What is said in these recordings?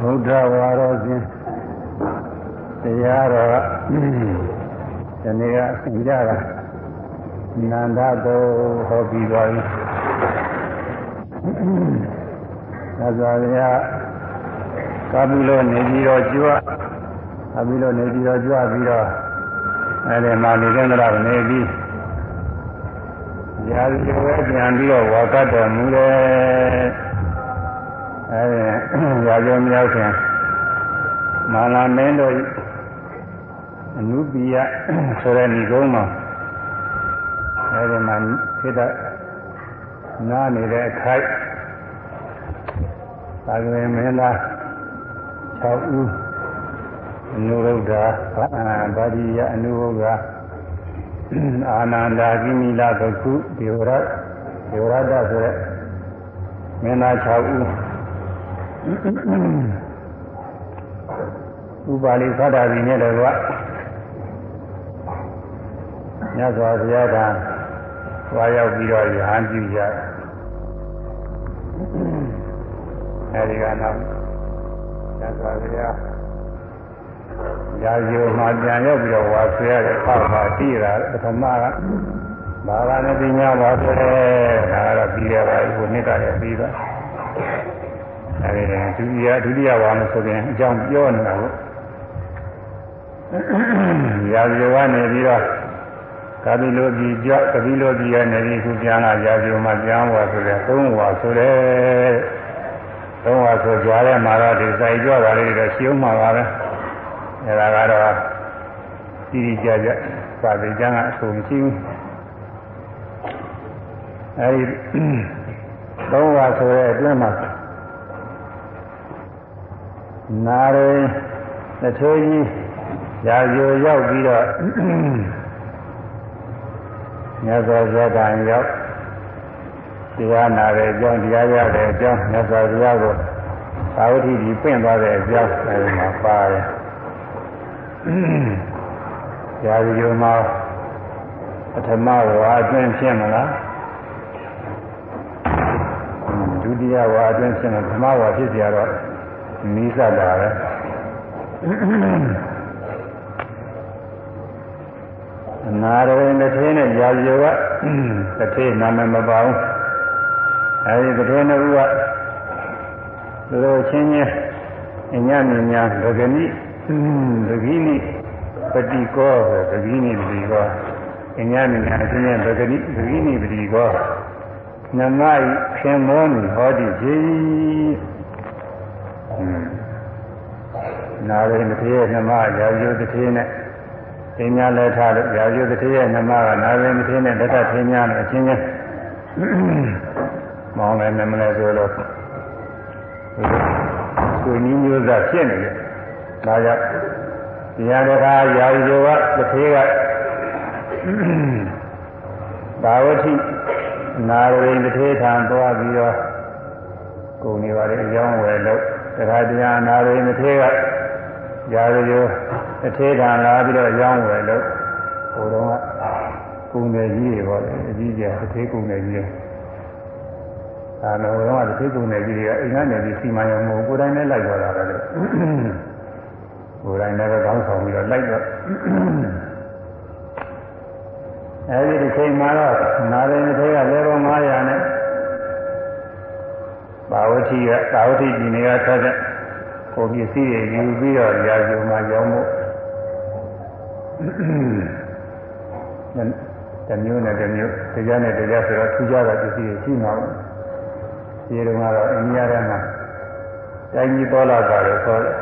ဗုဒ္ဓဝါရောစဉ်တရားတော်ကဒီနေ့ကအစဉ်ကြတာနန္ဒတော်ဟောပြီးသွားပြီ။သာသာရကာပြီလို့နေပြီးတော့ကြွကာပြီလို့နေပြီးတော့ကြွပြီးတော့အဲဒီမှာနေကြတာနေပြီးရာဇဝဲပြန်ပြီးတော့ဝါကတ်တော်မူတယ် အဲဒီရာဇဝမြောက်ခင်မာလာမင်းတို့အနုပိယဆိုတဲ့ဏီကုန်းမှာအဲဒီမှာခေတ္တနားနေတဲ့အခိုက်သာဂရေမင်းသား6ဦးအနုရုဒ္ဓဗာတိယအနုရုဒ္ဓအာနန္ဒာကိမိလဘကုဒေဝရဒေဝရတဆိုတဲ့မင်းသား6ဦး ဥပါလိသတ္တဝီနဲ့တော့မြတ်စွာဘုရားကွားရောက်ပြီးတော့ရဟန်းပြုကြအဲဒီကနောက်မြတ်စွာဘုရားရာဇိုမှာပြန်ရောက်ပြီးတော့ဝါဆွေရတဲ့အခါမှာတိရတာပထမကဘာသာနဲ့ပညာပါဆွဲဒါကတော့ပြီးရပါပြီဟိုနှစ်ကလည်းပြီးသွား အဲဒီဒုတိယဒုတိယဝါမဆိုရင်အကြောင်းပြောနေတာကိုရာဇိုကနေပြီးတော့ကာတိလိုကြီးကြောက်ကတိလိုကြီးရဲ့နေပြီးခုပြန်လာရာဇိုမှာပြန်ဝါဆိုတဲ့သုံးဝါဆိုတဲ့သုံးဝါဆိုကြတဲ့မှာတော့ဒီစိုက်ကြွတာလေးတွေရှင်းမှာပါပဲအဲဒါကတော့ကြီးကြီးကြကြပါပေကျမ်းကအဆိုမရှိဘူးအဲဒီသုံးဝါဆိုတဲ့အတွင်းမှာ နာရီတစ်ထိုးကြီးရာဇိုရောက်ပြီးတော့မြတ်စွာဘုရားရောက်တရားနာတဲ့အကြောင်းတရားရတဲ့အကြောင်းမြတ်စွာဘုရားကိုသာဝတိကြီးပြင့်သွားတဲ့အကြောင်းအဲဒီမှာပါတယ်။ရာဇီယမှာပထမဝါအတွင်းဖြစ်မလား။ဒုတိယဝါအတွင်းဖြစ်မလားပထမဝါဖြစ်ကြတော့ နီးစပ်လာတယ်။နာရဝင်တစ်သေးနဲ့ရာဇီယကတစ်သေးနာမည်မပါဘူး။အဲဒီတစ်သေးနှစ်ဦးကသူတို့ချင်းချင်းအညမြညာဒဂနိဒဂိနိပတိကောဒဂိနိပတိကောအညမြညာအချင်းချင်းဒဂနိဒဂိနိပတိကောနမဤခင်မောနိဟောတိကြီး နာရဝင်တစ်သေးရဲ့နမရာဇီယတစ်သေးနဲ့သင်ညာလက်ထားလို့ရာဇုတတိရဲ့နှမကနာရင်မင်းနဲ့လက်ထသင်ညာနဲ့အချင်းချင်းမောင်းလည်းမလဲဆိုတော့ကိုနည်းမျိုးသားဖြစ်နေတယ်။ဒါကြောင့်တရားတကားရာဇုကတစ်သေးကဘာဝတိနာရင်တစ်သေးထံသွားပြီးတော့ကိုနေပါလေအကြောင်းဝယ်လို့ တရားတရားနာရင်တစ်သေးကရာဇယအထေကံလာပြီးတော့ရောင်းဝယ်လို့ဟိုတုန်းကကုံတယ်ကြီးတွေပေါ့လေအကြီးကြီးအထေကုံတယ်ကြီးအာနောတော့အထေကုံတယ်ကြီးတွေကအိမ်ကနေပြီးစီမံရုံမဟုတ်ကိုယ်တိုင်နဲ့လိုက်သွားတာပဲလေကိုယ်တိုင်လည်းကောင်းဆောင်ပြီးတော့လိုက်တော့အဲဒီတစ်ချိန်မှာတော့နာရင်အထေကလေပေါင်း900နဲ့ ဘာဝတိကသာဝတိကြီးနေကထွက်တဲ့ကိုပစ္စည်းတွေယူပြီးတော့ရာဇုံမှာရောင်းဖို့တမျိုးနဲ့တမျိုးတရားနဲ့တရားဆိုတော့ထူးခြားတဲ့ပစ္စည်းတွေရှိမှာပေါ့ဒီတုန်းကတော့အိန္ဒိယထဲမှာတိုင်းကြီးပေါ်လာတာလို့ဆိုတယ်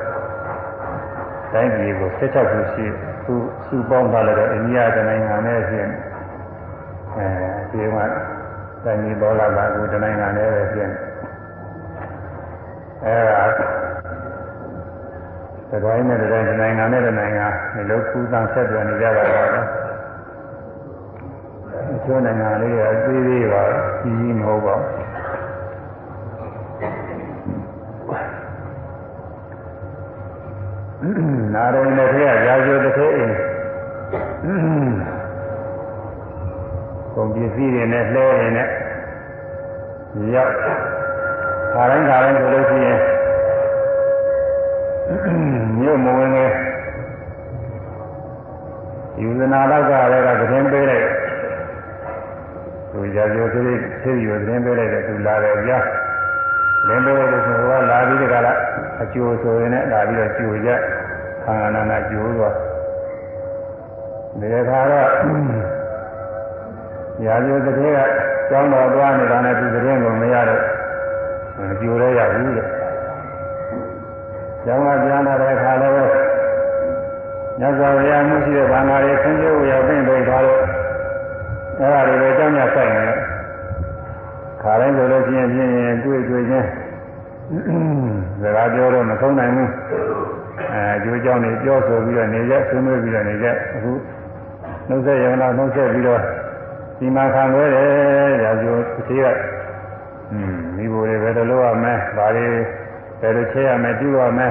တိုင်းပြည်ကိုဆက်ချက်ခုရှိသူစုပေါင်းထားတဲ့အိန္ဒိယတနိုင်ငံနဲ့ဖြစ်အဲဒီမှာတိုင်းကြီးပေါ်လာတာကိုတနိုင်ငံနဲ့ပဲဖြစ် အဲဒါတတိုင်းနဲ့တတိုင်းနိုင်ငံနဲ့တနိုင်ငံဒီလိုကူးတန်းဆက်သွယ်နေကြတာပါပဲအချို့နိုင်ငံလေးကသေးသေးပါကြီးကြီးမဟုတ်ပါဘူးနာရင်နဲ့ထဲကရာဇဝတစ်ထဲအိမ်ကုန်ပစ္စည်းတွေနဲ့လှဲနေနဲ့ရောက် ခါတိုင်းခါတိုင်းဆိုလို့ရှိရင်မြို့မဝင်ငယ်ယူဇနာတော့ကြလည်းကသတင်းပေးလိုက်သူရာဇဝကလေးဖြည့်ယူသတင်းပေးလိုက်တဲ့သူလာတယ်ကြာလင်းပေးလိုက်လို့ဆိုတော့လာပြီးတကလားအကျိုးဆိုရင်လည်းလာပြီးတော့ကျိုကြခန္ဓာနာနာကျိုးသွားဒီခါတော့ရာဇဝကလေးကကျောင်းတော်သွားနေတာနဲ့သူသတင်းကိုမရတော့ ကျိုးလည်းရဘူးတဲ့ကျောင်းကပြန်လာတဲ့အခါလည်းညဇောရမှုရှိတဲ့ဘာသာတွေဆင်းရဲဝေရောက်ပြင်ပေးထားလို့အဲ့ဒါတွေပဲအကြောင်းများဆိုင်နေတယ်ခါတိုင်းဆိုလို့ရှိရင်ပြင်းရင်တွေ့တွေ့ချင်းစကားပြောတော့မဆုံးနိုင်ဘူးအဲအကျိုးကြောင့်နေပြောဆိုပြီးတော့နေကြဆွေးနွေးပြီးတော့နေကြအခုနှုတ်ဆက်ရုံတော့နှုတ်ဆက်ပြီးတော့ဒီမှာခံရတယ်ရာဇဝတစ်ခေတ်ကอืม မိဘတွေဘယ်လိုလုပ်ရမလဲဘာတွေဘယ်လိုချေရမလဲပြုရမလဲ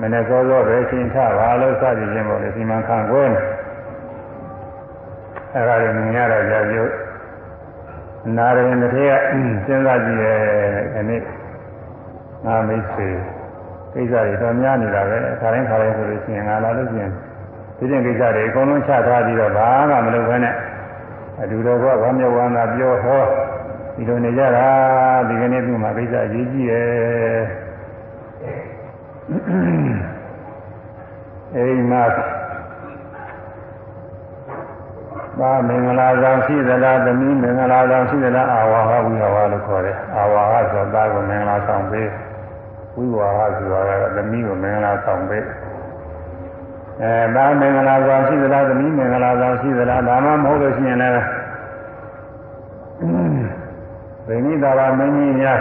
မနေ့စောစောပဲရှင်းထပါလို့စသည်ချင်းပေါ့လေဒီမှာခံခွဲအဲ့ဒါတွေမြင်ရတော့ရာဇဝနာရင်တစ်ခေတ်ကစဉ်းစားကြည့်ရဲ့ဒီနေ့ငါမိတ်ဆွေကိစ္စတွေတော့များနေတာပဲခါတိုင်းခါတိုင်းဆိုလို့ရှိရင်ငါလာလို့ရှိရင်ဒီတင်ကိစ္စတွေအကုန်လုံးချထားပြီးတော့ဘာမှမလုပ်ဘဲနဲ့အတူတော်ကဘာမြဝန္တာပြောဟော ဒီလိုနေကြတာဒီကနေ့သူ့မှာကိစ္စအရေးကြီးရဲ့အိမ်မှာဘာမင်္ဂလာဆောင်ရှိသလားသမီးမင်္ဂလာဆောင်ရှိသလားအာဝါဟဝိဝါလို့ခေါ်တယ်အာဝါဟဆိုတာကိုမင်္ဂလာဆောင်ပေးဝိဝါဟဆိုတာကသမီးကိုမင်္ဂလာဆောင်ပေးအဲဘာမင်္ဂလာဆောင်ရှိသလားသမီးမင်္ဂလာဆောင်ရှိသလားဒါမှမဟုတ်လို့ရှိရင်လည်း ဗိမိတာရမင်းကြီးများ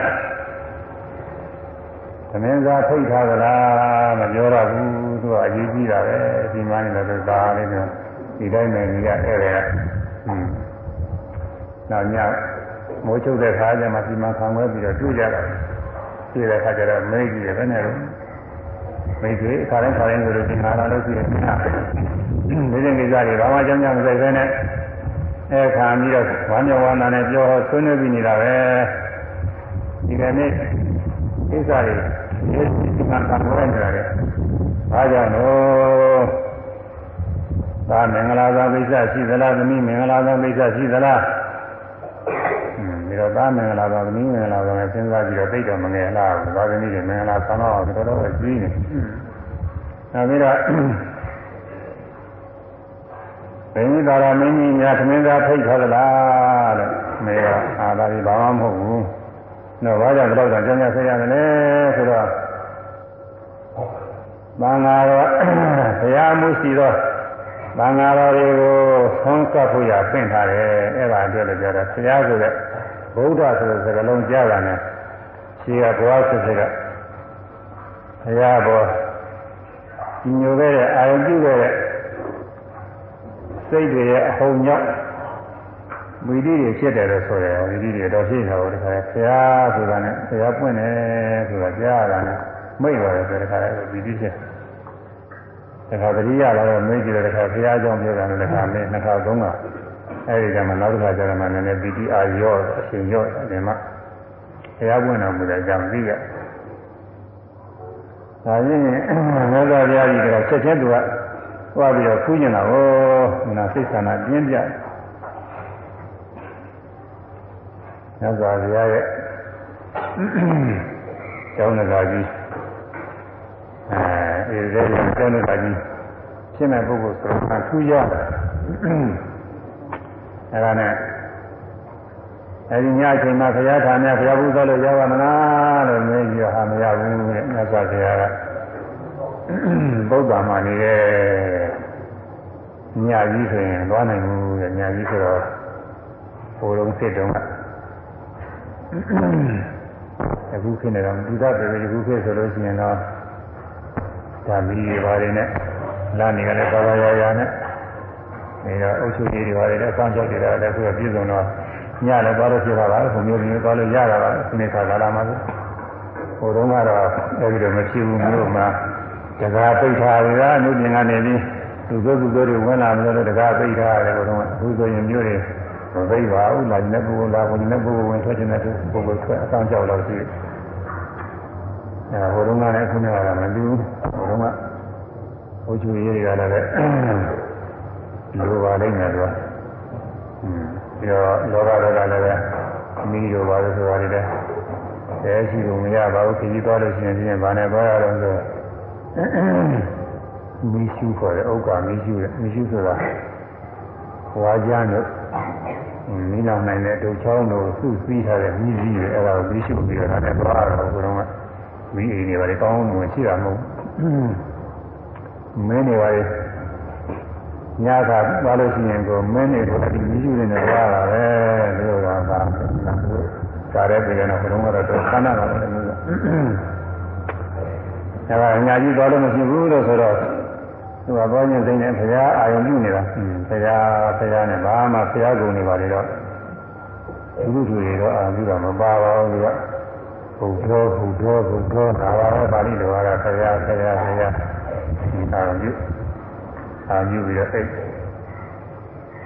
သမင်းစားဖိတ်ထားသလားမပြောတော့ဘူးသူကအရေးကြီးတာပဲဒီမှနေတော့ဒါလေးမျိုးဒီတိုင်းနေကြီးကအဲ့ဒါကอืมနောက်ညမိုးချုပ်တဲ့ခါကျမှဒီမှာခံွဲပြီးတော့တွေ့ကြတာတွေ့တဲ့ခါကျတော့မိတ်ကြီးတယ်ဘယ်နဲ့လဲမိတ်ကြီးခါတိုင်းခါတိုင်းဆိုလို့ဒီမှာလာလို့ရှိရင်ဒီနေ့ကိစ္စတွေဘာမှကြောင်းကြောင်းမဆိုင်ပဲနဲ့ အဲခံပြီးတော့ဝမ်းမြောက်ဝမ်းသာနဲ့ပြောဆွေးနွေးပြီးနေတာပဲဒီကနေ့ကိစ္စတွေဒီမှာခံရနေတာလေဘာကြောင့်လို့သာမင်္ဂလာသာကိစ္စရှိသလားသမီးမင်္ဂလာသာကိစ္စရှိသလားပြီးတော့သာမင်္ဂလာသာသမီးမင်္ဂလာသာနဲ့စဉ်းစားပြီးတော့သိတော့မငယ်လားသာသမီးတွေမင်္ဂလာဆံတော့တော်တော်ကြီးနေနောက်ပြီးတော့ ဘိညာသာရမင်းကြီးများသမင်းသားဖိတ်ထားသလားတဲ့မေကအာသာဒီဘာမှမဟုတ်ဘူးတော့ဘာကြောင့်တော့ကြောင်းကြဆက်ရတယ်လဲဆိုတော့သံဃာတော်ဘုရားမှုရှိတော့သံဃာတော်တွေကိုဆုံးကပ်ဖို့ရပင့်ထားတယ်အဲ့ဒါအတွက်လည်းပြောတာဘုရားဆိုတဲ့ဗုဒ္ဓဆိုတဲ့စကားလုံးကြားတာနဲ့ရှိကဘဝဆက်ဆက်ကဘုရားဘောညိုခဲ့တဲ့အာယုပြုခဲ့တဲ့ စိတ်တွေရဲ့အဟုန်ကြောင့်ဝီတိတွေဖြစ်တယ်လို့ဆိုတယ်ဝီတိတွေတော့ဖြစ်နေတာပေါ့တခါဘုရားဆိုတာနဲ့ဘုရားပွင့်တယ်ဆိုတာကြားရတာနဲ့မိတ်ပါတယ်ဆိုတခါဝီတိဖြစ်တခါတတိယလာတော့မိတ်ကြည့်တယ်တခါဘုရားကြောင့်ပြောတာနဲ့တခါမင်းနှစ်ခါသုံးခါအဲဒီကမှနောက်တစ်ခါကျတော့မှလည်းနည်းနည်းပီတိအာရော့အရှင်ရော့တယ်မှဘုရားပွင့်တော်မူတဲ့အကြောင်းသိရဒါချင်းမြတ်စွာဘုရားကြီးကချက်ချင်းသူက သွားပြီးတော့ဖူးကျင်တာဟောနာစိတ်ဆန္ဒပြင်းပြမြတ်စွာဘုရားရဲ့ကျောင်းတော်ကြီးအဲအဲဒီကျောင်းတော်ကြီးဖြစ်မဲ့ပုဂ္ဂိုလ်ဆိုတော့ထူးရတာအဲဒါနဲ့အဲဒီညအချိန်မှာဘုရားထာမြဘုရားဘုရားလို့ရပါမလားလို့မေးကြည့်တော့ဟာမရဘူးတဲ့မြတ်စွာဘုရားကဗုဒ္ဓမှာနေတဲ့ ညကြီးဆိုရင်သွားနိုင်ဘူးတဲ့ညကြီးဆိုတော့ဟိုလုံးစစ်တုံးကအခုခေတ်နဲ့တော့ဒီသားတွေအခုခေတ်ဆိုလို့ရှိရင်တော့ဓာမီတွေပါတယ်နဲ့လာနေကြတဲ့ဘာသာရာရာနဲ့နေတော့အုပ်ချုပ်ရေးတွေပါတယ်လည်းအဆောင်ကြောက်တွေလည်းအခုပြည့်စုံတော့ညလည်းသွားလို့ဖြစ်တာပါဘုံမျိုးမျိုးသွားလို့ရတာပါဒီနေ့ခါကာလမှာဟိုတုန်းကတော့အဲဒီတော့မဖြစ်ဘူးမျိုးမှာတကားပိတ်ထားပြီလားအနုပြင်ကနေပြီး သူတို့သူတို့တွေဝင်လာမလို့တကားပိတ်ထားရတယ်ဘုရားအခုဆိုရင်မျိုးတွေမပိတ်ပါဘူးလာနေတဲ့ပုဂ္ဂိုလ်လာဝင်နေတဲ့ပုဂ္ဂိုလ်ဝင်ထွက်နေတဲ့ပုဂ္ဂိုလ်ထွက်အဆောင်ကြောက်လို့ရှိတယ်အဲဟိုတုန်းကလည်းခုနကမတူဘူးဟိုတုန်းကဟိုချူရေးတွေကလည်းလိုပါလိမ့်မယ်သူကอืมပြီးတော့လောဘဒေါသလည်းပဲမိလိုပါလို့ဆိုတာတွေလည်းတဲရှိလို့မရပါဘူးခကြီးသွားလို့ရှိရင်ဒီရင်ဘာနဲ့သွားရတော့ဆို မီးရှူခေါ်တယ်ဥက္ကာမီးရှူတယ်မီးရှူဆိုတာဝါကြမ်းတို့မီးလောင်နိုင်တဲ့ဒုချောင်းတို့စုစည်းထားတဲ့မီးကြီးတွေအဲ့ဒါကိုမီးရှူပြီးတော့လည်းသွားရတော့ဘုရားကမီးအိမ်တွေပါလေကောင်းကောင်းဝင်ရှိတာမဟုတ်မင်းတွေပါလေညကသွားလို့ရှိရင်ကိုမင်းတွေကိုအဒီမီးရှူနေတယ်သွားတာပဲဒီလိုကပါကားတဲ့ပြည်ကတော့ဘုရားကတော့ခန္ဓာပါတယ်မျိုးကအဲဒါညာကြီးသွားလို့မရှိဘူးလို့ဆိုတော့ သူကဘောညင်စိမ့်နဲ့ဘုရားအာယုံပြုနေတာဘုရားဘုရားနဲ့ဘာမှဘုရားကုံနေပါလေတော့သူတို့တွေတော့အာပြုတာမပါပါဘူးကဘုရားဘုရားဘုရားဒါပါပဲပါဠိတော်ကဘုရားဘုရားဘုရားအာယုံပြုအာယုံပြီးတော့အဲ့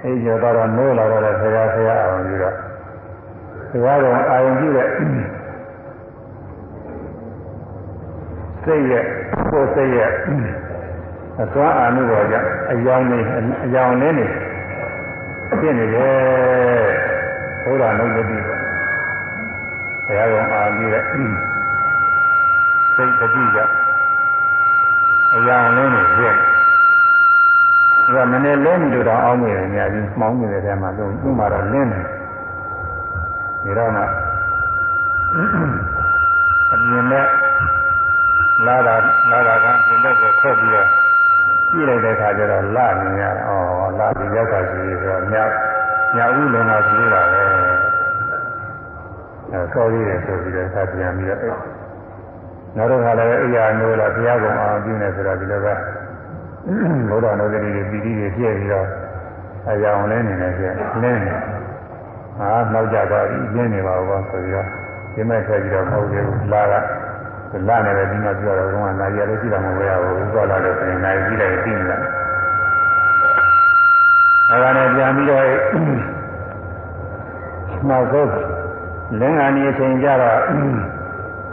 အဲ့ကျော်တော့နိုးလာတော့ဘုရားဘုရားအာယုံပြုတော့ဘုရားကအာယုံပြုတဲ့စိတ်ရဲ့ကိုယ်စိတ်ရဲ့ အစွမ်းအာနုဘောကြောင့်အယောင်နေအယောင်လေးနေဖြစ်နေတယ်ဘုရားနှုတ်တတိပေါ့ဘုရားကောင်အာပြီးတဲ့စိတ်တတိကြောင့်အယောင်လေးနေဖြစ်ဒီကမနေ့လဲနေလို့တော့အောင်းနေတယ်များပြီးမှောင်းနေတဲ့ထဲမှာသူ့သူ့မှာတော့လင်းနေဒါတော့မှအမြင်နဲ့လာတာလာတာကပြင်တဲ့ကိုထွက်ပြီးတော့ ကြည့်လိုက်တဲ့အခါကျတော့လာနေရဩလာပြီးရောက်တာရှိဆိုတော့ညညဥလုံးကရှိတာပဲအဲဆော်ရည်ရဆိုပြီးတော့သာပြန်ပြီးတော့နောက်တော့ခါလည်းအိယာနိုးလာဘုရားကောင်အောင်ပြုနေဆိုတော့ဒီလိုပဲဘုရားတော်ကလေးတွေပီတိတွေပြည့်ပြီးတော့အကြောင်းလဲနေနေပြလင်းနေဟာနောက်ကြတော့ပြင်းနေပါဘောဆိုပြီးတော့ဒီမဲ့ဆက်ပြီးတော့မဟုတ်သေးဘူးလာက လာနေတယ်ဒီမှာပြောတော့ကနာရီလည်းရှိတာမဟုတ်ရဘူးဥပ္ပါလာလို့ဆိုရင်နာရီကြီးတယ်သိနေတာအဲဒါနဲ့ပြန်ပြီးတော့နောက်ဆုံးလင်းအာနီအချိန်ကြတော့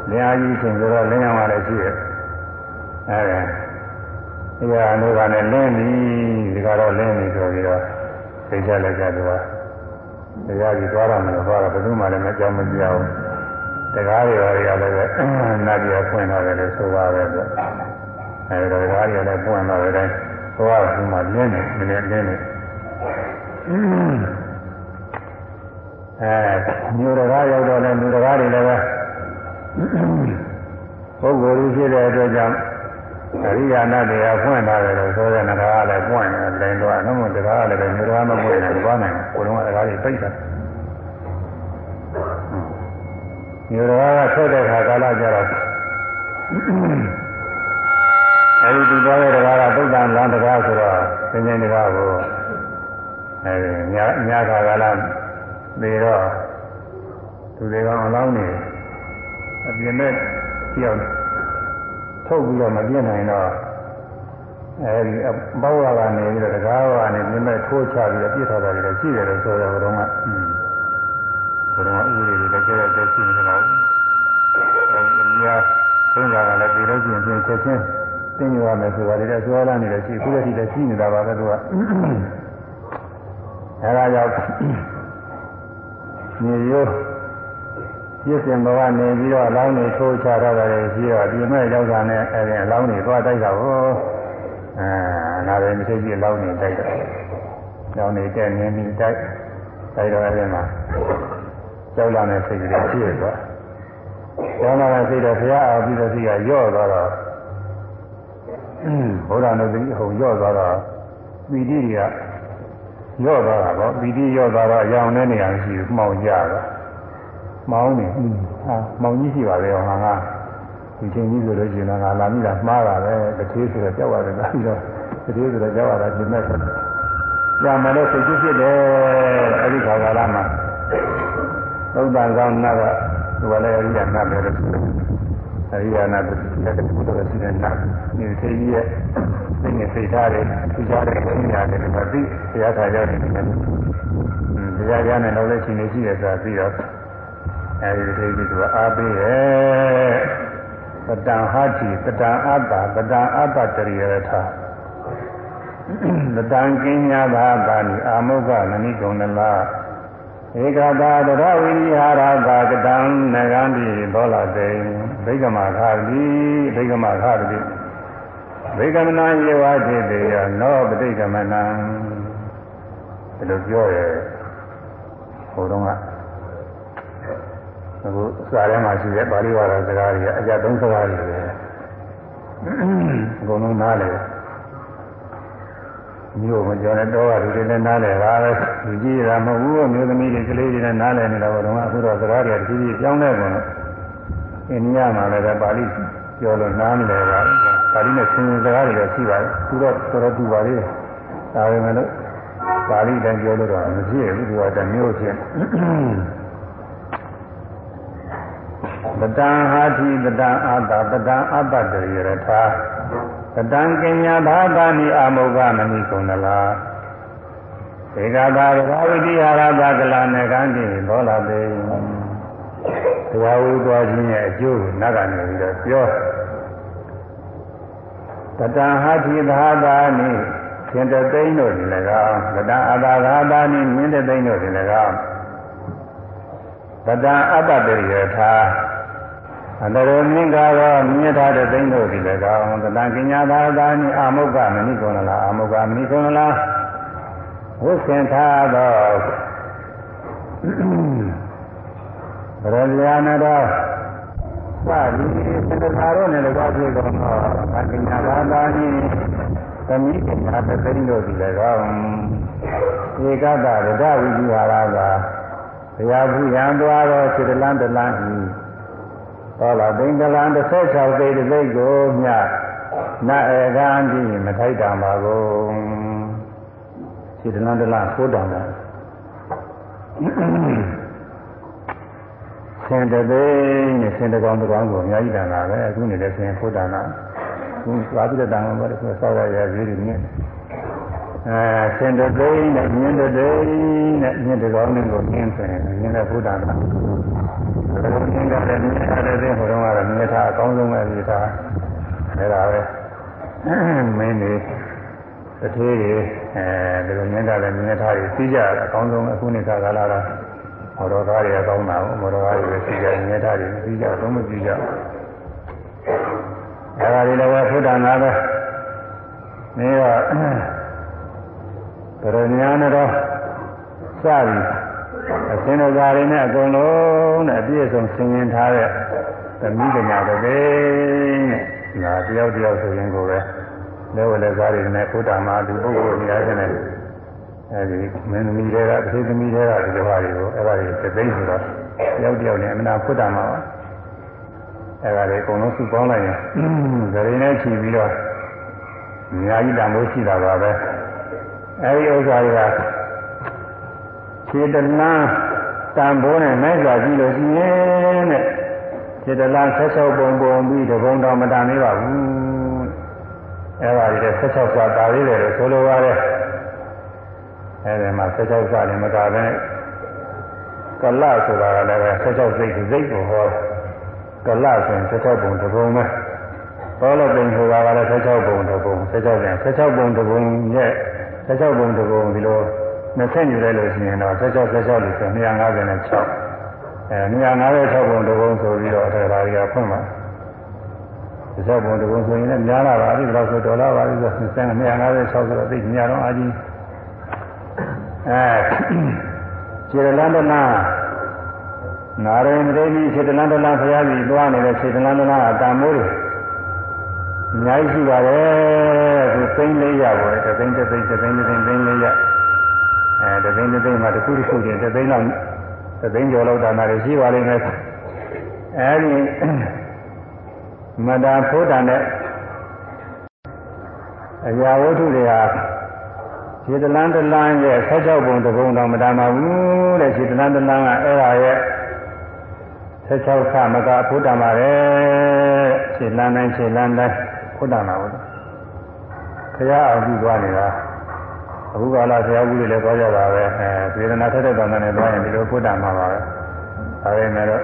လင်းအာကြီးအချိန်ဆိုတော့လင်းအောင်လည်းရှိတယ်အဲဒီကအနုကနဲ့လင်းပြီဒီကတော့လင်းပြီဆိုပြီးတော့သိကြလိုက်ကြတော့တရားကြီးသွားရမယ်လို့သွားတော့ဘယ်သူမှလည်းမကြောက်မကြောက်ဘူး တကားတွေပါရလည်းပဲနတ်ပြည်ဖွင့်ထားတယ်လို့ဆိုပါပဲဆိုအဲဒါတကားတွေလည်းပွင့်လာတဲ့တိုင်းသွားပြီးမှလင်းနေမင်းလင်းနေအဲမြို့တကားရောက်တော့လည်းလူတကားတွေလည်းပဲပုဂ္ဂိုလ်ကြီးဖြစ်တဲ့အတွက်ကြောင့်အရိယာနာတရားဖွင့်ထားတယ်လို့ဆိုတဲ့နဂါကလည်းပွင့်တယ်တိုင်းတော့နှုတ်တကားလည်းပဲမြို့တကားမပွင့်နိုင်ဘူးဘာနိုင်ကိုယ်လုံးကတကားတွေပိတ်တာ မြို့တော်ကထွက်တဲ့ခါကာလကျတော့အဲဒီသူသွားတဲ့တကားကသုတ်တန်လမ်းတကားဆိုတော့သင်္ကြန်တကားကိုအဲဒီညညခါကာလနေတော့သူတွေကအလောင်းနေအပြင်မဲ့ကြောက်ထုတ်ပြီးတော့မပြည့်နိုင်တော့အဲဒီဘောဝါကနေပြီးတော့တကားကနေပြင်မဲ့ထိုးချပြီးတော့ပြစ်ထားတာလည်းရှိတယ်လို့ဆိုတော့ဘုရားကอืม ဘုရားဥပဒေတွေလည်းကြည့်ရတဲ့ရှိနေတော့အဲဒီအများသုံးတာကလည်းဒီလိုကျင်ပြင်ချက်ချင်းသိနေရမယ်ဆိုတာတွေလည်းဆွဲလာနေတယ်ရှိခုတည်းတည်းရှိနေတာပါပဲသူကအဲဒါကြောင့်မြေရိုးပြည့်စင်ဘဝနေပြီးတော့အလောင်းတွေထိုးချထားတာလည်းရှိတော့ဒီမဲ့ရောက်တာနဲ့အဲဒီအလောင်းတွေသွားတိုက်တာကိုအဲနာတယ်မရှိကြီးအလောင်းတွေတိုက်တာ။လောင်းတွေတက်နေပြီးတိုက်တိုက်တော့အဲဒီမှာ ကြောက်လာတဲ့စိတ်တွေပြည့်သွား။ကြောက်လာတဲ့စိတ်တော့ဘုရားအားပြီးတဲ့စိတ်ကယော့သွားတော့ဘုရားနုတိဟိုယော့သွားတော့ပီတိတွေကယော့သွားတာပေါ့ပီတိယော့သွားတော့အယောင်တဲ့နေရာရှိမှောင်ကြတာ။မောင်းနေဟာမောင်ကြီးရှိပါလေဟောငါကဒီချိန်ကြီးဆိုလို့ရှိရင်ငါလာမိတာမှားတာပဲတတိဆိုတော့ကြောက်ရတယ်ဒါပြီးတော့တတိဆိုတော့ကြောက်ရတာပြင်မဲ့ဆိုတော့ကြာမလို့စိတ်ကြီးဖြစ်တယ်အဲ့ဒီခါကာလမှာ သုဒ္ဓံကောင်းနာကသူကလည်းအရိယာနာပဲလို့ဆိုတယ်အရိယာနာတူတဲ့တူတော်ရှိတဲ့နာဒီသိကြီးရဲ့သိနေစိတ်ထားတယ်သူကြားတဲ့ဉာဏ်ရတယ်မသိတရားခါရောက်တယ်နည်းတရားကြားနဲ့တော့လည်းရှင်နေရှိတယ်ဆိုတာပြီးတော့အဲဒီသိကြီးကအားပေးရဲ့ပတံဟာတိပတံအတ္တပတံအတ္တတရိယထာသတံကင်းညာဘာပါဏိအာမုကမဏိကုံနလာ ဧကတာတရဝိဟာရတာကတံနဂန္တိဘောလတေဘိကမခါတိဘိကမခါတိဘိကမနာယေဝတိတေယနောပဋိကမနံဒီလိုပြောရဲဟိုတော့ကအခုစာထဲမှာရှိတဲ့ပါဠိဝါဒစကားတွေအကြသုံးစကားတွေပဲအကုန်လုံးနားလည် မျိုးမကြောနဲ့တော့လူတွေလည်းနားလည်တာပဲလူကြီးရမဟုတ်ဘူးမျိုးသမီးတွေကလေးတွေလည်းနားလည်နေတာပေါ့တော့အခုတော့စကားတွေတကြီးကြီးပြောင်းလဲကုန်တော့အိန္ဒိယမှာလည်းပါဠိပြောလို့နားမလည်ပါဘူးပါဠိနဲ့ဆင်းရဲစကားတွေတော့ရှိပါတယ်သူတော့တော်တော်တူပါလေဒါပေမဲ့လို့ပါဠိတိုင်းပြောလို့တော့မဖြစ်ဘူးသူကတမျိုးဖြစ်ပတံဟာတိပတံအာတာပတံအပတ္တရယထာ ပတံကညာဘာသာနိအာမုဂမဏိကုဏလာဧကသာရဝိတိဟာရသကလနကံတိဘောလာပေတရားဝိသွားခြင်းရဲ့အကျိုးကိုနတ်ကနေပြီးတော့ပြောပတံဟာတိသာသာနိရှင်တသိန်းတို့ဒီ၎င်းပတံအသာသာသာနိမြင်းတသိန်းတို့ဒီ၎င်းပတံအပတ္တရိယထာ အန္တရောမြင့်ကားသောမြင့်ထားတဲ့သိန်းတို့ဒီ၎င်းတတံကညာသာသာနိအာမုကမဏိကုဏလာအာမုကမဏိကုဏလာဝိသင်ထားသောဗရလျာနတော်သာဒီသတ္တသာရောနဲ့လည်းကြည့်ကုန်သောအကညာသာသာနိသမီးကညာတဲ့သိန်းတို့ဒီ၎င်းဧကတရဒဝိဇိဟာရသာဘုရားဘူးရန်သွားသောစေတလန်းတလန်းဤ ဟောလာသင်္ကလန်16သိတိစိတ်ကိုမြနအေကံကြည့်မထိုက်တံပါကုန်စေတလန်းတလန်းဖိုးတံတာဆင်တသိန်းနဲ့ဆင်တကောင်တကောင်ကိုအများကြီးတန်တာပဲအခုနေတဲ့ဆင်ဖိုးတံတာခုသွားပြီးတော့တန်အောင်ပါလေဆိုဆောက်ရရရေးနေတယ် အဲဆင်တသိန်းနဲ့မြင်းတသိန်းနဲ့မြင်းတကောင်နဲ့ကိုမြင်းဆိုရင်မြင်းတဲ့ဖိုးတံတာဘယ်လိုမြင်ကြလဲမြင်ရတယ်တဲ့ဟိုတုန်းကတော့မြင်ထားအကောင်းဆုံးပဲဒီထားအဲဒါပဲမင်းတွေတထေးတွေအဲဒီလိုမြင်ကြတယ်မြင်ထားတွေသိကြတယ်အကောင်းဆုံးအခုနေ့ကကာလတော့မော်တော်ကားတွေအကောင်းတာမော်တော်ကားတွေပဲသိကြမြင်ထားတွေသိကြတော့မသိကြအဲဒါတွေလည်းဘုရားနာပဲမင်းက ဗရဏညာနဲ့တော့စပြီအစင်းတော်သားတွေနဲ့အကုန်လုံးနဲ့အပြည့်အစုံဆင်ရင်ထားတဲ့သမီးကညာတသိန်းနဲ့ငါတယောက်တယောက်ဆိုရင်ကိုပဲလဲဝလဲသားတွေနဲ့ဘုဒ္ဓမှာဒီပုဂ္ဂိုလ်နေရာချင်းနဲ့အဲဒီမင်းသမီးတွေကသေသမီးတွေကဒီလိုဟာတွေကိုအဲ့ဒါတွေတသိန်းဆိုတော့တယောက်တယောက်နဲ့အမနာဘုဒ္ဓမှာပါအဲ့ဒါတွေအကုန်လုံးစုပေါင်းလိုက်ရင်ဇရိနဲ့ချီပြီးတော့အများကြီးတန်ဖို့ရှိတာပါပဲ အဲဒီဥစ္စာတွေကခြေတလန်းတန်ဖိုးနဲ့နိုင်စွာကြည့်လို့ရှိရင်တဲ့ခြေတလန်း16ပုံပုံပြီးတပုံတော်မတန်သေးပါဘူးအဲ့ဒါတွေ16စာတာသေးတယ်လို့ဆိုလိုပါတယ်အဲ့ဒီမှာ16စာနေမကပဲကလဆိုတာကလည်း16စိတ်စိတ်ကိုဟောကလဆိုရင်16ပုံတပုံပဲဘောလပိန်ဆိုတာကလည်း16ပုံတပုံ16ပြန်16ပုံတပုံရဲ့ 16ပုံတပုံဒီလို20ယူလိုက်လို့ရှိရင်တော့16 16လို့ဆို256အဲ256ပုံတစ်ပုံဆိုပြီးတော့အဲဒါတွေကဖွင့်ပါ16ပုံတစ်ပုံဆိုရင်လည်းများလာပါပြီဒါဆိုဒေါ်လာပါပြီဆို256ဆိုတော့သိများတော့အာကြီးအဲခြေလန်းတနာနာရင်ဒေဝီခြေတလန်းတလန်းဖရာကြီးသွားနေတဲ့ခြေတလန်းတလန်းအတန်မိုးတွေ အများကြီးရှိပါတယ်သူသိန်းလေးရပါတယ်သိန်းတစ်သိန်းတစ်သိန်းတစ်သိန်းသိန်းလေးရအဲတသိန်းတသိန်းမှာတစ်ခုတစ်ခုချင်းတသိန်းလောက်တသိန်းကျော်လောက်ဒါနာတွေရှိပါလိမ့်မယ်အဲဒီမတာဖိုးတန်တဲ့အရာဝတ္ထုတွေဟာခြေတလန်းတလန်းရဲ့16ပုံတစ်ပုံတော့မတန်ပါဘူးတဲ့ခြေတလန်းတလန်းကအဲ့ဒါရဲ့16ခမကဖိုးတန်ပါတယ်ခြေလန်းတိုင်းခြေလန်းတိုင်း ဖိုးတန်တာဟုတ်ခရအောင်ပြီးသွားနေတာအခုကလာဆရာကြီးတွေလည်းသွားကြတာပဲအဲဝေဒနာထက်တဲ့ဗန္ဒနဲ့သွားရင်ဒီလိုဖုဒ္ဓမှာပါပဲဒါပေမဲ့တော့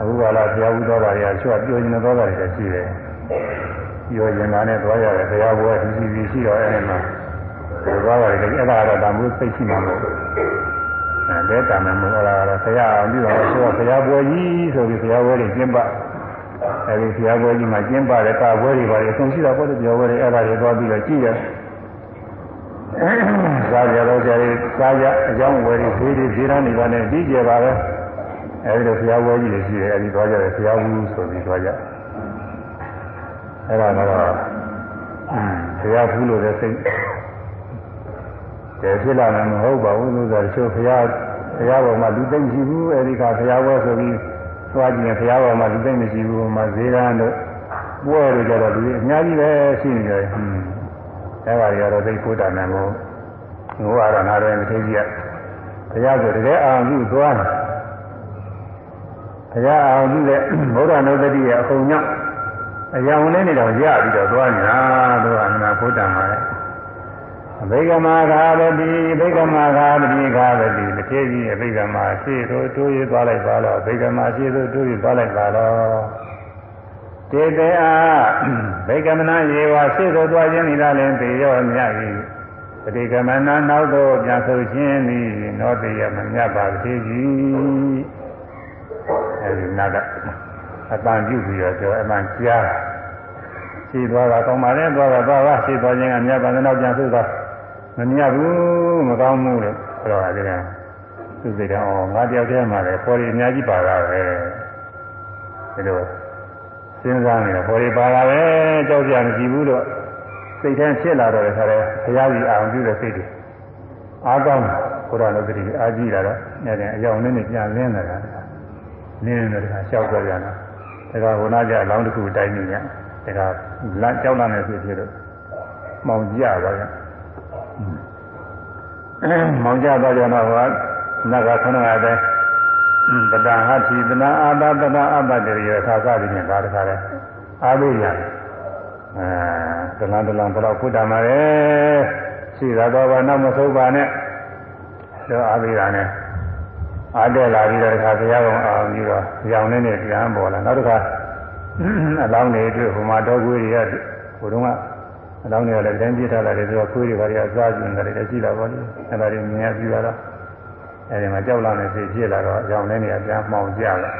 အခုကလာဆရာကြီးသွားတာတွေကချွတ်ပြောရင်သွားတာတွေရှိတယ်ပြောရင်လာနဲ့သွားရတယ်ဆရာဘုရားဒီစီစီရှိတော့အဲ့ဒီမှာဒီသွားပါတယ်အဲ့ဒါကတော့ဒါမျိုးသိရှိမှာမဟုတ်ဘူးအဲဒါတမ်းမှာမဟုတ်လားဆရာအောင်ပြီးတော့ဆိုဆရာပွဲကြီးဆိုပြီးဆရာပွဲတွေကျင်းပ အဲဒီဆရာပွဲကြီးမှာကျင်းပတဲ့ကာပွဲတွေပါလေအဆုံးရှိတာပေါ့လေပြောပွဲတွေအဲ့ဒါတွေသွားပြီးတော့ကြည့်ရစားကြတော့ကြရစားကြအကြောင်းဝယ်တွေဖေးတွေဈေးရန်တွေပါနဲ့ပြီးကြပါပဲအဲဒီလိုဆရာပွဲကြီးတွေရှိတယ်အဲဒီသွားကြတယ်ဆရာဘူးဆိုပြီးသွားကြအဲ့ဒါကတော့ဆရာဘူးလို့လည်းစိတ်တယ်ဖြစ်လာမှာမဟုတ်ပါဘူးလို့ဆိုတော့တချို့ဆရာဆရာပေါ်မှာလူသိမ့်ရှိဘူးအဲဒီကဆရာပွဲဆိုပြီး သွားကြည့်ရင်ဆရာပေါ်မှာလူသိမ့်မရှိဘူးမှာဈေးရန်တို့ပွဲတွေကြတော့လူအများကြီးပဲရှိနေတယ်ဟွန်းအဲ့ဒါတွေကတော့သိဖို့တာနေမို့ငိုရတာနာတယ်မသိကြီးကဘုရားဆိုတကယ်အာရုံသွားတယ်ဘုရားအာရုံတဲ့ဘုရားနုဒတိရဲ့အကုန်ညောင်းအရာဝင်နေတော့ရပြီးတော့သွားနေတာတို့ကအနာဖို့တာမှာလေ အဘိကမဂါဝတိအဘိကမဂါဝတိဂါဝတိတထေကြီးအဘိကမရှေ့သို့တိုးရသွားလိုက်ပါတော့အဘိကမရှေ့သို့တိုးရသွားလိုက်ပါတော့တေတေအားဗိကမနာယေဝရှေ့သို့သွားခြင်းဤလားလင်ပေရောမြတ်၏ပတိကမနာနောက်သို့ပြန်ဆုခြင်းသည်နောတေယမမြတ်ပါသေးကြီးအဲဒီနာကအပန်ပြုပြီးတော့ကျော်အမှန်ကြားတာရှိသွားတာကောင်းပါလေသွားတာသွားပါရှိသွားခြင်းကမြတ်ပါတဲ့နောက်ပြန်ဆုသွား မမြတ်ဘူးမကောင်းဘူးလို့ဆိုတော့အဲဒီကသူစိတ်တော့ငါတယောက်တည်းမှာလေပေါ်ရီအများကြီးပါတာပဲဒီလိုစဉ်းစားနေတယ်ဟောဒီပါတာပဲကြောက်ကြမရှိဘူးလို့စိတ်ထဲဖြစ်လာတော့ခါတယ်ဘုရားကြီးအောင်ပြုတဲ့စိတ်တွေအားကောင်းဘုရားလောကတိအားကြီးလာတော့အဲ့ဒါအကြောင်းနဲ့ပြန်လင်းလာတာလင်းနေတယ်ခါလျှောက်ကြရတာဒါကဟိုနာကြအလောင်းတစ်ခုတိုင်းနေရဒါကလမ်းကြောက်လာနေဖြစ်ဖြစ်လို့မောင်ကြသွားကြ မောင်ကြသွားကြတော့ဟောနတ်ကခဏရတဲ့ပဒဟတိသနာအာဘပဒအပတရိယသာသတိနဲ့ဒါတခါလဲအားလို့ရတယ်အဲဒလန်ဒလန်ဘလောက်ဖုတ္တမှာလေရှိတာတော့ဘာနောက်မဆုံးပါနဲ့တော့အားပေးတာနဲ့အားတက်လာပြီးတော့တခါဘုရားကောင်အောင်ပြီးတော့ရောင်နေနေပြန်ပေါ်လာနောက်တစ်ခါအလောင်းတွေတွေ့ဟိုမှာတော့ခွေးတွေကဟိုတုန်းက အလောင်းတွေကလည်းတိုင်းပြထားလာတယ်ဆိုတော့ခွေးတွေဘာတွေအစားကျင်တယ်လည်းရှိတာပေါ့လေအဲ့ဒါတွေမြင်ရပြီးတော့အဲဒီမှာကြောက်လာနေစိတ်ဖြစ်လာတော့ရောင်နေနေပြန်မှောင်ကြတယ်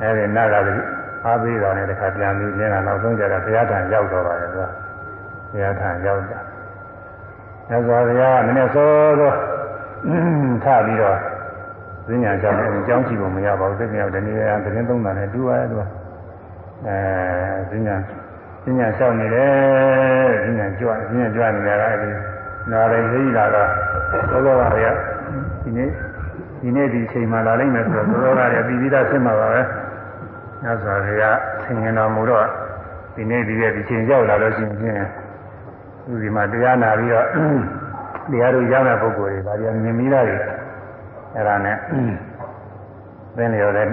အဲဒီနတ်ကလည်းအားပေးတာနဲ့တခါပြန်ပြီးကျင်းတာနောက်ဆုံးကြတော့ဘုရားထံရောက်တော့ပါတယ်သူကဘုရားထံရောက်တာအဲဆိုဘုရားကနည်းနည်းစောစောထပြီးတော့ဈဉ္ညာကြောင့်အကြောင်းကြည့်ဖို့မရပါဘူးသိမြောက်တနည်းအားသတင်းသုံးတာနဲ့တူပါရဲ့သူကအဲဈဉ္ညာ ဈဉ္ညာလျှောက်နေတယ်ဈဉ္ညာကြွဈဉ္ညာကြွနေကြတာအဲဒီနားရင်သိလာတော့သောသောကတွေကဒီနေ့ဒီနေ့ဒီချိန်မှလာလိမ့်မယ်ဆိုတော့သောသောကတွေပြီးပြီးသားဖြစ်မှာပါပဲညဇာတွေကဆင်ញင်တော်မူတော့ဒီနေ့ဒီရက်ဒီချိန်ရောက်လာလို့ရှိရင်သူဒီမှာတရားနာပြီးတော့တရားတို့ရောက်တဲ့ပုဂ္ဂိုလ်တွေဒါပြန်မြင်ပြီးသားတွေအဲ့ဒါနဲ့သင်လျော်တဲ့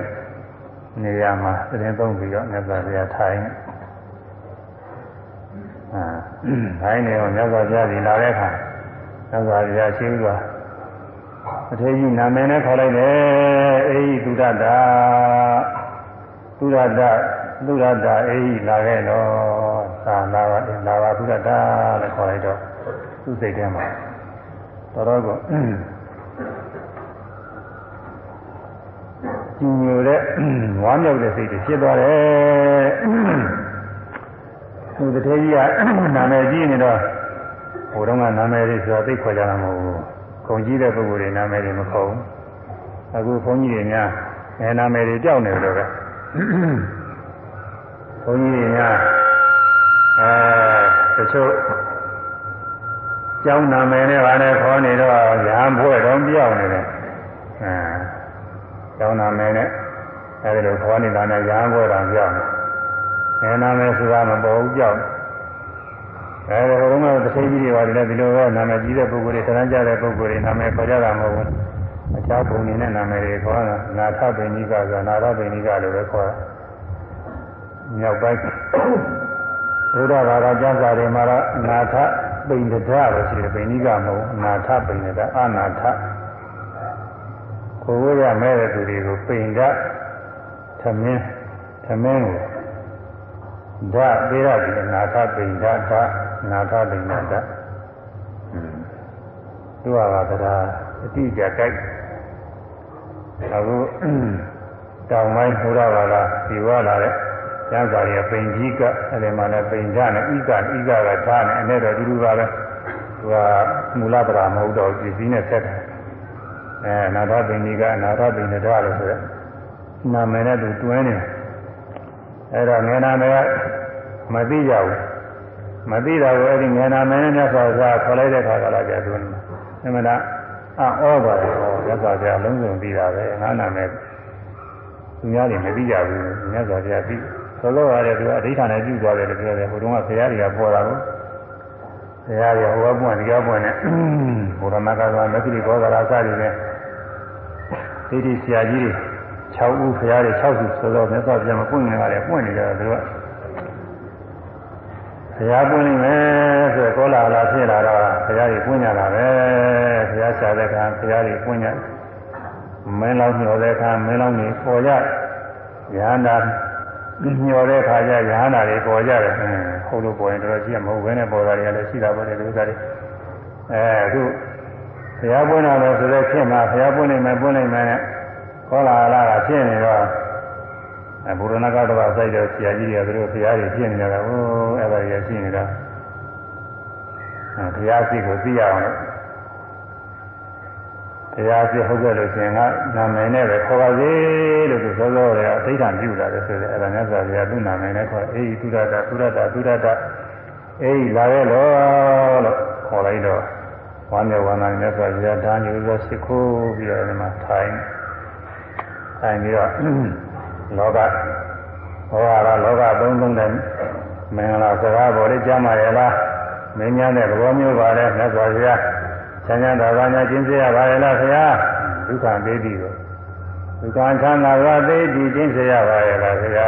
နေရာမှာသတင်းသုံးပြီးတော့မြတ်စွာဘုရားထိုင်အာ ထိုင်နေတော့မြတ်စွာဘုရားဒီလာတဲ့အခါမြတ်စွာဘုရားရှင်းစွာအထေကြီးနာမည်နဲ့ခေါ်လိုက်တယ်အေဟိသုဒ္ဓတာသုဒ္ဓတာသုဒ္ဓတာအေဟိလာခဲ့တော့သာလာပါလာပါသုဒ္ဓတာလို့ခေါ်လိုက်တော့သူ့စိတ်ထဲမှာတော်တော်ကိုကျင်ညိုတဲ့ဝမ်းမြောက်တဲ့စိတ်တွေဖြစ်သွားတယ် သူတထေကြီးကနာမည်ကြီးနေတော့ဟိုတုန်းကနာမည်တွေဆိုတာသိခေါ်ကြတာမဟုတ်ဘူးခုံကြီးတဲ့ပုဂ္ဂိုလ်တွေနာမည်တွေမခေါ်ဘူးအခုဘုန်းကြီးတွေများအဲနာမည်တွေကြောက်နေလို့ပဲဘုန်းကြီးတွေများအဲတချို့ကျောင်းနာမည်နဲ့ဗာနဲ့ခေါ်နေတော့ရဟန်းဘွဲ့တော့ပြောင်းနေတယ်အဲကျောင်းနာမည်နဲ့အဲဒီလိုခေါ်နေတာနဲ့ရဟန်းဘွဲ့တော်ပြောင်းနေ အဲနာမည်ဆိုတာမပေါ်ဘူးပြောင်းအဲဒီဘုရားကတစ်ချိန်ကြီးတွေပါတယ်ဒီလိုပဲနာမည်ကြီးတဲ့ပုဂ္ဂိုလ်တွေသဏ္ဍာန်ကျတဲ့ပုဂ္ဂိုလ်တွေနာမည်ခေါ်ကြတာမဟုတ်ဘူးအခြားပုံနေနဲ့နာမည်တွေခေါ်တာနာထပိဏိကဆိုတာနာထပိဏိကလို့ပဲခေါ်တာမြောက်ပိုင်းဘုရားဘာသာကျမ်းစာတွေမှာတော့နာထပိဏ္ဍဒလို့ရှိတယ်ပိဏိကမဟုတ်နာထပိဏ္ဍဒအနာထကိုယ်ဝရမဲ့တဲ့သူတွေကိုပိဏ္ဍသမင်းသမင်းကို ဓာသေးရပြီနာထပိဏ္ဍဓာနာထပိဏ္ဍဓာသူကကတရားအတိအကျကြိုက်အခုတောင်ပိုင်းဘုရားဘာသာဒီဝလာတဲ့ကျမ်းစာတွေပိန်ကြီးကအဲဒီမှာလည်းပိန်ကြနဲ့ဣကဣကကထားနေအဲ့တော့ဒီလိုပါပဲသူကမူလတရားမဟုတ်တော့ပြည်စည်းနဲ့ဆက်တယ်အဲနာထပိန်ကြီးကနာထပိန်နဲ့တော့လို့ဆိုရက်နာမည်နဲ့သူတွင်းနေ အဲ့တော့ငယ်နာမည်ကမသိကြဘူးမသိတာကိုအဲ့ဒီငယ်နာမည်နဲ့မြတ်စွာဘုရားခေါ်လိုက်တဲ့ခါကလာကြသူအမှန်တရားအောဩပါတယ်ဟောမြတ်စွာဘုရားလုံးစုံပြီးတာပဲငါနာမည်သူများတွေမသိကြဘူးမြတ်စွာဘုရားပြီးဆိုလို့ရတယ်သူကအဋ္ဌာနဲ့ပြုသွားတယ်လို့ပြောတယ်ဟိုတုန်းကဘုရားတွေကပေါ်တာကိုဘုရားတွေဟိုကပွင့်ဒီကပွင့်နဲ့ဘုရားမကသာမက္ခိဘောဂရာစသည်နဲ့ဒီဒီဆရာကြီးတွေ 6ဦးဘုရားတွေ6ခုဆိုတော့မြတ်စွာဘုရားမပွင့်နေပါလေပွင့်နေကြတယ်သူကဘုရားပွင့်နေမယ်ဆိုတော့ကောလာလာဖြစ်လာတော့ဘုရားကြီးပွင့်ကြတာပဲဘုရားဆရာတဲ့ကဘုရားကြီးပွင့်ကြမင်းလောင်းညော်တဲ့အခါမင်းလောင်းကြီးပေါ်ကြရဟန္တာညော်တဲ့ခါကျရဟန္တာတွေပေါ်ကြတယ်ဟုတ်လို့ပေါ်ရင်တော်တော်ကြီးမဟုတ်ဘဲနဲ့ပေါ်တာတွေကလည်းရှိတာပေါ့လေဒီဥစ္စာတွေအဲအခုဘုရားပွင့်တာလို့ဆိုတော့ဖြစ်မှာဘုရားပွင့်နိုင်မယ်ပွင့်နိုင်မယ်နဲ့ ခေါ်လာလာတာဖြစ်နေတော့အဲဘုရဏကတော့စိုက်တော့ဆရာကြီးတွေကသူတို့ဘုရားတွေဖြစ်နေကြတာဟိုအဲ့ဒါတွေရှိနေတာအဲဘုရားရှိကိုသိရအောင်လို့တရားပြဟုတ်ကြလို့ရှင်ကနာမည်နဲ့ပဲခေါ်ပါစေလို့သူစောစောတွေအဋ္ဌာန်ပြုတာလေဆိုတဲ့အဲ့ဒါမြတ်စွာဘုရားသူ့နာမည်နဲ့ခေါ်အေးသုရတသုရတသုရတအေးလာရဲ့လို့လို့ခေါ်လိုက်တော့ဝမ်းမြောက်ဝမ်းသာမြတ်စွာဘုရားဓာညူသောရှိခိုးပြီးတော့ဒီမှာထိုင် ထိုင်ပြီးတော့လောကဟောရတာလောကသုံးသုံးတဲ့မင်္ဂလာစကားပေါ်လေးကြားမှာရလားမင်းများတဲ့သဘောမျိုးပါလေမြတ်စွာဘုရားချမ်းသာသာညာကျင့်စေရပါရဲ့လားခင်ဗျာဒုက္ခသေးပြီကိုဒုက္ခချမ်းသာပါသေးပြီကျင့်စေရပါရဲ့လားခင်ဗျာ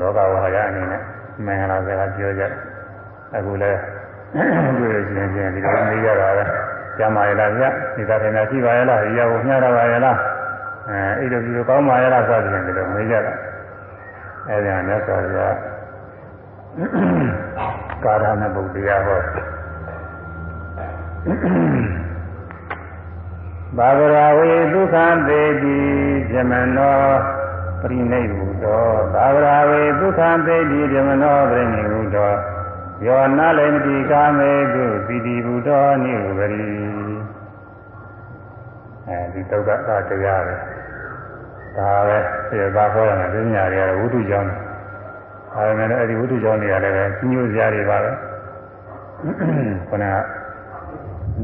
လောကဝါရအနေနဲ့မင်္ဂလာစကားပြောကြအခုလဲတွေ့ရခြင်းချင်းဒီလိုမေးရတာပဲကျမ်းပါရဲ့လားဗျဒီသာထင်တာရှိပါရဲ့လားဒီရောက်မျှတာပါရဲ့လား အဲအဲ့လိုဒီလိုကောင်းပါရဲ့လားဆိုတဲ့ဒီလိုမေးကြတာအဲ့ဒါနဲ့ဆိုရကာရဏဗုဒ္ဓရာဟောဘာဂရာဝေဒုက္ခသေတိဇမနောပရိနိဗ္ဗုတောဘာဂရာဝေဒုက္ခသေတိဇမနောပရိနိဗ္ဗုတောယောနာလိမတိကာမေကုပိတိဘုတောနိဝရိအဲဒီဒုက္ခသာတရားပဲ ဒါပဲပြေသာခေါ်ရမယ်ပညာတွေကတော့ဝိတုကြောင့်ဒါပေမဲ့အဲ့ဒီဝိတုကြောင့်တွေလည်းပဲညှို့စရာတွေပါပဲခொနက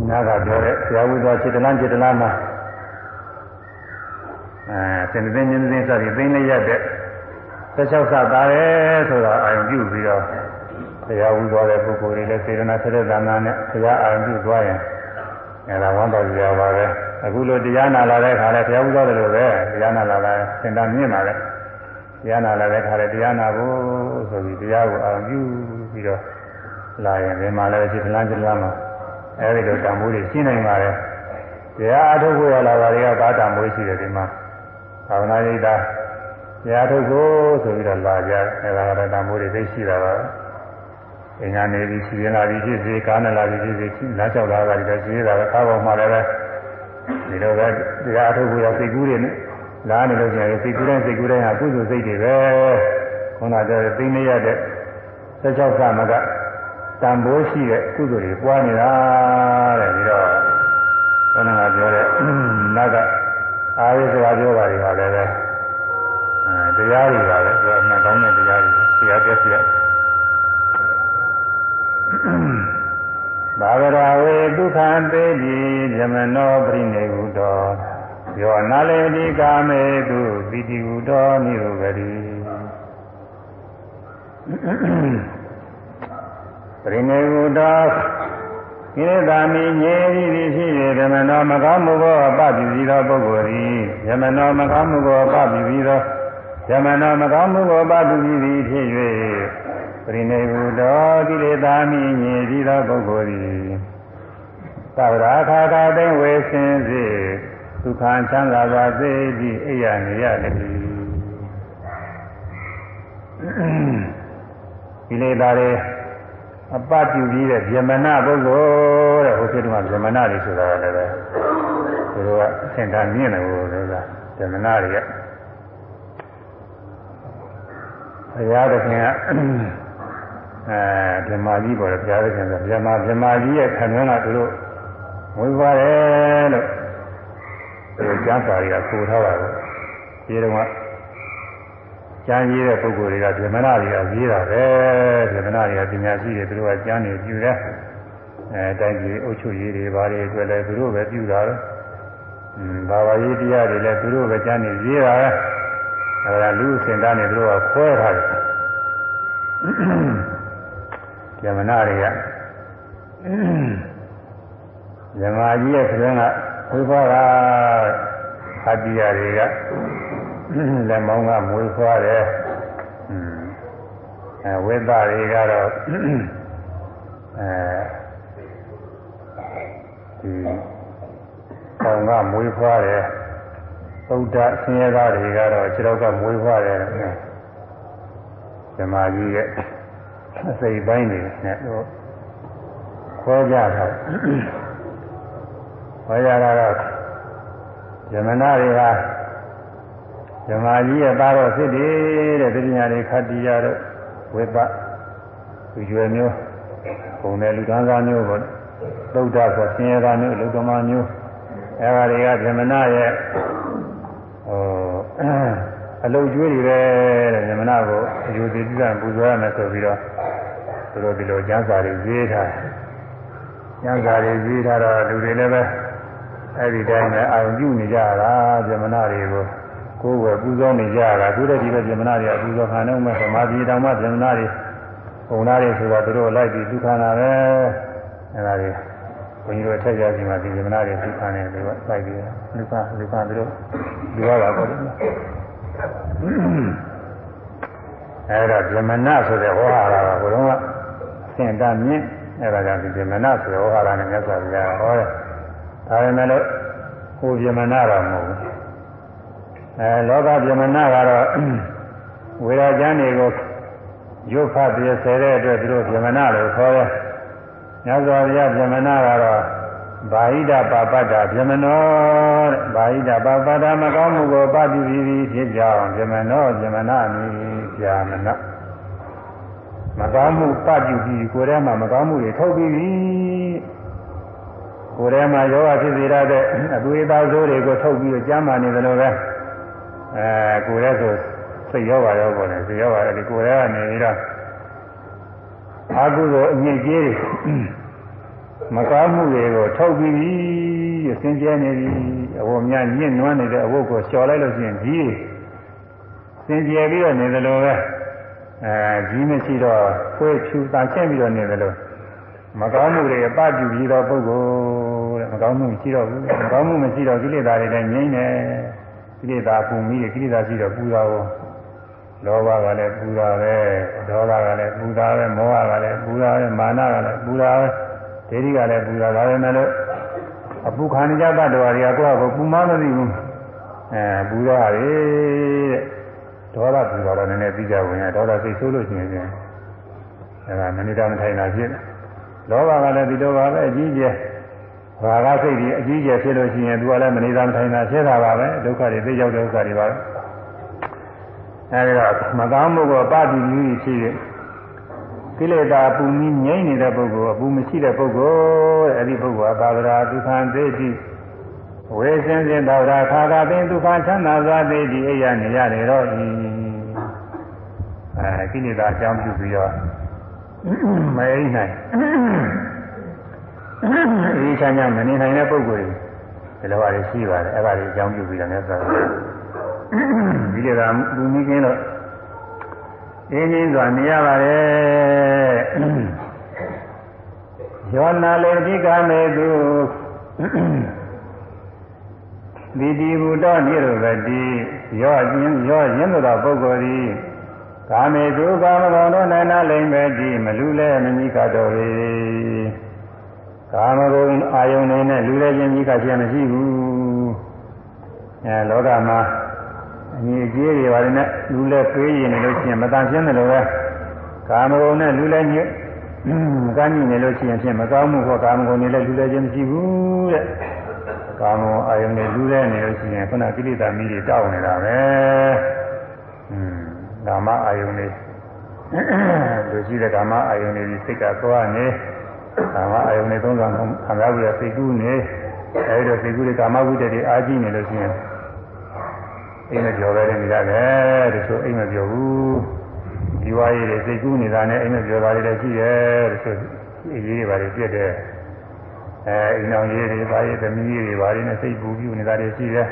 နာကပြောတဲ့ဆရာဝိသောစေတလန်းစေတလန်းမှာအဲစင်သိင်းချင်းသိင်းစသည်သိင်းလေးရက်တဲ့16ဆသားတယ်ဆိုတာအာယုံပြုပြီးတော့ဆရာဝိသောတဲ့ပုဂ္ဂိုလ်တွေလည်းစေတနာဆက်တဲ့သံဃာနဲ့ဆရာအာယုံပြုသွားရင်အဲဒါဝမ်းတော်ကြရပါပဲ အခုလိုတရားနာလာတဲ့ခါလဲဘုရားဝိသောတယ်လို့ပဲတရားနာလာတဲ့စင်တာမြင့်ပါလေတရားနာလာတဲ့ခါလဲတရားနာဖို့ဆိုပြီးတရားကိုအာရုံပြုပြီးတော့လာရင်ဒီမှာလည်းစေတလန်းစေတလန်းမှာအဲဒီလိုတံမိုးတွေရှင်းနိုင်ပါတယ်။တရားအထုတ်ဖို့ရလာတာတွေကဘာတံမိုးရှိတယ်ဒီမှာဘာဝနာရိတာတရားထုတ်ဖို့ဆိုပြီးတော့လာကြအဲဒါကတံမိုးတွေသိရှိတာပါ။အင်္ဂါနေပြီးရှိရင်လာပြီးဖြစ်စေကားနဲ့လာပြီးဖြစ်စေလမ်းလျှောက်လာတာတွေရှိနေတာပဲကားပေါ်မှာလည်းပဲ ဒီလိုပဲတရားအထုတ်ဖို့ရစိတ်ကူးတွေနဲ့လာနေလို့ကျရင်စိတ်ကူးတိုင်းစိတ်ကူးတိုင်းဟာကုသိုလ်စိတ်တွေပဲ။ခုနကပြောတဲ့သိနေရတဲ့16သမကတန်ဖိုးရှိတဲ့ကုသိုလ်တွေပွားနေတာတဲ့ပြီးတော့ဘုန်းတော်ကပြောတဲ့နတ်ကအာရိစကားပြောတာတွေပါလည်းပဲအဲတရားတွေပါပဲသူကမှန်ကောင်းတဲ့တရားတွေတရားတက်စီရ ဘာဝရာဝေဒုက္ခသေတိဇမနောပရိနေဟုတောယောနာလေတိကာမေတုသီတိဟုတောနိရောဂတိပရိနေဟုတောကိလေသာမီငြိသည်သည်ဖြစ်၍ဓမ္မနောမကောင်းမှုကိုအပပြုပြီးသောပုဂ္ဂိုလ်သည်ဓမ္မနောမကောင်းမှုကိုအပပြုပြီးသောဓမ္မနောမကောင်းမှုကိုအပပြုပြီးသည်ဖြစ်၍ ပရိနေဟုတောကိလေသာမီငြိသည်သောပုဂ္ဂိုလ်သည်သဗ္ဗရာခါခါသိဝေစင်စေဒုက္ခချမ်းသာပါစေသည့်အိယာနေရတည်းကိလေသာတွေအပပြုပြီးတဲ့ဗျမနာပုဂ္ဂိုလ်တဲ့ဟိုဖြစ်တော့ဗျမနာတွေဆိုတာလည်းပဲသူတို့ကအသင်္ကာမြင့်တယ်ဘုရားဗျမနာတွေကဘုရားသခင်က အဲဗြဟ္မာကြီးပေါ်တယ်ဘုရားသခင်ဆိုဗြဟ္မာဗြဟ္မာကြီးရဲ့ခံရင်းကသူတို့ဝိပါတယ်လို့သူကျမ်းစာတွေကဆိုထားတာကိုဒီတော့ကျမ်းရေးတဲ့ပုဂ္ဂိုလ်တွေကဗြဟ္မဏတွေကရေးတာပဲဗြဟ္မဏတွေကပညာရှိတွေသူတို့ကကျမ်းတွေပြုတယ်အဲတိုင်းပြည်အုပ်ချုပ်ရေးတွေဘာတွေအတွက်လဲသူတို့ပဲပြုတာပဲอืมဘာဝရေးတရားတွေလည်းသူတို့ပဲကျမ်းတွေရေးတာပဲအဲဒါလူစင်သားနေသူတို့ကခွဲထားတယ် ဗြဟ္မဏတွေကဇမာကြီးရဲ့ခရင်ကဝိပါကအတ္တိယတွေကလက်မောင်းကမွေးဖွားတယ်အဲဝိသတွေကတော့အဲဒီကောင်းကမွေးဖွားတယ်သုဒ္ဓဆင်းရဲသားတွေကတော့ခြေတော့ကမွေးဖွားတယ်ဇမာကြီးရဲ့အ စိပ်ပိုင်းတွေနဲ့တော့ခွဲကြတာခွဲကြတာတော့ဇမနာတွေဟာဇမာကြီးရဲ့သားတော်ဖြစ်တယ်တဲ့တတိယတွေခတ္တိယတို့ဝိပသူရွယ်မျိုးပုံတဲ့လူသားသားမျိုးပေါ့သုဒ္ဓဆိုဆင်းရဲသားမျိုးလူသမားမျိုးအဲဒါတွေကဇမနာရဲ့ဟို အလုတ်ကျွေးတွေပဲတဲ့ဇမနာကိုအယူတည်ကြံပူဇော်ရမယ်ဆိုပြီးတော့သူတို့ဒီလိုကျမ်းစာတွေရေးထားကျမ်းစာတွေရေးထားတော့လူတွေလည်းပဲအဲ့ဒီတိုင်းပဲအာရုံပြုနေကြတာဇမနာတွေကိုကိုယ်ကပူဇော်နေကြတာသူတို့ဒီလိုဇမနာတွေအပူဇော်ခံတော့မှသမာဓိတောင်မှဇမနာတွေပုံနာတွေဆိုတော့သူတို့လိုက်ပြီးသူခံတာပဲအဲ့ဒါတွေဘုန်းကြီးတို့ထက်ကြစီမှာဒီဇမနာတွေသူခံနေတယ်သူကလိုက်ပြီးလူကလူကသူတို့ဒီရတာပေါ့လေ အဲ့ဒါဇမနာဆိုတဲ့ဟောဟာရကဘုရားကအစင်တမြင့်အဲ့ဒါကြောင့်ဒီဇမနာဆိုတဲ့ဟောဟာရနဲ့မြတ်စွာဘုရားဟောတယ်ဒါပေမဲ့လို့ဟိုဇမနာတော့မဟုတ်ဘူးအဲလောကဇမနာကတော့ဝေဒကျမ်းတွေကိုရုပ်ဖတ်ပြဆဲတဲ့အတွက်သူတို့ဇမနာလို့ခေါ်တယ်မြတ်စွာဘုရားဇမနာကတော့ ဘာဟိတပါပတ္တာဇမနောတဲ့ဘာဟိတပါပတ္တာမကောင်းမှုကိုပတိပြီးပြီးဖြစ်ကြအောင်ဇမနောဇမနာမီဇာမနမကောင်းမှုပတိပြီးကိုယ်ထဲမှာမကောင်းမှုတွေထုတ်ပြီးပြီကိုယ်ထဲမှာယောဂဖြစ်စေရတဲ့အသွေးသားဆိုးတွေကိုထုတ်ပြီးကျမ်းမာနေတယ်လို့ပဲအဲကိုယ်ထဲဆိုစိတ်ယောဂရောပေါ်တယ်စိတ်ယောဂအဲ့ဒီကိုယ်ထဲကနေပြီးတော့အာဟုသောအညစ်အကြေးတွေ မကောင်းမှုတွေကိုထုတ်ပြီးပြီအစင်ကျဲနေပြီအဝမြညင့်နွမ်းနေတဲ့အဝတ်ကိုလျှော်လိုက်လို့ရှိရင်ကြီးစင်ကြယ်ပြီးတော့နေတယ်လို့ပဲအဲကြီးမရှိတော့ဖွေးဖြူတန်ချက်ပြီးတော့နေတယ်လို့မကောင်းမှုတွေအပပြုပြီးတော့ပုဂ္ဂိုလ်တဲ့မကောင်းမှုရှိတော့ဘူးမကောင်းမှုမရှိတော့ကိလေသာတွေလည်းငြိမ့်နေကိလေသာပူမိတယ်ကိလေသာရှိတော့ပူတာကိုလောဘကလည်းပူတာပဲဒေါသကလည်းပူတာပဲမောဟကလည်းပူတာပဲမာနကလည်းပူတာပဲ ဒိဋ္ဌိကလည်းပူတာဒါပဲမဲ့လို့အပူခံကြတတ်တော်တွေကကိုယ့်အကိုပူမမသိဘူးအဲပူတာတွေတဲ့ဒေါသပူတာတော့နည်းနည်းပြီးကြဝင်ရဒေါသစိတ်ဆိုးလို့ရှိရင်အဲဒါမနိဒမထိုင်တာဖြစ်တယ်လောဘကလည်းဒီလိုပါပဲအကြီးကျယ်ဘာကစိတ်ကြီးအကြီးကျယ်ဖြစ်လို့ရှိရင်သူကလည်းမနေတာမထိုင်တာဖြစ်တာပါပဲဒုက္ခတွေသိရောက်တဲ့ဥစ္စာတွေပါပဲအဲဒီတော့မကောင်းမှုကိုပတိကြီးဖြစ်ရင် ကိလေသာပူမီငြိမ့်နေတဲ့ပုဂ္ဂိုလ်အပူမရှိတဲ့ပုဂ္ဂိုလ်အဲဒီပုဂ္ဂိုလ်ကသာဝရာဒုက္ခံသိတိဝေစင်စင်သာဝရာခါသာပင်ဒုက္ခချမ်းသာစွာသိတိအိယာနေရတယ်တော့ဤအဲကိလေသာအကြောင်းပြုပြီးတော့မအိနိုင်ဒီချမ်းချမ်းမနေနိုင်တဲ့ပုဂ္ဂိုလ်တွေဒီလိုပါလေရှိပါတယ်အဲ့ဒါတွေအကြောင်းပြုပြီးတော့လည်းဆိုဒီလေကလူကြီးကင်းတော့ အင်းကြီးစွာနေရပါတယ်ယောနာလေတိကမေတုဒီတိဘုဒ္ဓနိရောဓတိယောခြင်းယောရင်းသောပုဂ္ဂိုလ်သည်ကာမေတုကာမဂုဏ်တို့၌နာလိမ့်ပဲဒီမလူလဲမမိကတော်၏ကာမဂုဏ်အာယုန်နေနဲ့လူလဲခြင်းမိကခြင်းမရှိဘူးအဲလောကမှာ အညီအကျေးတွေပါတယ်နဲ့လူလဲပေးရင်လို့ရှိရင်မတန်ရှင်းတယ်လို့ပဲကာမဂုဏ်နဲ့လူလဲညကမ်းကြီးနေလို့ရှိရင်ဖြင့်မကောင်းမှုဟောကာမဂုဏ်တွေလည်းလူလည်းချင်းမရှိဘူးတဲ့ကာမဂုဏ်အာယုန်တွေလူလည်းနေလို့ရှိရင်ခုနကိလေသာမီးတွေတောက်နေတာပဲอืมကာမအာယုန်တွေလူရှိတဲ့ကာမအာယုန်တွေစိတ်ကသွားနေကာမအာယုန်တွေသုံးဆောင်ခံစားပြီးစိတ်ကူးနေအဲဒီတော့စိတ်ကူးတွေကာမဝိတ္တတွေအာကြည့်နေလို့ရှိရင် အိမ်မပြောပဲနေရတယ်တချို့အိမ်မပြောဘူးဒီဝါရည်တွေစိတ်ကူးနေတာနဲ့အိမ်မပြောတာတွေလည်းရှိတယ်တချို့အေးကြီးတွေပါလေပြည့်တယ်အဲအိမ်အောင်ကြီးတွေပါရည်သမီးတွေပါရည်နဲ့စိတ်ပူပြူနေတာတွေရှိတယ်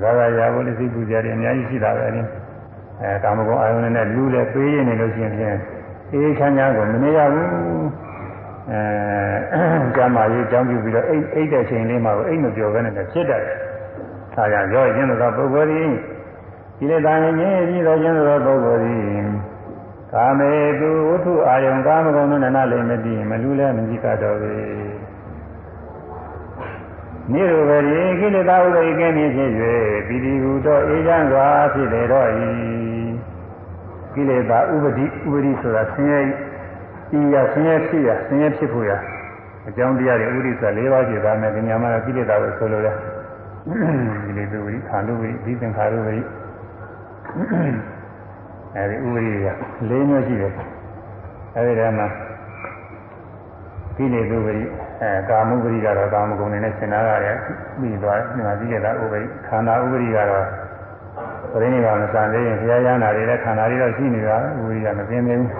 ဇာကရာဘုလေးစိတ်ပူကြတယ်အများကြီးရှိတာပဲအဲဒီအဲကာမဂုဏ်အာယုန်နဲ့လူလည်းပေးရနေလို့ရှိရင်ဖြင့်အေးချမ်းချမ်းကိုမနေရဘူးအဲကျမ်းမာရေးအကြောင်းပြုပြီးတော့အိတ်အိတ်တဲ့ချိန်လေးမှာအိတ်မပြောဘဲနဲ့ဖြစ်တတ်တယ်။ ဒါကြောင့်ရောခြင်းသောပုဂ္ဂိုလ်သည်ဒီလေတန်ငြင်းပြီးတော့ခြင်းသောပုဂ္ဂိုလ်သည်ကာမေတုဝတ္ထုအာယုံကာမဂုဏ်နဲ့နာလည်းမတည်မလူလည်းမကြည့်ကတော့ပဲ။နိရောဓရေကိလေသာဥဒိကင်းနေဖြစ်၍ပိတိဟုသောအေးချမ်းစွာဖြစ်လေတော့၏ကိလေသာဥပတိဥပတိဆိုတာဆင်းရဲဤရဆင်းရဲဖြစ်ရဆင်းရဲဖြစ်ဖို့ရအကြောင်းတရားတွေဥဒိစ္စ၄ပါးဖြစ်တာနဲ့ဉာဏ်မှာကိလေသာကိုဆိုလိုတယ် ဒီလေသူဝိခန္ဓုဝိဒီသင်္ခါရဝိအဲဒီဥပရိယ၄မျိုးရှိတယ်အဲဒီထဲမှာကိလေသူဝိအဲကာမုပရိကတော့ကာမဂုဏ်နဲ့ရှင်းနာရတယ်ပြီးသွားဒီမှာပြီးရတာဥပရိခန္ဓာဥပရိကတော့ပရိနိဗ္ဗာန်စံသေးရင်ဘုရားရဟနာတွေလည်းခန္ဓာတွေတော့ရှိနေတာဥပရိကမပြင်းသေးဘူး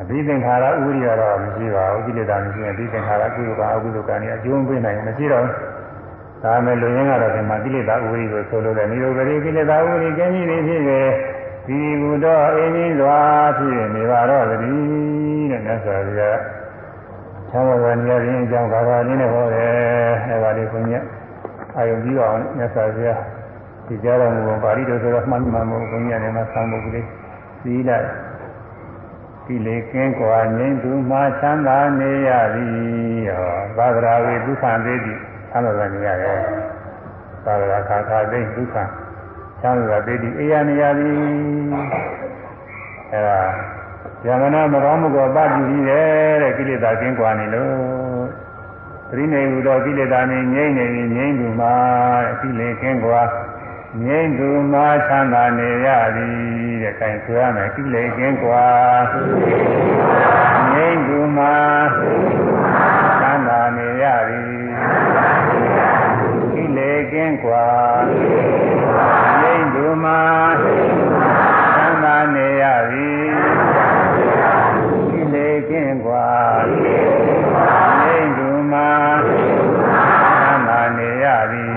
အဘိသင်္ခါရဥပရိကတော့မရှိပါဘူးကိလေသာမရှိရင်အဘိသင်္ခါရကုသိုလ်ကအကုသိုလ်ကံတွေအကျိုးပေးနိုင်မရှိတော့ ဒါမဲ့လူရင်းကတော့ဒီမှာကိလေသာဥပရိကိုဆိုလို့လည်းနိရောဓရိကိလေသာဥပရိကျင်းကြီးနေဖြစ်ပေဒီကုတော့အင်းကြီးစွာဖြစ်နေပါတော့သတိတဲ့မြတ်စွာဘုရားသံဃာတော်ညရင်းအကြောင်းဘာသာလေးနဲ့ဟောတယ်အဲပါလေးခွန်ကြီးအာယုံပြီးအောင်မြတ်စွာဘုရားဒီကြားတော်မူပါဠိတော်ဆိုတော့မှန်မှန်မို့ခွန်ကြီးကနေမှဆောင်းဖို့ကလေးပြီးလိုက်ကိလေကင်းကွာငြိမ့်သူမှချမ်းသာနေရသည်ဟောသာသရာဝေဒုက္ခသေးသည် ချမ်းသာနေရတယ်သာသရာခါခါသိဒုက္ခချမ်းသာသေးသည်အေယနေရသည်အဲဒါယမနာမကောင်းမှုကိုပပြုပြီးတယ်တဲ့ကိလေသာကင်းကွာနေလို့သတိနေဟူသောကိလေသာနေငြိမ့်နေပြီးငြိမ့်သူမှာကိလေကင်းကွာငြိမ့်သူမှာချမ်းသာနေရသည်တဲ့ခိုင်ဆိုရမယ်ကိလေကင်းကွာငြိမ့်သူမှာချမ်းသာနေရသည် ကိလေကင်းကွာငြိမ့်သူမှာချမ်းသာနေရသည်ကိလေကင်းကွာငြိမ့်သူမှာချမ်းသာနေရသည်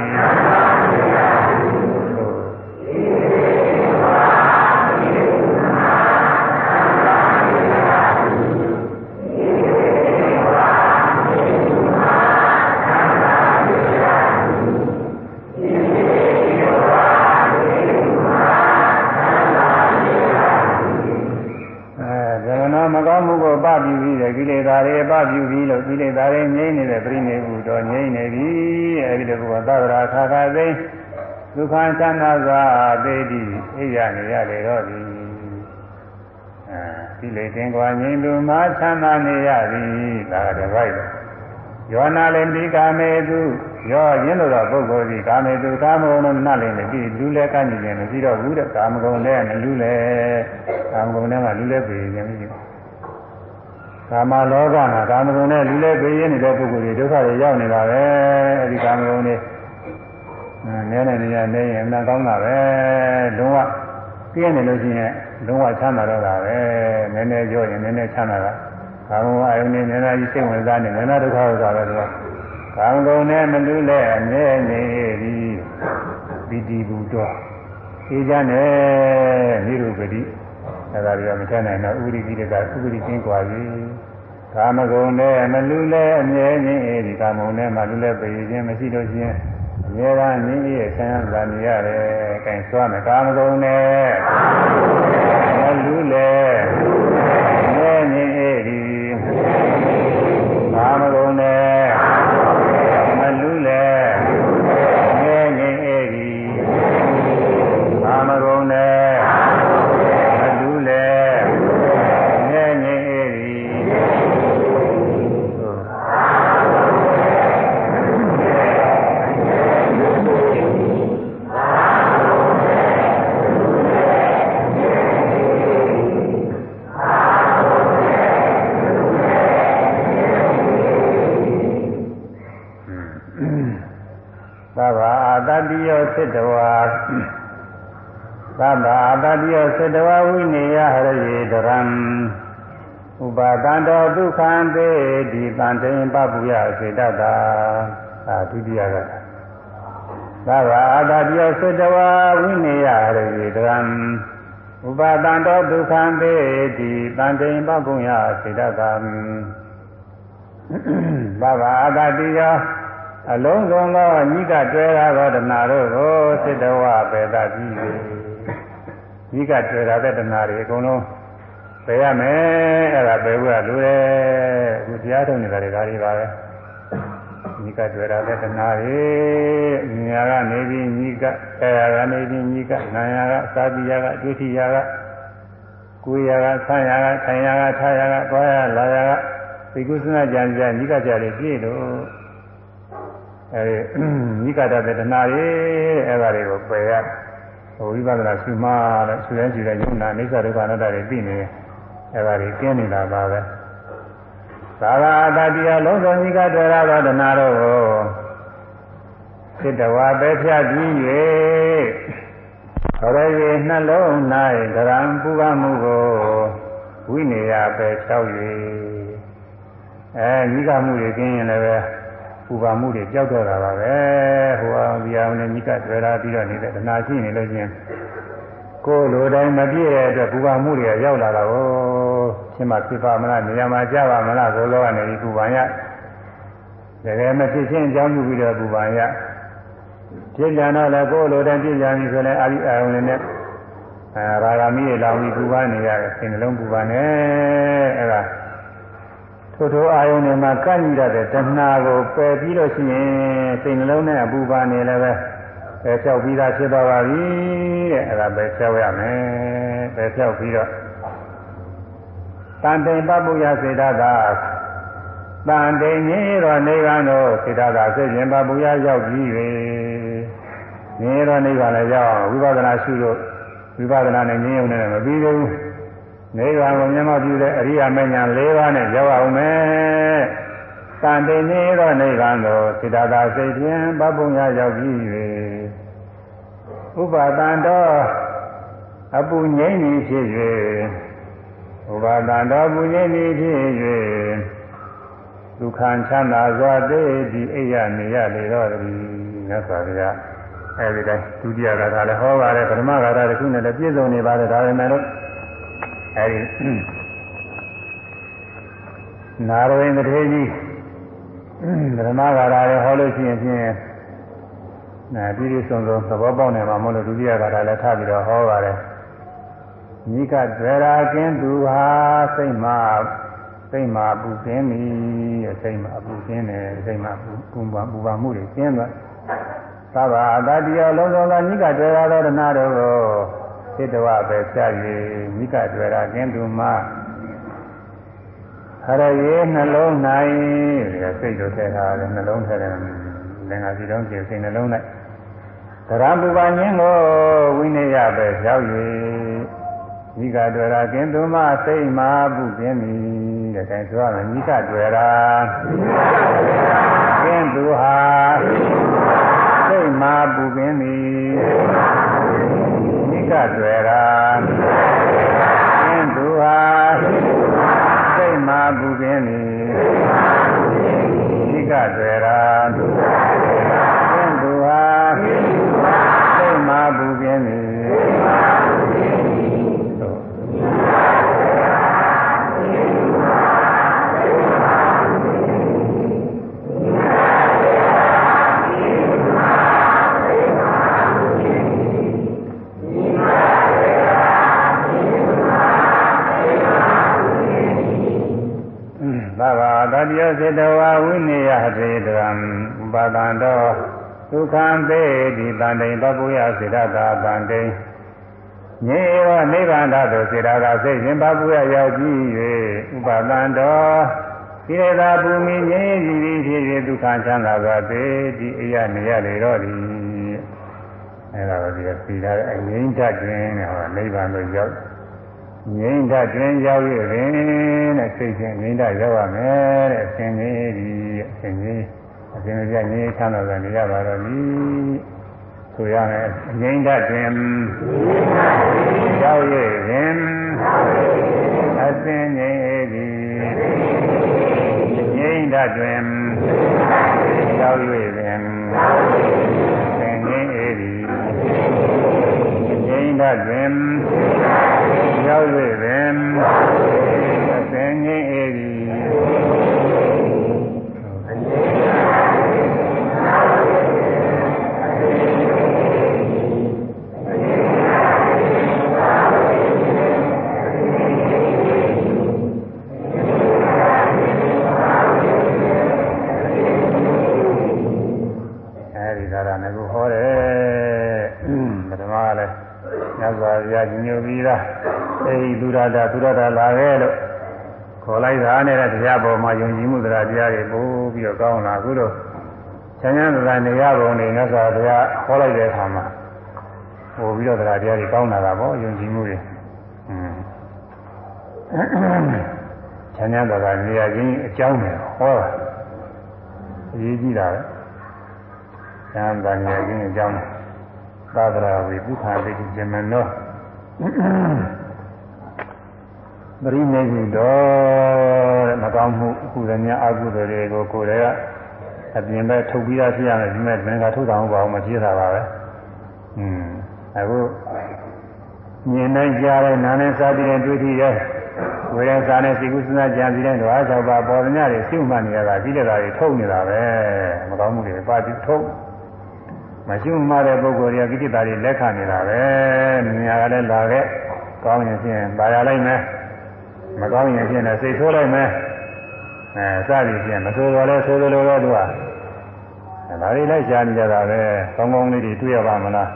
မကောင်းမှုကိုပပြုပြီးတဲ့ကိလေသာတွေပပြုပြီး လို့ကိလေသာတွေငြိမ့်နေတဲ့ပြိနေဘူးတော့ငြိမ့်နေပြီအဲဒီလိုကသဗ္ဗရာခါခါသိဒုက္ခချမ်းသာစွာသိတိအိရနေရတယ်တော့ဒီအဲဒီလေတင်ကွာငြိမ့်သူမှာချမ်းသာနေရသည်ဒါကတပိုက်ယောနာလည်းဒီကာမေသူရောရင်းလို့တော့ပုဂ္ဂိုလ်ဒီကာမေသူကာမဂုဏ်နဲ့နှက်လည်းဒီလူလဲကန့်နေတယ်မရှိတော့ဘူးတဲ့ကာမဂုဏ်နဲ့လူလဲကာမဂုဏ်နဲ့ကလူလဲပြေနေပြီ ကာမလောကမှာကာမဂုဏ်နဲ့လူလဲပေးရနေတဲ့ပုဂ္ဂိုလ်တွေဒုက္ခတွေရောက်နေတာပဲအဲဒီကာမဂုဏ်တွေနည်းနည်းနေရနေရင်အမှန်ကောင်းတာပဲလုံးဝပြည့်နေလို့ရှိရင်လုံးဝချမ်းသာတော့တာပဲနည်းနည်းကြောရင်နည်းနည်းချမ်းသာတာကာမဂုဏ်အယုန်နဲ့နည်းနည်းကြီးစိတ်ဝင်စားနေနည်းနည်းဒုက္ခရောက်တာပဲသူကကာမဂုဏ်နဲ့မလူလဲအနေနေသည်ပီတိဘူးတော့အေးကြနဲ့နိရုပတိ အဲဒါတွေကမထနိုင်တော့ဥရိပိတကဥပရိချင်းกว่าပြီကာမဂုဏ်နဲ့မလူလဲအမြဲတမ်းအဲဒီကာမဂုဏ်နဲ့မလူလဲပေခြင်းမရှိလို့ရှိရင်အမြဲတမ်းနင်းရဲ့ဆန်းသာနေရတယ်။အဲဆွမ်းမယ်ကာမဂုဏ်နဲ့မလူလဲအမြဲတမ်းအဲဒီကာမဂုဏ်နဲ့ တိယောစိတဝါသဗ္ဗအာတတိယောစိတဝါဝိနေယဟရေတရံဥပါဒံတော်ဒုက္ခံတေဒီတန်တေပပုယစေတတာအာဒုတိယကသဗ္ဗအာတတိယောစိတဝါဝိနေယဟရေတရံဥပါဒံတော်ဒုက္ခံတေဒီတန်တေပပုယစေတတာသဗ္ဗအာတတိယော အလုံးစုံသောညိကတွဲတာသောတဏှာတို့ကိုစိတ္တဝပေတတိညိကတွဲတာတဲ့တဏှာတွေအကုန်လုံးပယ်ရမယ်အဲ့ဒါပယ်ဖို့ကလိုတယ်အခုတရားထုတ်နေတာတွေဒါတွေပါပဲညိကတွဲတာတဲ့တဏှာတွေညာကနေပြီးညိကအဲရကနေပြီးညိကနာယာကစာတိယာကဒုတိယကကိုယ်ယာကဆံယာကထိုင်ယာကထားယာကသွားယာလာယာကသိကုသနာကြံကြညိကကြတွေပြည့်လို့ အဲဒီမိကတတဲ့တဏှာတွေအဲ့ဒါတွေကိုပယ်ရဟိုဝိပဿနာရှုမှလို့ရှုရင်ရှုတဲ့ယုံနာအိစ္ဆဒုက္ခအနတ္တတွေသိနေအဲ့ဒါတွေကင်းနေတာပါပဲသာဂာတတိယလုံးစုံမိကတွေ့ရသောတဏှာတို့ကိုစိတဝါပဲဖြတ်ပြီး၍ရရေနှလုံး၌ဒရံပူပါမှုကိုဝိနေယပဲလျှောက်၍အဲမိကမှုတွေကင်းရင်လည်း ပူပါမှုတွေကြောက်တော့တာပါပဲဟိုအောင်ဒီအောင်နဲ့မိကတွေ့လာပြီးတော့နေတဲ့တဏှာရှိနေလို့ချင်းကိုယ်လိုတိုင်းမပြည့်တဲ့အတွက်ပူပါမှုတွေရောက်လာတာကိုဖြစ်မှဖြစ်ပါမလားနေရာမှာကြပါမလားကိုလောကနေဒီပူပါရတကယ်မဖြစ်ချင်းအကြောင်းပြုပြီးတော့ပူပါရပြည့်ကြံတော့လည်းကိုယ်လိုတိုင်းပြည့်ကြံပြီဆိုရင်အာရိအာယုန်နဲ့အဲရာဂမီရေလောင်ပြီးပူပါနေရတယ်စိတ်နှလုံးပူပါနေအဲ့ဒါ ထို့ထိုအာယုန်တွေမှာကန့်ညရတဲ့တဏှာကိုပယ်ပြီးလို့ရှိရင်စိတ်နှလုံးနဲ့အပူပါနေလည်းပဲပယ်ဖြောက်ပြီးသားဖြစ်သွားပါပြီတဲ့အဲ့ဒါပဲဖြောက်ရမယ်ပယ်ဖြောက်ပြီးတော့တန်တိန်ပပုယစေတသာတန်တိန်ကြီးတော်နိဗ္ဗာန်တို့စေတသာစိတ်ရှင်ပပုယရောက်ပြီး၍နေတော်နိဗ္ဗာန်လည်းရောက်အောင်ဝိပဿနာရှုလို့ဝိပဿနာနဲ့ဉာဏ်ယုံနဲ့မပြီးသေးဘူး နိဗ္ဗာန်ကိုမျက်မှောက်ပြုတဲ့အရိယာမဉ္ဇဉ်၄ပါးနဲ့ရောက်အောင်မယ်။တန်တေနေသောနိဗ္ဗာန်သို့စိတ္တသာစိတ်ဖြင့်ပပုံရရောက်ပြီး၍ဥပါဒံတော်အပူငိမ့်ဤဖြစ်၍ဥပါဒံတော်ပူငိမ့်ဤဖြစ်၍ဒုက္ခံချမ်းသာစွာတည်းဒီအိယနေရလေတော့သည်မြတ်စွာဘုရားအဲဒီတိုင်းဒုတိယဂါထာလည်းဟောပါတယ်ပထမဂါထာတစ်ခုနဲ့လည်းပြည့်စုံနေပါတယ်ဒါပေမဲ့လို့ အဲဒီနာရဝိန်တထေကြီးဓမ္မဂါရလည်းဟောလို့ရှိရင်ဖြင့်နာပြည်ပြည်စုံစုံသဘောပေါက်နေမှာမဟုတ်လို့ဒုတိယဂါရလည်းထားပြီးတော့ဟောပါတယ်မိကဒွေရာကင်းသူဟာစိတ်မှာစိတ်မှာပူကင်းပြီစိတ်မှာပူကင်းတယ်စိတ်မှာပူပူပါပူပါမှုတွေကျင်းသွားသဗ္ဗအတ္တိယလုံးစုံသောမိကဒွေရာသောဒနာတို့ကို စိတ္တဝပဲဖြတ်၍မိကတွေ့တာကျင်းသူမှဟရရေနှလုံး၌ဒီစိတ်တို့ထည့်ထားတယ်နှလုံးထည့်တယ်လင်္ကာစီတုံးကျစိတ်နှလုံး၌သရပူပါခြင်းကိုဝိနည်းပဲဖြောက်၍မိကတွေ့တာကျင်းသူမှစိတ်မှာပုကျင်းသည်တဲ့တိုင်ဆိုရမယ်မိကတွေ့တာကျင်းသူဟာစိတ်မှာပုကျင်းသည် ကတွေ့တာသင်သူဟာစိတ်မှာပူပင်နေဒီကတွေ့တာသင်သူဟာစိတ်မှာပူပင်နေ ယောစေတဝါဝိနေယသေတံဥပါဒံတော်ဒုက္ခံသေတိတန်တိန်ပပုယစေတသာတန်တိန်ညေဝနိဗ္ဗာန်သို့စေတသာစိတ်ရှင်ပပုယရောက်ကြည့်၍ဥပါဒံတော်ကိလေသာပူမီငြိမ်းရည်ရည်ဖြစ်၍ဒုက္ခချမ်းသာစွာသေဒီအရာနေရလေတော့သည်အဲဒါကိုဒီကပြီးတာအငြိမ့်တတ်ခြင်းနဲ့ဟောနိဗ္ဗာန်သို့ရောက် ငြိမ့်တတ်တွင်ရောက်ရရင်တဲ့စိတ်ချင်းငြိမ့်တတ်ရောက်ရမယ်တဲ့အရှင်ကြီးဒီအရှင်ကြီးအရှင်ကြီးငြိမ့်ချမ်းသာတယ်နေရပါတော့ဒီဆိုရမယ်ငြိမ့်တတ်တွင်ရောက်ရရင်အစင်ငြိမ့်ဧသည်ငြိမ့်တတ်တွင်ရောက်ရရင်အစင်ငြိမ့်ဧသည်ငြိမ့်တတ်တွင် ရောက်ရရင်အစင်ငြိမ့်ဧသည်အဲဒီသာရငကူဟောတယ်ပထမကလည်းညဇာပြညညပြီးသားအဲဒီသူရ တာသူရတာလာခဲ့လို့ခေါ်လိုက်တာနဲ့တရားပေါ်မှာယုံကြည်မှုတရားတရားတွေပို့ပြီးတော့ကောင်းလာအခုတော့ချမ်းချမ်းသာသာနေရပုံနဲ့ညဇာပြဟောလိုက်တဲ့အခါမှာပို့ပြီးတော့တရားတရားတွေကောင်းလာတာပေါ့ယုံကြည်မှုတွေอืมချမ်းချမ်းသာသာနေရခြင်းအကြောင်းနဲ့ဟောတာအရေးကြီးတာပဲသံဃာဉာဏ်ခြင်းအကြောင်းသာသနာဝိပုခာတိဇမနော ပရိမေဟုတော်တဲ့မကောင်းမှုအခုလည်းများအကုသိုလ်တွေကိုကိုယ်တည်းကအပြင်ဘက်ထုတ်ပြီးသားဖြစ်ရမယ်ဒီမဲ့မင်္ဂထုတ်တော်မပါအောင်မဖြစ်တာပါပဲอืมအခုမြင်နိုင်ကြတဲ့နာနဲ့စားပြီးတဲ့တွေ့ထိရဲ့ဝေဒစာနဲ့စိကုစနာကြံပြီးတဲ့ဓဝါ၆ပါးပေါ်ညတွေရှုမှတ်နေရတာပြီးတဲ့ဓာတ်တွေထုတ်နေတာပဲမကောင်းမှုတွေပါပြီးထုတ်မရှိမှတဲ့ပုဂ္ဂိုလ်တွေကကိဋ္တာတွေလက်ခံနေတာပဲမြညာကလည်းလာခဲ့ကောင်းရင်ဖြင့်ပါရလိုက်မယ် မကောင်းရင်ဖြင့်လည်းစိတ်ဆိုးလိုက်မယ်အဲစသည်ဖြင့်မဆိုးတော့လဲဆိုးသလိုပဲသူကအဲဒါတွေလိုက်ရှားနေကြတာပဲကောင်းကောင်းလေးတွေတွေ့ရပါမလား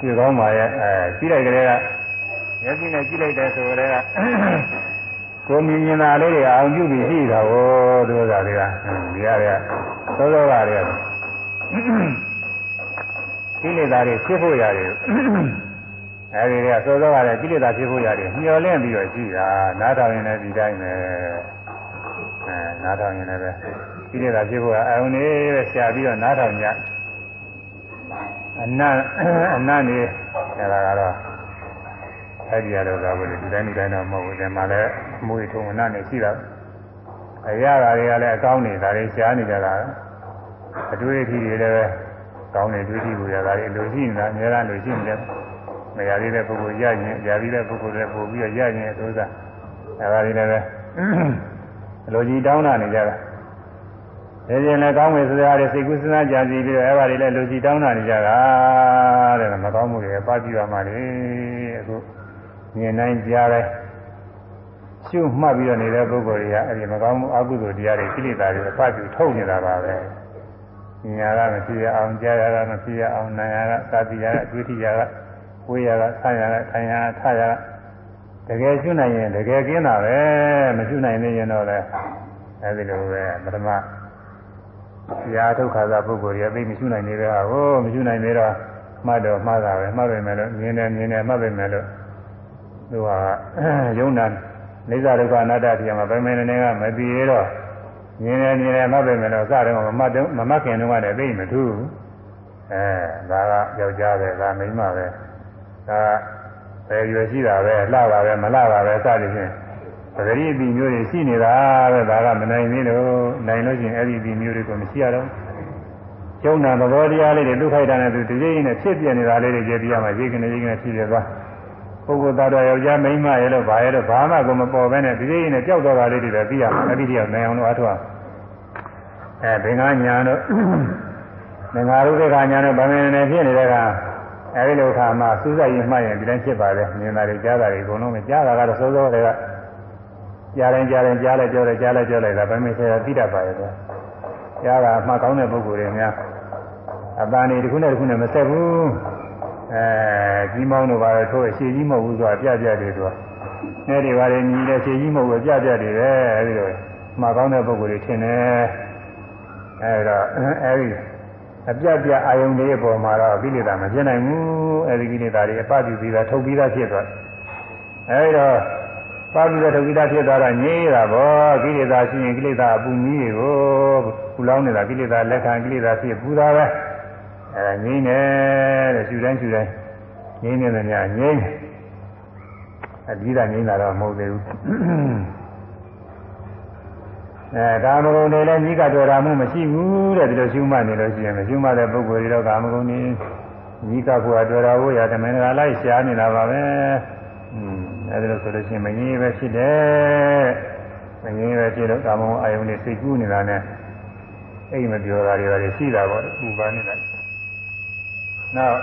တွေ့ကောင်းပါရဲ့အဲကြည့်လိုက်ကြတဲ့ကမျက်စိနဲ့ကြည့်လိုက်တဲ့ဆိုတဲ့ကကိုမြင်မြင်တာလေးတွေအောင်ပြုပြီးရှိတာကိုသူကတွေကဒီရတဲ့သောသောကတွေကကိလေသာတွေဖြစ်ဖို့ရတယ် အဲဒီကစောစောကလည်းကိလေသာဖြစ်ဖို့ရတယ်မျောလင့်ပြီးတော့ရှိတာနားထောင်ရင်လည်းဒီတိုင်းပဲအဲနားထောင်ရင်လည်းပဲကိလေသာဖြစ်ဖို့အအောင်နေပဲရှာပြီးတော့နားထောင်ကြအနတ်အနတ်နေအဲဒါကတော့အဲဒီရတော့ကဘယ်လိုဒီတိုင်းဒီတိုင်းတော့မဟုတ်ဘူးဒီမှာလည်းအမွေထုံအနတ်နေရှိတာအရာတွေကလည်းအကောင်းနေဒါတွေရှားနေကြတာအတွေ့အထိတွေလည်းပဲကောင်းတဲ့တွေ့ထိကိုရတာလေလိုရှိနေတာအများအားလိုရှိနေတယ် မရသေးတဲ့ပုဂ္ဂိုလ်ရရင်ရပြီးတဲ့ပုဂ္ဂိုလ်တွေပို့ပြီးတော့ရရင်အစိုးစားအဲဒါလေးလည်းပဲလိုကြီးတောင်းတာနေကြတာဒီရင်လည်းကောင်းမယ်စရာတွေစိတ်ကူးစဉ်းစားကြံစည်ပြီးတော့အဲဒါလေးလည်းလိုကြီးတောင်းတာနေကြတာတဲ့မကောင်းမှုတွေပါပြရမှာလေအခုမြင်နိုင်ကြားတယ်ရှုမှတ်ပြီးတော့နေတဲ့ပုဂ္ဂိုလ်တွေကအဲဒီမကောင်းမှုအကုသိုလ်တရားတွေကိလေသာတွေအပပြုထုတ်နေတာပါပဲညာကမဖြစ်ရအောင်ကြားရကမဖြစ်ရအောင်နာရကသာတိရကတွေ့ထိရက ဝေးရကဆန်းရကထိုင်ရကထရကတကယ်ရှုနိုင်ရင်တကယ်ကင်းတာပဲမရှုနိုင်သေးရင်တော့လေအဲဒီလိုပဲပထမရာဒုက္ခသာပုဂ္ဂိုလ်တွေအသိမရှုနိုင်သေးတဲ့ဟာကိုမရှုနိုင်သေးတော့မှတ်တော့မှတ်တာပဲမှတ်ပေမဲ့လို့မြင်တယ်မြင်တယ်မှတ်ပေမဲ့လို့သူကယုံနာနေသာဒုက္ခအနတ္တတရားမှာဗမေနနေကမသိရတော့မြင်တယ်မြင်တယ်မှတ်ပေမဲ့တော့စတယ်မမှတ်တော့မမှတ်ခင်တော့ကလည်းသိမထူးအဲဒါကယောက်ျားပဲဒါမိန်းမပဲ ဒါပဲရွယ်ရှိတာပဲလှပါပဲမလှပါပဲစသည်ဖြင့်ပဂရိအပြီးမျိုးတွေရှိနေတာပဲဒါကမနိုင်သေးလို့နိုင်လို့ရှိရင်အဲ့ဒီအပြီးမျိုးတွေကိုမရှိရတော့ကျုံနာသဘောတရားလေးတွေဒုက္ခိတနဲ့သူတကြိမ်နဲ့ဖြစ်ပြနေတာလေးတွေကြည့်ပြရမှာရိတ်ကနေရိတ်ကနေဖြစ်ပြသွားပုဂ္ဂိုလ်သားတော်ယောက်ျားမိန်းမရဲ့လို့ဘာရဲ့လို့ဘာမှကိုမပေါ်ဘဲနဲ့ဒီလိုနဲ့ကြောက်တော့တာလေးတွေပဲသိရမှာအဲ့ဒီတရားနိုင်အောင်လို့အထောက်အဲဘင်္ဂညာတို့ငင်္ဂါရုဒ္ဓကညာတို့ဗမေနနေဖြစ်နေတဲ့က အဲဒီလိုခါမှစူးစိုက်ရင်မှတ်ရင်ဒီတိုင်းဖြစ်ပါလေမြင်တာတွေကြားတာတွေအကုန်လုံးပဲကြားတာကတော့စိုးစိုးတွေကကြားရင်ကြားရင်ကြားလိုက်ပြောတယ်ကြားလိုက်ပြောလိုက်တာဗမေဆရာသိတတ်ပါရဲ့ကြားတာမှတ်ကောင်းတဲ့ပုဂ္ဂိုလ်တွေများအပန်းနေတစ်ခုနဲ့တစ်ခုနဲ့မဆက်ဘူးအဲကြီးမောင်းတို့ပါတော့ထိုးအရှိကြီးမဟုတ်ဘူးဆိုတာပြပြတယ်သူကနဲ့တွေပါလေညီတယ်အရှိကြီးမဟုတ်ဘူးပြပြတယ်ပဲအဲဒီလိုမှကောင်းတဲ့ပုဂ္ဂိုလ်တွေထင်တယ်အဲဒါအဲဒီ အပြတ်ပြအာယုန်တွေအပေါ်မှာတော့ကိလေသာမဖြစ်နိုင်ဘူးအဲဒီကိလေသာတွေအပပြုပြီးသားထုတ်ပြီးသားဖြစ်သွားအဲဒီတော့ပါပြီးတော့ထုတ်ပြီးသားဖြစ်သွားတာငြိမ်းရတာပေါ့ကိလေသာရှိရင်ကိလေသာအပူမီးတွေကိုပူလောင်းနေတာကိလေသာလက်ခံကိလေသာဖြစ်ပူတာပဲအဲငိမ့်တယ်တဲ့ရှူတိုင်းရှူတိုင်းငိမ့်နေတယ်များငိမ့်အပြီးတာငိမ့်တာတော့မဟုတ်သေးဘူး အဲကာမဂုဏ်တွေလည်းကြီးကတော်တာမှုမရှိဘူးတဲ့ဒီလိုရှုမှတ်နေလို့ရှိရင်မရှုမှတ်တဲ့ပုဂ္ဂိုလ်တွေတော့ကာမဂုဏ်ကြီးကြီးကဖို့တော်တာဖို့ရတမင်္ဂလာလိုက်ရှားနေတာပါပဲอืมအဲဒီလိုဆိုလို့ရှိရင်မငြင်းပဲဖြစ်တယ်မငြင်းပဲဖြစ်လို့ကာမဂုဏ်အာယုန်တွေစိတ်ကူးနေတာနဲ့အိမ်မပြောတာတွေလည်းရှိတာပေါ့ဥပါနေတာနောက်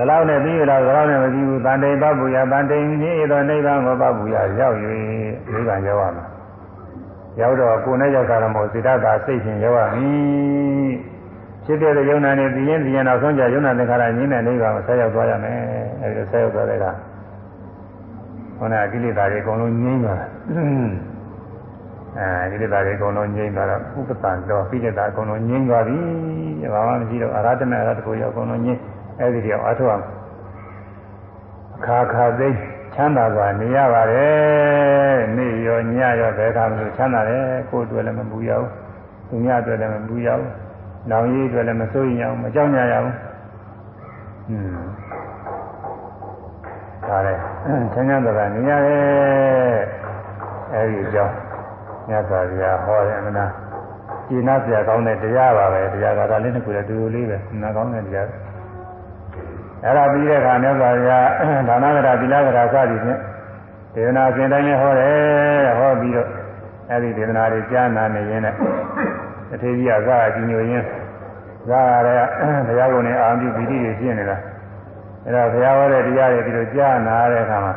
ဒါလောက်နဲ့ပြီးတော့ဒါလောက်နဲ့မပြီးဘူးတန်တိန်ပပူရတန်တိန်ကြီးသောနိဗ္ဗာန်ကိုပပူရရောက်၍နိဗ္ဗာန်ရောက်ရမှာရောက်တော့ကိုယ်နဲ့ရောက်တာမဟုတ်စေတသာစိတ်ဖြင့်ရောက်ရမည်ဖြစ်တဲ့ယုံနာနဲ့ပြီးရင်ပြီးရင်နောက်ဆုံးကြယုံနာသင်္ခါရငြင်းတဲ့နိဗ္ဗာန်ကိုဆက်ရောက်သွားရမယ်အဲဒီဆက်ရောက်သွားတဲ့ကဟောနာကိလေသာတွေအကုန်လုံးငြိမ်းသွားအဲဒီကိလေသာတွေအကုန်လုံးငြိမ်းသွားတော့ဥပ္ပတန်တော့ကိလေသာအကုန်လုံးငြိမ်းသွားပြီဘာမှမရှိတော့အရဟတမေအရဟတကိုရောက်အကုန်လုံးငြိမ်း အဲဒီတော့အထောက်အခါခါသိချမ်းသာစွာနေရပါတယ်နေ့ရောညရောဘယ်ခါမှမချမ်းသာတယ်ကိုယ်တွေ့လည်းမပူရဘူးသူများတွေ့လည်းမပူရဘူးနောင်ရည်တွေ့လည်းမစိုးရင်အောင်မကြောက်ကြရဘူးอืมဒါလည်းချမ်းသာစွာနေရတယ်အဲဒီကြောင့်မြတ်စွာဘုရားဟောတယ်အမနာကျင့်နာစရာကောင်းတဲ့တရားပါပဲတရားကဒါလေးတစ်ခုလည်းတူတူလေးပဲနာကောင်းတဲ့တရား အဲ့ဒါပြီးတဲ့အခါမြတ်စွာဘုရားဒါနကရာသီလကရာစသည်ဖြင့်ဒေသနာအစဉ်တိုင်းလည်းဟောတယ်ဟောပြီးတော့အဲ့ဒီဒေသနာတွေကြားနာနေရင်လည်းအထေကြီးကသာကြီးညိုရင်းသာရတဲ့ဘုရားကုံနဲ့အာရုံပြုပြီးတည်ဖြစ်နေတာအဲ့တော့ဘုရားဟောတဲ့တရားတွေဒီလိုကြားနာတဲ့အခါမှာ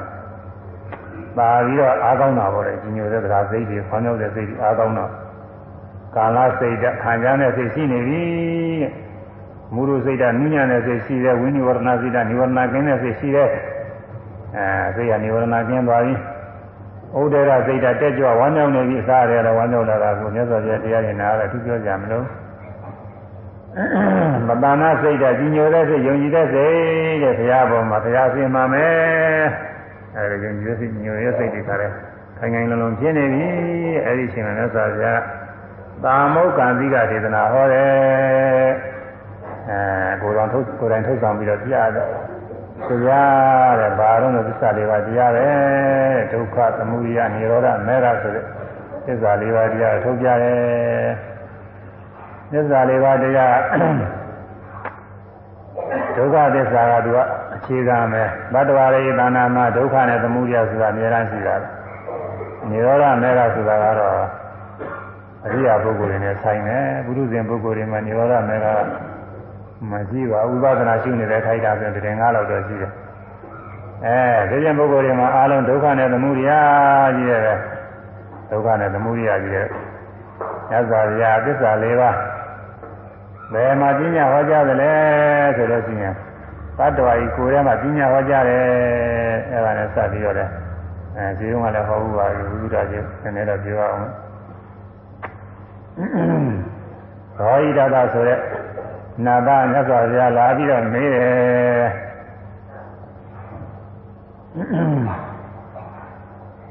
ပါပြီးတော့အားကောင်းတာပေါ့လေကြီးညိုတဲ့တရားစိတ်တွေခေါင်းရောက်တဲ့စိတ်တွေအားကောင်းတော့ကာလစိတ်တဲ့ခံကြတဲ့စိတ်ရှိနေပြီတဲ့ မူရုစိတ်ဓာတ်နုညံ့တဲ့စိတ်ရှိတဲ့ဝိနိဝရဏစိတ်ဓာတ်နိဝရဏကင်းတဲ့စိတ်ရှိတဲ့အဲစိတ်ကနိဝရဏကင်းသွားပြီဥဒရစိတ်ဓာတ်တက်ကြွဝမ်းမြောက်နေပြီအစားရတယ်ဝမ်းမြောက်လာတာကိုမြတ်စွာဘုရားတရားရင်နာရတယ်သူပြောကြမလို့မတဏစိတ်ဓာတ်ကြီးညိုတဲ့စိတ်ယုံကြည်တဲ့စိတ်တဲ့ဘုရားပေါ်မှာဘုရားရှင်မှာမယ်အဲဒီယုံကြည်တဲ့စိတ်ညိုတဲ့စိတ်တွေခါတဲ့ခိုင်ခိုင်လုံလုံဖြစ်နေပြီအဲဒီအချိန်မှာမြတ်စွာဘုရားသာမုတ်ကံသီကဒေသနာဟောတယ် အဲကိုယ်တော်ထုတ်ကိုယ်တိုင်ထုတ်ဆောင်ပြီးတော့ပြရတော့တရားတဲ့ဘာလို့လဲသစ္စာလေးပါးတရားပဲဒုက္ခသမုဒယနိရောဓမေရဆိုတဲ့သစ္စာလေးပါးတရားထုတ်ကြတယ်သစ္စာလေးပါးတရားဒုက္ခသစ္စာကသူကအခြေခံပဲဘတ်တော်ရေသာနာမှာဒုက္ခနဲ့သမုဒယဆိုတာအများအားရှိတာနိရောဓမေရဆိုတာကတော့အရိယာပုဂ္ဂိုလ်တွေနဲ့ဆိုင်တယ်ပုရုဇဉ်ပုဂ္ဂိုလ်တွေမှာနိရောဓမေရက မရှိပါဘူးဥပဒနာရှိနေတဲ့ထိုက်တာဆိုတဲ့ငါးလောက်တော့ရှိတယ်အဲဒီကျင်ပုဂ္ဂိုလ်တွေမှာအားလုံးဒုက္ခနဲ့သမုဒယကြီးတယ်ပဲဒုက္ခနဲ့သမုဒယကြီးတယ်ညဇာဗျာသစ္စာ၄ပါးဘယ်မှာပညာဟောကြားသလဲဆိုလို့ရှိရင်တတ္တဝါကြီးကိုယ်ထဲမှာပညာဟောကြားတယ်အဲဒါနဲ့စပြီးတော့လဲအဲဒီတော့ကလည်းဟောဘူးပါဘူးဘုရားကြီးနည်းနည်းတော့ပြောအောင်ဘောဟိတတာဆိုတဲ့ နာသမြတ်စွာဘုရားလာပြီးတော့မေးတယ်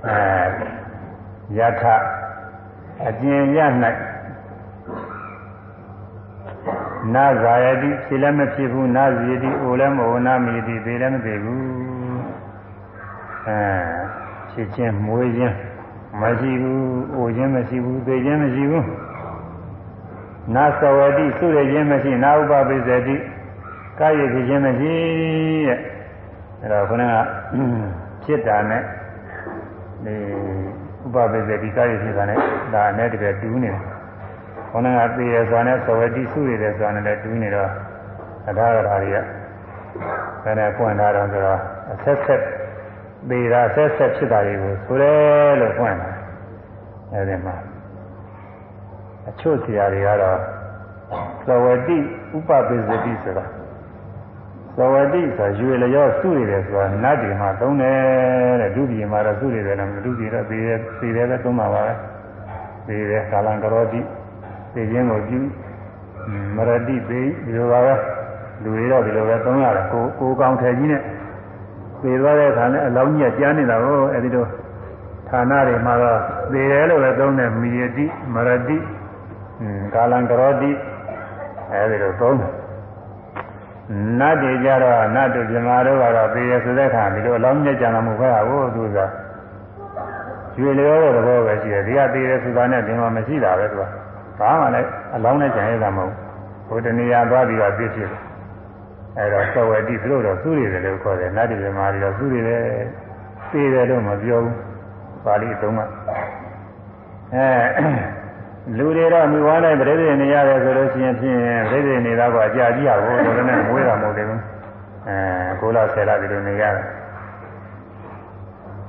အဲယထအကျဉ်ရ၌နာဇာယတိဖြစ်လည်းမဖြစ်ဘူးနာဇီယတိအိုလည်းမအိုနာမီတိသေးလည်းမသေးဘူးအဲဖြစ်ချင်းမွေးချင်းမရှိဘူးအိုချင်းမရှိဘူးသေချင်းမရှိဘူး နာသဝတိစုရခြင်းမရှိနာဥပပိစတိကာယဖြစ်ခြင်းမရှိတဲ့အဲတော့ခုနကဖြစ်တာနဲ့ဒီဥပပိစတိကာယဖြစ်တာနဲ့ဒါနဲ့တကယ်တူးနေတယ်ခုနကသေရဆိုတာနဲ့သဝတိစုရတယ်ဆိုတာနဲ့လည်းတူးနေတော့အထာရဓာတွေကဘယ်နဲ့ပွင့်ထားတော့ဆိုတော့အဆက်ဆက်သေတာဆက်ဆက်ဖြစ်တာတွေကိုဆိုရဲလို့ပွင့်တာအဲဒီမှာ အချို့ဆရာတွေကတော့သဝတိဥပပိစတိဆိုတာသဝတိဆိုရွေလျောစုနေတယ်ဆိုတာနတ်တွေမှာသုံးတယ်တဲ့ဒုတိယမှာတော့စုနေတယ်လည်းဒုတိယတော့သေးတယ်သေးတယ်ပဲသုံးပါပါပဲသေးတယ်ကာလံကရောတိသိခြင်းကိုပြုမရတိပေဒီလိုပါပဲလူတွေတော့ဒီလိုပဲသုံးရတယ်ကိုကိုကောင်ထည်ကြီးနဲ့သေသွားတဲ့အခါနဲ့အလောင်းကြီးကျန်းနေတာကိုအဲဒီလိုဌာနတွေမှာတော့သေတယ်လို့ပဲသုံးတယ်မီယတိမရတိ ကာလံကရောတိအဲဒီလိုသုံးတယ်နတ်တွေကြတော့နတ်တို့ပြမာတို့ကတော့သေရဆိုတဲ့ခါဒီလိုအလောင်းမြတ်ကြံမှာမဟုတ်ပါဘူးသူကကျွေလျောတဲ့သဘောပဲရှိတယ်ဒီကသေရဆိုတာနဲ့ဒီမှာမရှိတာပဲသူကဘာမှလည်းအလောင်းနဲ့ကြံရတာမဟုတ်ဘူးဟိုတဏှာသွားပြီးတော့ပြည့်ဖြစ်တယ်အဲတော့သဝတိသူတို့တော့သူ့ရတယ်လို့ခေါ်တယ်နတ်တွေပြမာတွေတော့သူ့ရတယ်သေတယ်လို့မပြောဘူးပါဠိသုံးကအဲ လူတွေတော့မိဘနဲ့ပြိဿနေရတယ်ဆိုလို့ရှိရင်ဖြင့်ပြိဿနေတာကအကြာကြီးရဘူးလို့လည်းမွေးတာမဟုတ်သေးဘူးအဲကိုလဆယ်လဒီလိုနေရတယ်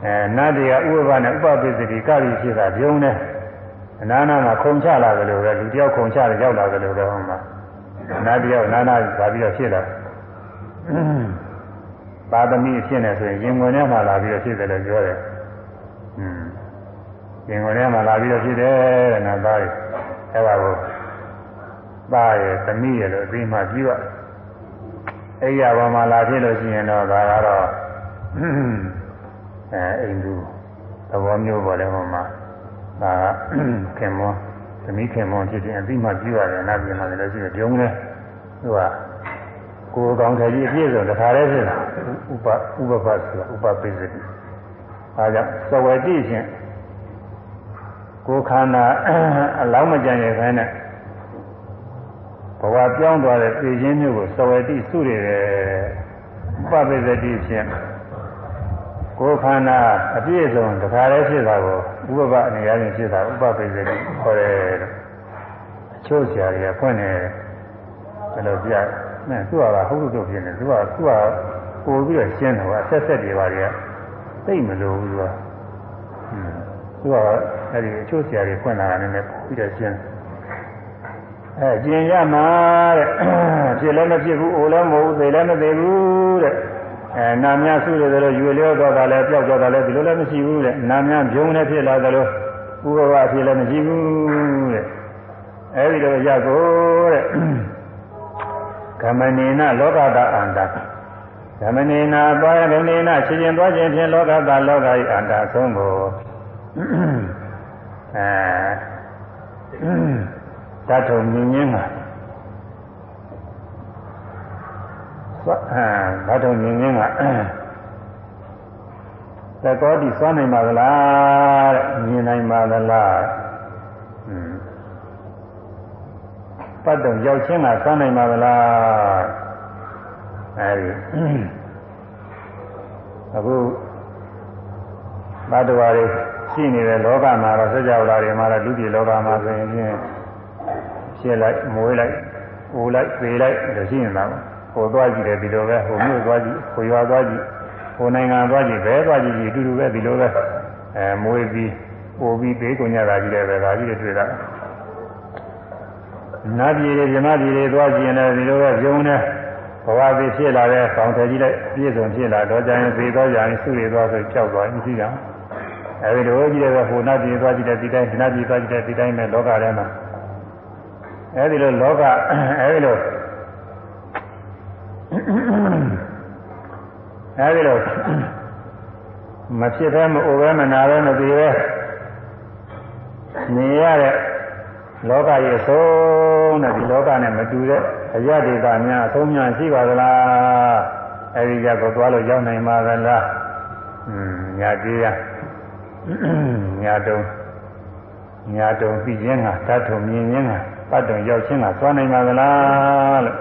အဲနတ်တွေကဥပ္ပနဲ့ဥပပိသတိကတိဖြစ်တာပြုံးတယ်အနာနာမှာခုံချလာတယ်လို့ပဲလူတယောက်ခုံချတယ်ရောက်လာတယ်လို့ပဲဟောမှာနတ်တယောက်နာနာသာပြီးတော့ဖြစ်လာပါသမီဖြစ်နေဆိုရင်ရင်ဝင်ထဲမှာလာပြီးတော့ဖြစ်တယ်လို့ပြောတယ်อืม ရင်ဝင်ထဲမှာလာပြီးတော့ဖြစ်တယ်တဲ့ငါသားရဲ့အဲ့ဒါကိုသားရဲ့သမီးရဲ့လို့အပြီးမှပြုရအဲ့ရပေါ်မှာလာဖြစ်လို့ရှိရင်တော့ဒါကတော့အဲအိမ်သူသဘောမျိုးပေါ်တယ်ဟောမှာဒါခင်မောသမီးခင်မောဖြစ်တယ်အပြီးမှပြုရတယ်အနာပြင်မှာလည်းရှိတယ်ပြုံးတယ်သူကကိုယ်ကောင်းတယ်ကြီးအပြည့်စုံတခါတည်းဖြစ်တာဥပဥပပတ်ဆိုတာဥပပိစတိအဲကြောင့်သဝတိရှင် ကိုယ်ခန္ဓာအလောင်းမကြံရခိုင်းတဲ့ဘဝပြောင်းသွားတဲ့ပြည်ချင်းမျိုးကိုသဝတိစုရတဲ့ဥပပိစတိဖြင့်ကိုယ်ခန္ဓာအပြည့်စုံတခါတည်းဖြစ်တာကိုဥပပအနေအချင်းဖြစ်တာဥပပိစတိခေါ်တယ်လို့အချို့ဆရာတွေကဖွင့်နေတယ်ဘယ်လိုပြနဲ့သူကဟုတ်လို့တော့ဖြစ်နေသူကသူကပို့ပြီးတော့ရှင်းတယ်ကအဆက်ဆက်တွေပါတွေကသိမလို့ဘူးသူကသူက အဲ့ဒီအချို့ဆရာတွေဖွင့်လာတာနည်းနည်းပြီးတော့ရှင်းအဲကျင်ရမှာတဲ့ဖြစ်လည်းမဖြစ်ဘူးအိုလည်းမဟုတ်ဘူးသိလည်းမသိဘူးတဲ့အဲနာမြဆုရတယ်လို့ယူလျောတော့တာလည်းပျောက်တော့တာလည်းဒီလိုလည်းမရှိဘူးတဲ့နာမြပြုံးလည်းဖြစ်လာတယ်လို့ဥပဝါဖြစ်လည်းမရှိဘူးတဲ့အဲဒီတော့ရကိုတဲ့ကမနေနလောကတာအန္တကမနေနာသွားရနေနာချင်းချင်းသွားခြင်းဖြင့်လောကတာလောကဤအန္တဆုံးကို အဲတထုံမြင်ခြင်းကအဲတထုံမြင်ခြင်းကသကောတိစွမ်းနိုင်ပါသလားတဲ့မြင်နိုင်ပါသလားပတ်တော့ရောက်ချင်းကစွမ်းနိုင်ပါသလားအဲဒီအခုဘတ်တော် ရီရှိနေတဲ့လောကမှာတော့စကြဝဠာတွေမှာတော့လူပြည်လောကမှာဆိုရင်ဖြင့်ဖြစ်လိုက်မွေးလိုက်အိုလိုက်သေလိုက်လို့ရှိနေတာဟိုသွားကြည့်တယ်ဒီလိုပဲဟိုမြို့သွားကြည့်ဟိုရွာသွားကြည့်ဟိုနိုင်ငံသွားကြည့်ဘဲသွားကြည့်ကြည့်အတူတူပဲဒီလိုပဲအဲမွေးပြီးပို့ပြီးသေးကုန်ကြတာကြီးလည်းပဲဒါကြီးတွေတွေ့တာနတ်ပြည်တွေဇမပြည်တွေသွားကြည့်ရင်လည်းဒီလိုပဲဂျုံနေဘဝသေးဖြစ်လာတဲ့ဆောင်းထကြီးလိုက်ပြည့်စုံဖြစ်လာတော့ကြရင်သေတော့ကြရင်ဆုတွေသွားဆိုကြောက်သွားရင်ရှိတာ အဲဒီလိုကြည့်တယ်ဟိုနတ်ပြည်သွားကြည့်တဲ့ဒီတိုင်းနတ်ပြည်သွားကြည့်တဲ့ဒီတိုင်းပဲလောကထဲမှာအဲဒီလိုလောကအဲဒီလိုအဲဒီလိုမဖြစ်ဘဲမအိုဘဲမနာဘဲမသိဘဲနေရတဲ့လောကရဲ့ဆုံးတဲ့ဒီလောကနဲ့မတူတဲ့အရဒေတာများအဆုံးများရှိပါသလားအဲဒီကြတော့သွားလို့ရောက်နိုင်ပါသလားอืมညာသေးရ ညာတုံညာတုံပြီးခြင်းကတတ်ထုံမြင်ခြင်းကပတ်တုံရောက်ခြင်းကသွားနိုင်ပါသလားလို့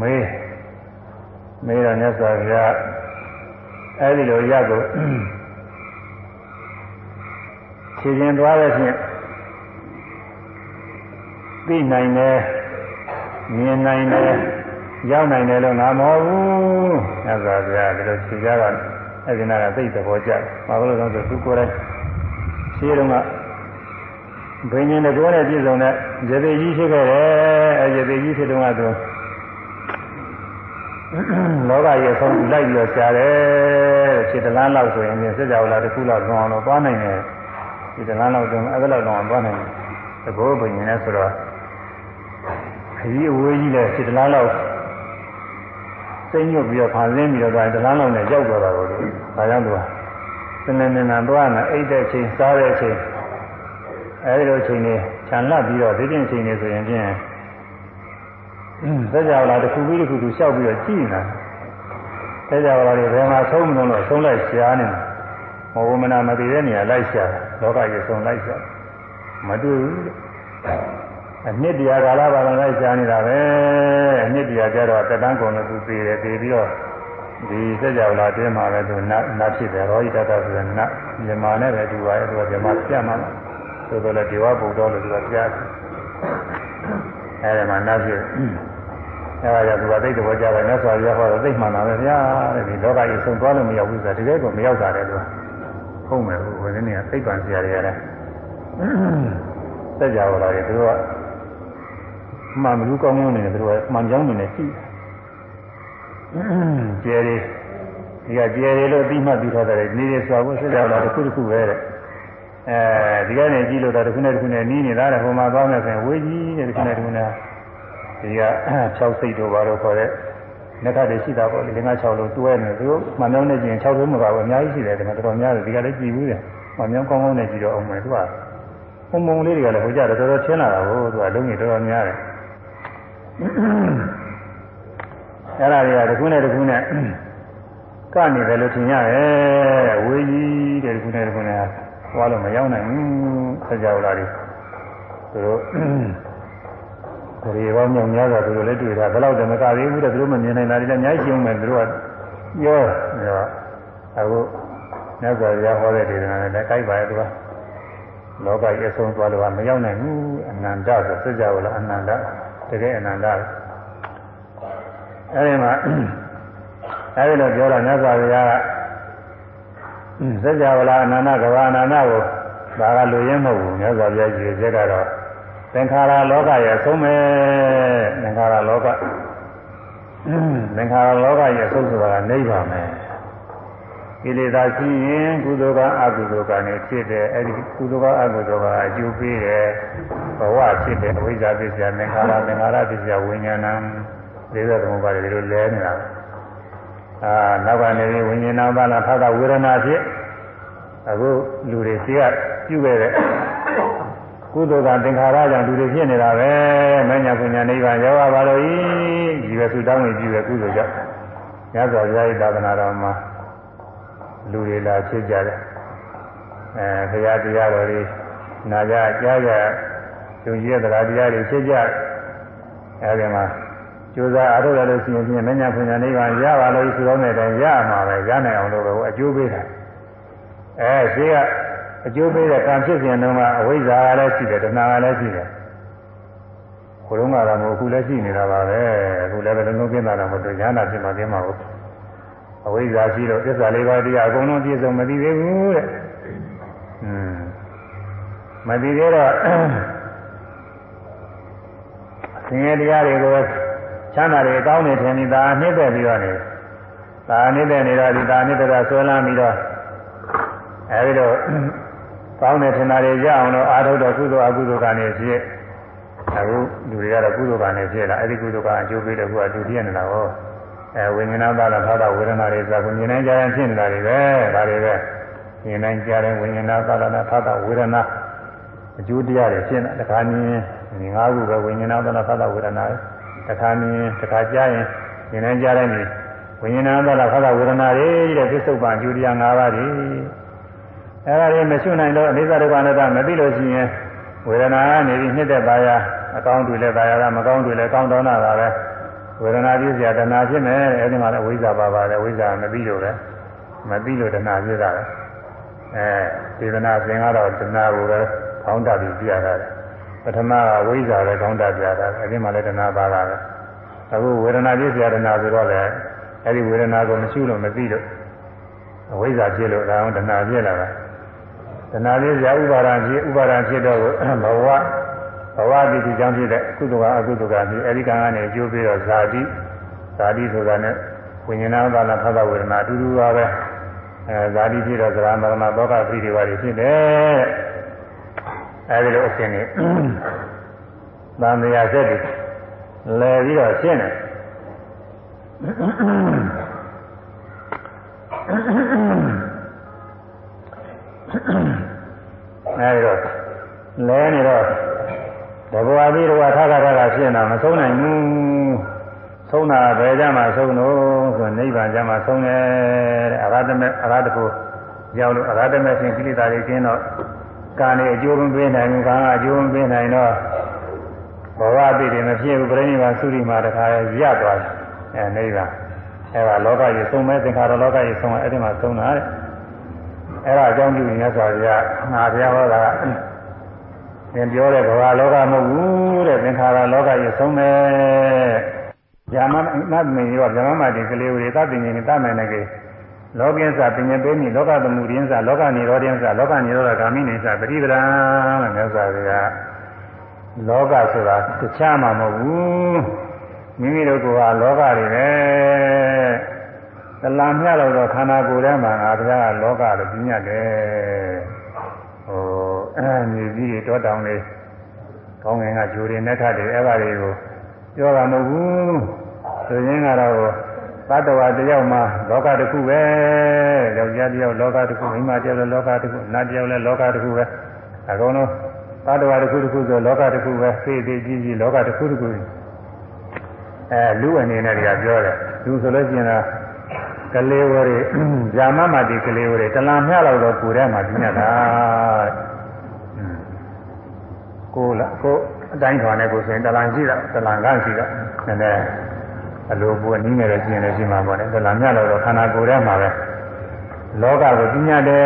မေးမေးတော့မြတ်စွာဘုရားအဲဒီလိုရကိုခြေရင်သွားတဲ့ဖြင့်သိနိုင်တယ်မြင်နိုင်တယ်ရောက်နိုင်တယ်လို့ငါမဟုတ်ဘူးမြတ်စွာဘုရားဒီလိုခြေကြက အဲဒီနာကသိတဲ့ဘောကြဘာလို့လဲဆိုသူကိုယ်တိုင်ခြေတုံးကဘိညာဉ်တကောနဲ့ပြည့်စုံတဲ့ရေသေးကြီးဖြစ်ခဲ့တယ်အဲရေသေးကြီးဖြစ်တုန်းကသူလောကရဲ့ဆုံးလိုက်ပြီးတော့ရှားတယ်ခြေတလားလောက်ဆိုရင်စကြဝဠာတစ်ခုလောက်လွန်အောင်လို့သွားနိုင်တယ်ခြေတလားလောက်ဆိုရင်အဲ့ဒါလောက်လွန်အောင်သွားနိုင်တယ်တကောဘိညာဉ်နဲ့ဆိုတော့ခကြီးအဝေးကြီးလဲခြေတလားလောက် စိတ်ညွတ်ပြီးတော့ဖန်ဆင်းပြီးတော့တလားလောက်နဲ့ရောက်သွားတာကိုဒါကြောင့်သူကစနေနေ့နာသွားနေအိတ်တဲ့ချိန်စားတဲ့ချိန်အဲဒီလိုချိန်နေခြံလပ်ပြီးတော့ဒီကျင့်ချိန်နေဆိုရင်ဖြင့်စัจ java လာတစ်ခုပြီးတစ်ခုသူလျှောက်ပြီးတော့ကြည့်နေတာစัจ java လာတွေဘယ်မှာဆုံးမလို့တော့ဆုံးလိုက်ရှားနေတယ်မဝမနာမတည်တဲ့နေရာလိုက်ရှာလောကကြီးဆုံးလိုက်ရှာမတွေ့ဘူး အနှစ်တရားကာလပါလလိုက်ရှာနေတာပဲအနှစ်တရားကြတော့တက်တန်းကုန်လို့သူပြေတယ်ပြေပြီးတော့ဒီစัจ java လာတင်းမှာပဲသူနတ်နတ်ဖြစ်တယ်ရောဟိတတဆိုတဲ့နတ်မြန်မာနဲ့ပဲတူပါရဲ့သူကမြန်မာပြတ်မှာဆိုတော့လေဒီဝဘုဒ္ဓလို့သူကပြတ်အဲဒီမှာနတ်ဖြစ်အဲဒါကြောင့်သူကသိတဲ့ဘောကြတယ်မြတ်စွာဘုရားဟောတော့သိမှန်တာပဲဗျာတဲ့ဒီလောကကြီးဆုံးသွားလို့မရောက်ဘူးဆိုတာတကယ်ကိုမရောက်တာလေသူကဟုတ်မယ်ဘုရားနေကသိပ္ပံဆရာတွေရတယ်စัจ java လာတွေသူက မှန်ဘူးကောင်းကောင်းနေတယ်သူကမှန်ကြောင်းနေတယ်ကြည့်ကျယ်လေးဒီကကျယ်လေးလို့ပြီးမှပြီးထားတယ်နေရစွာကိုစัจ java လာတစ်ခုတစ်ခုပဲတဲ့အဲဒီကနေကြည့်လို့တော့တစ်ခုနဲ့တစ်ခုနဲ့နီးနေတာတဲ့ဟိုမှာသွားမယ်ဆိုရင်ဝေးကြီးတဲ့တစ်ခုနဲ့တစ်ခုနဲ့ဒီက6စိတ်တို့ဘာလို့ခေါ်တဲ့လက်ထပ်တွေရှိတာပေါ့လေ၅6လုံးတွဲနေသူမှန်မြောင်းနေချင်း6လုံးမပါဘူးအများကြီးရှိတယ်ဒီမှာတော်တော်များတယ်ဒီကလည်းကြည်ဘူးတယ်မှန်မြောင်းကောင်းကောင်းနဲ့ကြည်တော့အောင်မယ်သူကပုံပုံလေးတွေကလည်းဟိုကြတော့တော်တော်ချင်းလာတာကိုသူကလုံးကြီးတော်တော်များတယ် အဲ့ဒါတွေကတစ်ခုနဲ့တစ်ခုနဲ့ကနေတယ်လို့ထင်ရတယ်ဝေးကြီးတဲ့တစ်ခုနဲ့တစ်ခုနဲ့ဟောလို့မရောက်နိုင်ဘူးဆက်ကြောလာတယ်သူတို့ဒီဘောမြောင်များစွာသူတို့လည်းတွေ့တာဘယ်တော့တမကသေးဘူးတဲ့သူတို့မမြင်နိုင်တာလည်းအများကြီးရှင်းမယ်သူတို့ကပြောတယ်အခုမြတ်စွာဘုရားဟောတဲ့ဒေသနာနဲ့လည်းကြိုက်ပါရဲ့သူကလောကကြီးအဆုံးသွားလို့ကမရောက်နိုင်ဘူးအနန္တဆိုစကြဝဠာအနန္တ တကယ်အနန္တအဲဒီမှာအဲဒီလိုပြောတော့မြတ်စွာဘုရားကစကြဝဠာအနန္တကဘာအနန္တကိုဒါကလူရင်းမဟုတ်ဘူးမြတ်စွာဘုရားကြီးရဲ့ကတော့သင်္ခါရလောကရဲ့အဆုံးပဲသင်္ခါရလောကသင်္ခါရလောကရဲ့အဆုံးဆိုတာကနိဗ္ဗာန်ပဲ ကိလေသာရှိရင်ကုသိုလ်ကအကုသိုလ်ကနဲ့ဖြစ်တယ်အဲဒီကုသိုလ်ကအကုသိုလ်ကအကျိုးပေးတယ်ဘဝဖြစ်တယ်အဝိဇ္ဇာပစ္စယသင်္ခါရသင်္ခါရပစ္စယဝိညာဏလေးသက်သမုပ္ပါဒ်တွေလိုလဲနေတာအာနောက်ကနေဝိညာဏဘာလာထာကဝေဒနာဖြစ်အခုလူတွေရှိကပြုခဲ့တဲ့ကုသိုလ်ကသင်္ခါရကြောင့်လူတွေဖြစ်နေတာပဲမညာပညာနိဗ္ဗာန်ရောက်ရပါလို့ဤဒီပဲသူတောင်းနေကြည့်ပဲကုသိုလ်ကြောင့်ညဇောဘုရားဤသာသနာတော်မှာ လူတွေလာဖြစ်ကြတယ်အဲဘုရားတရားတော်တွေနာကြကြားကြကျုံကြီးတဲ့တရားတရားတွေဖြစ်ကြအဲဒီမှာကျိုးစားအားထုတ်ရလို့ရှိရင်ဖြင့်မညာပညာနိဗ္ဗာန်ရပါလို့ဆိုတော့တဲ့တိုင်ရမှာပဲရနိုင်အောင်လို့ပဲအကျိုးပေးတာအဲရှိကအကျိုးပေးတဲ့ကံဖြစ်စဉ်တုန်းကအဝိဇ္ဇာကလည်းရှိတယ်တဏှာကလည်းရှိတယ်ဘုရုံးကတော့မဟုတ်အခုလည်းရှိနေတာပါပဲအခုလည်းပဲလုံးလုံးပြင်းတာတော့မဟုတ်ညာနာဖြစ်မှပြင်းမှာဟုတ် အဝိဇ္ဇာရှိတော့သစ္စာလေးပါးတရားအကုန်လုံးပြည့်စုံမသိသေးဘူးတဲ့อืมမသိသေးတော့ဆင်းရဲတရားတွေကိုချမ်းသာတွေအကောင်းနေထင်နေတာနှိမ့်သက်ပြီးတော့နေဒါနှိမ့်သက်နေတော့ဒီဒါနှိမ့်သက်တာဆွဲလန်းပြီးတော့အဲဒီတော့ကောင်းတဲ့ထင်တာတွေရအောင်လို့အာထုတော်ကုသိုလ်အကုသိုလ်ကနေဖြစ်အခုလူတွေကတော့ကုသိုလ်ကနေဖြစ်လာအဲဒီကုသိုလ်ကအကျိုးပေးတဲ့ခုကလူပြည့်နေတာဟော အဲဝိညာဏပါဒသာဝေဒနာတွေဆိုကိုမြင်နိုင်ကြရင်ဖြစ်နေတာတွေပဲဒါတွေပဲမြင်နိုင်ကြရင်ဝိညာဏပါဒနာသာဝေဒနာအကျိုးတရားတွေဖြစ်နေတာတခါမြင်ဒီငါးခုပဲဝိညာဏပါဒနာသာဝေဒနာတခါမြင်တခါကြားရင်မြင်နိုင်ကြတယ်ဝိညာဏပါဒနာသာဝေဒနာတွေတဲ့သစ္စုပ္ပန်အကျိုးတရား၅ပါးတွေအဲဒါတွေမရှိနိုင်တော့အနိစ္စဒုက္ခအနတ္တမသိလို့ရှိရင်ဝေဒနာကနေပြီးနှစ်သက်ပါရအကောင်းတွေလည်းပါရတာမကောင်းတွေလည်းကောင်းတော်နာတာပဲ ဝေဒနာပြည့်စရာတဏှာဖြစ်မယ်အဲဒီမှာလည်းဝိဇ္ဇာပါပါတယ်ဝိဇ္ဇာမသိလို့ပဲမသိလို့တဏှာဖြစ်တာပဲအဲဒေသနာသင်ကတော့တဏှာကိုပဲကောင်းတာပြီးပြရတာပထမကဝိဇ္ဇာပဲကောင်းတာပြတာအဲဒီမှာလည်းတဏှာပါတာပဲအခုဝေဒနာပြည့်စရာတဏှာဆိုတော့လည်းအဲဒီဝေဒနာကိုမရှိလို့မသိလို့အဝိဇ္ဇာဖြစ်လို့ဒါအောင်တဏှာဖြစ်လာတာတဏှာလေးရာဥပါဒံဖြစ်ဥပါဒံဖြစ်တော့ဘဝ ဘဝတိတိကြောင့်ဖြစ်တဲ့ကုသကအကုသကဖြစ်အဲဒီကံကနေအကျိုးပေးတော့ဇာတိဇာတိဆိုတာနဲ့ဝိညာဏသာလဖသဝေဒနာအတူတူပါပဲအဲဇာတိဖြစ်တော့သရမရဏသောကပိတွေပါဖြစ်တယ်အဲဒီလိုအရှင်နေသံဃာဆက်တွေလဲပြီးတော့ရှင်းတယ်အဲဒီတော့လဲနေတော့ တဘောအပြီးတော့ထာကထာကဖြစ်နေတာမဆုံးနိုင်ဘူးဆုံးတာဘယ်ကြမှာဆုံးလို့ဆိုနိဗ္ဗာန်ကြမှာဆုံးတယ်တဲ့အရဟတမေအရဟတကိုရောက်လို့အရဟတမေရှင်ကိလေသာတွေကျင်းတော့ကာနေအကျိုးမပေးနိုင်ဘူးကာကအကျိုးမပေးနိုင်တော့ဘဝအပြီးတွေမဖြစ်ဘူးပြိဋိဘာသုရိမာတခါရသွားတယ်အဲနိဗ္ဗာန်အဲဒါလောကကြီးဆုံးမဲ့သင်္ခါရလောကကြီးဆုံးအဲ့ဒီမှာဆုံးတာတဲ့အဲ့ဒါအကြောင်းပြုနေဆိုကြငါဘုရားဟောတာ သင်ပြောတဲ့ဘဝလောကမဟုတ်ဘူးတဲ့သင်္ခါရလောကကြီးဆုံးမဲ့ဇာမနတ်မင်းရောဇာမမတိကလေးဝေသတိဉ္ဇင်တမယ်နေကေလောကင်းစာပညာပေးမိလောကသမှုရင်းစာလောကနိရောဓင်းစာလောကနိရောဓဂာမိနေစာပရိပဒံလို့မြတ်စွာဘုရားလောကဆိုတာတခြားမှမဟုတ်ဘူးမိမိတို့ကလောကတွေပဲတလံမြလို့တော့ခန္ဓာကိုယ်ထဲမှာငါတရားကလောကလို့ပြညတ်တယ်ဟိုအဲ မြေကြီးတွေတောတောင်တွေကောင်းငင်ကဂျိုတွေနဲ့ခတ်တွေအဲ့ဒါတွေကိုပြောတာမဟုတ်ဘူးဆိုရင်ကတော့သတ္တဝါတယောက်မှာလောကတစ်ခုပဲယောက်ျားတယောက်လောကတစ်ခုမိန်းမတယောက်လည်းလောကတစ်ခုနတ်တယောက်လည်းလောကတစ်ခုပဲအကုန်လုံးသတ္တဝါတစ်ခုတစ်ခုဆိုလောကတစ်ခုပဲသိသိကြီးကြီးလောကတစ်ခုတစ်ခုအဲလူအနေနဲ့တွေကပြောတယ်လူဆိုလို့ရှိရင်တော့ကလေးဝရီဇာမမတိကလေးဝရီတလံမြလောက်တော့ကိုယ်ထဲမှာပြညတ်တာ ကိုလာကိုအတိုင်းထွာနဲ့ကိုဆိုရင်တလံရှိတာတလံကရှိတာနည်းနည်းအလိုပွနီးနေတယ်ကျင်လည်းရှိမှာပေါ့လေတလံမြလောက်တော့ခန္ဓာကိုယ်ထဲမှာပဲလောကကိုပြညတ်တယ်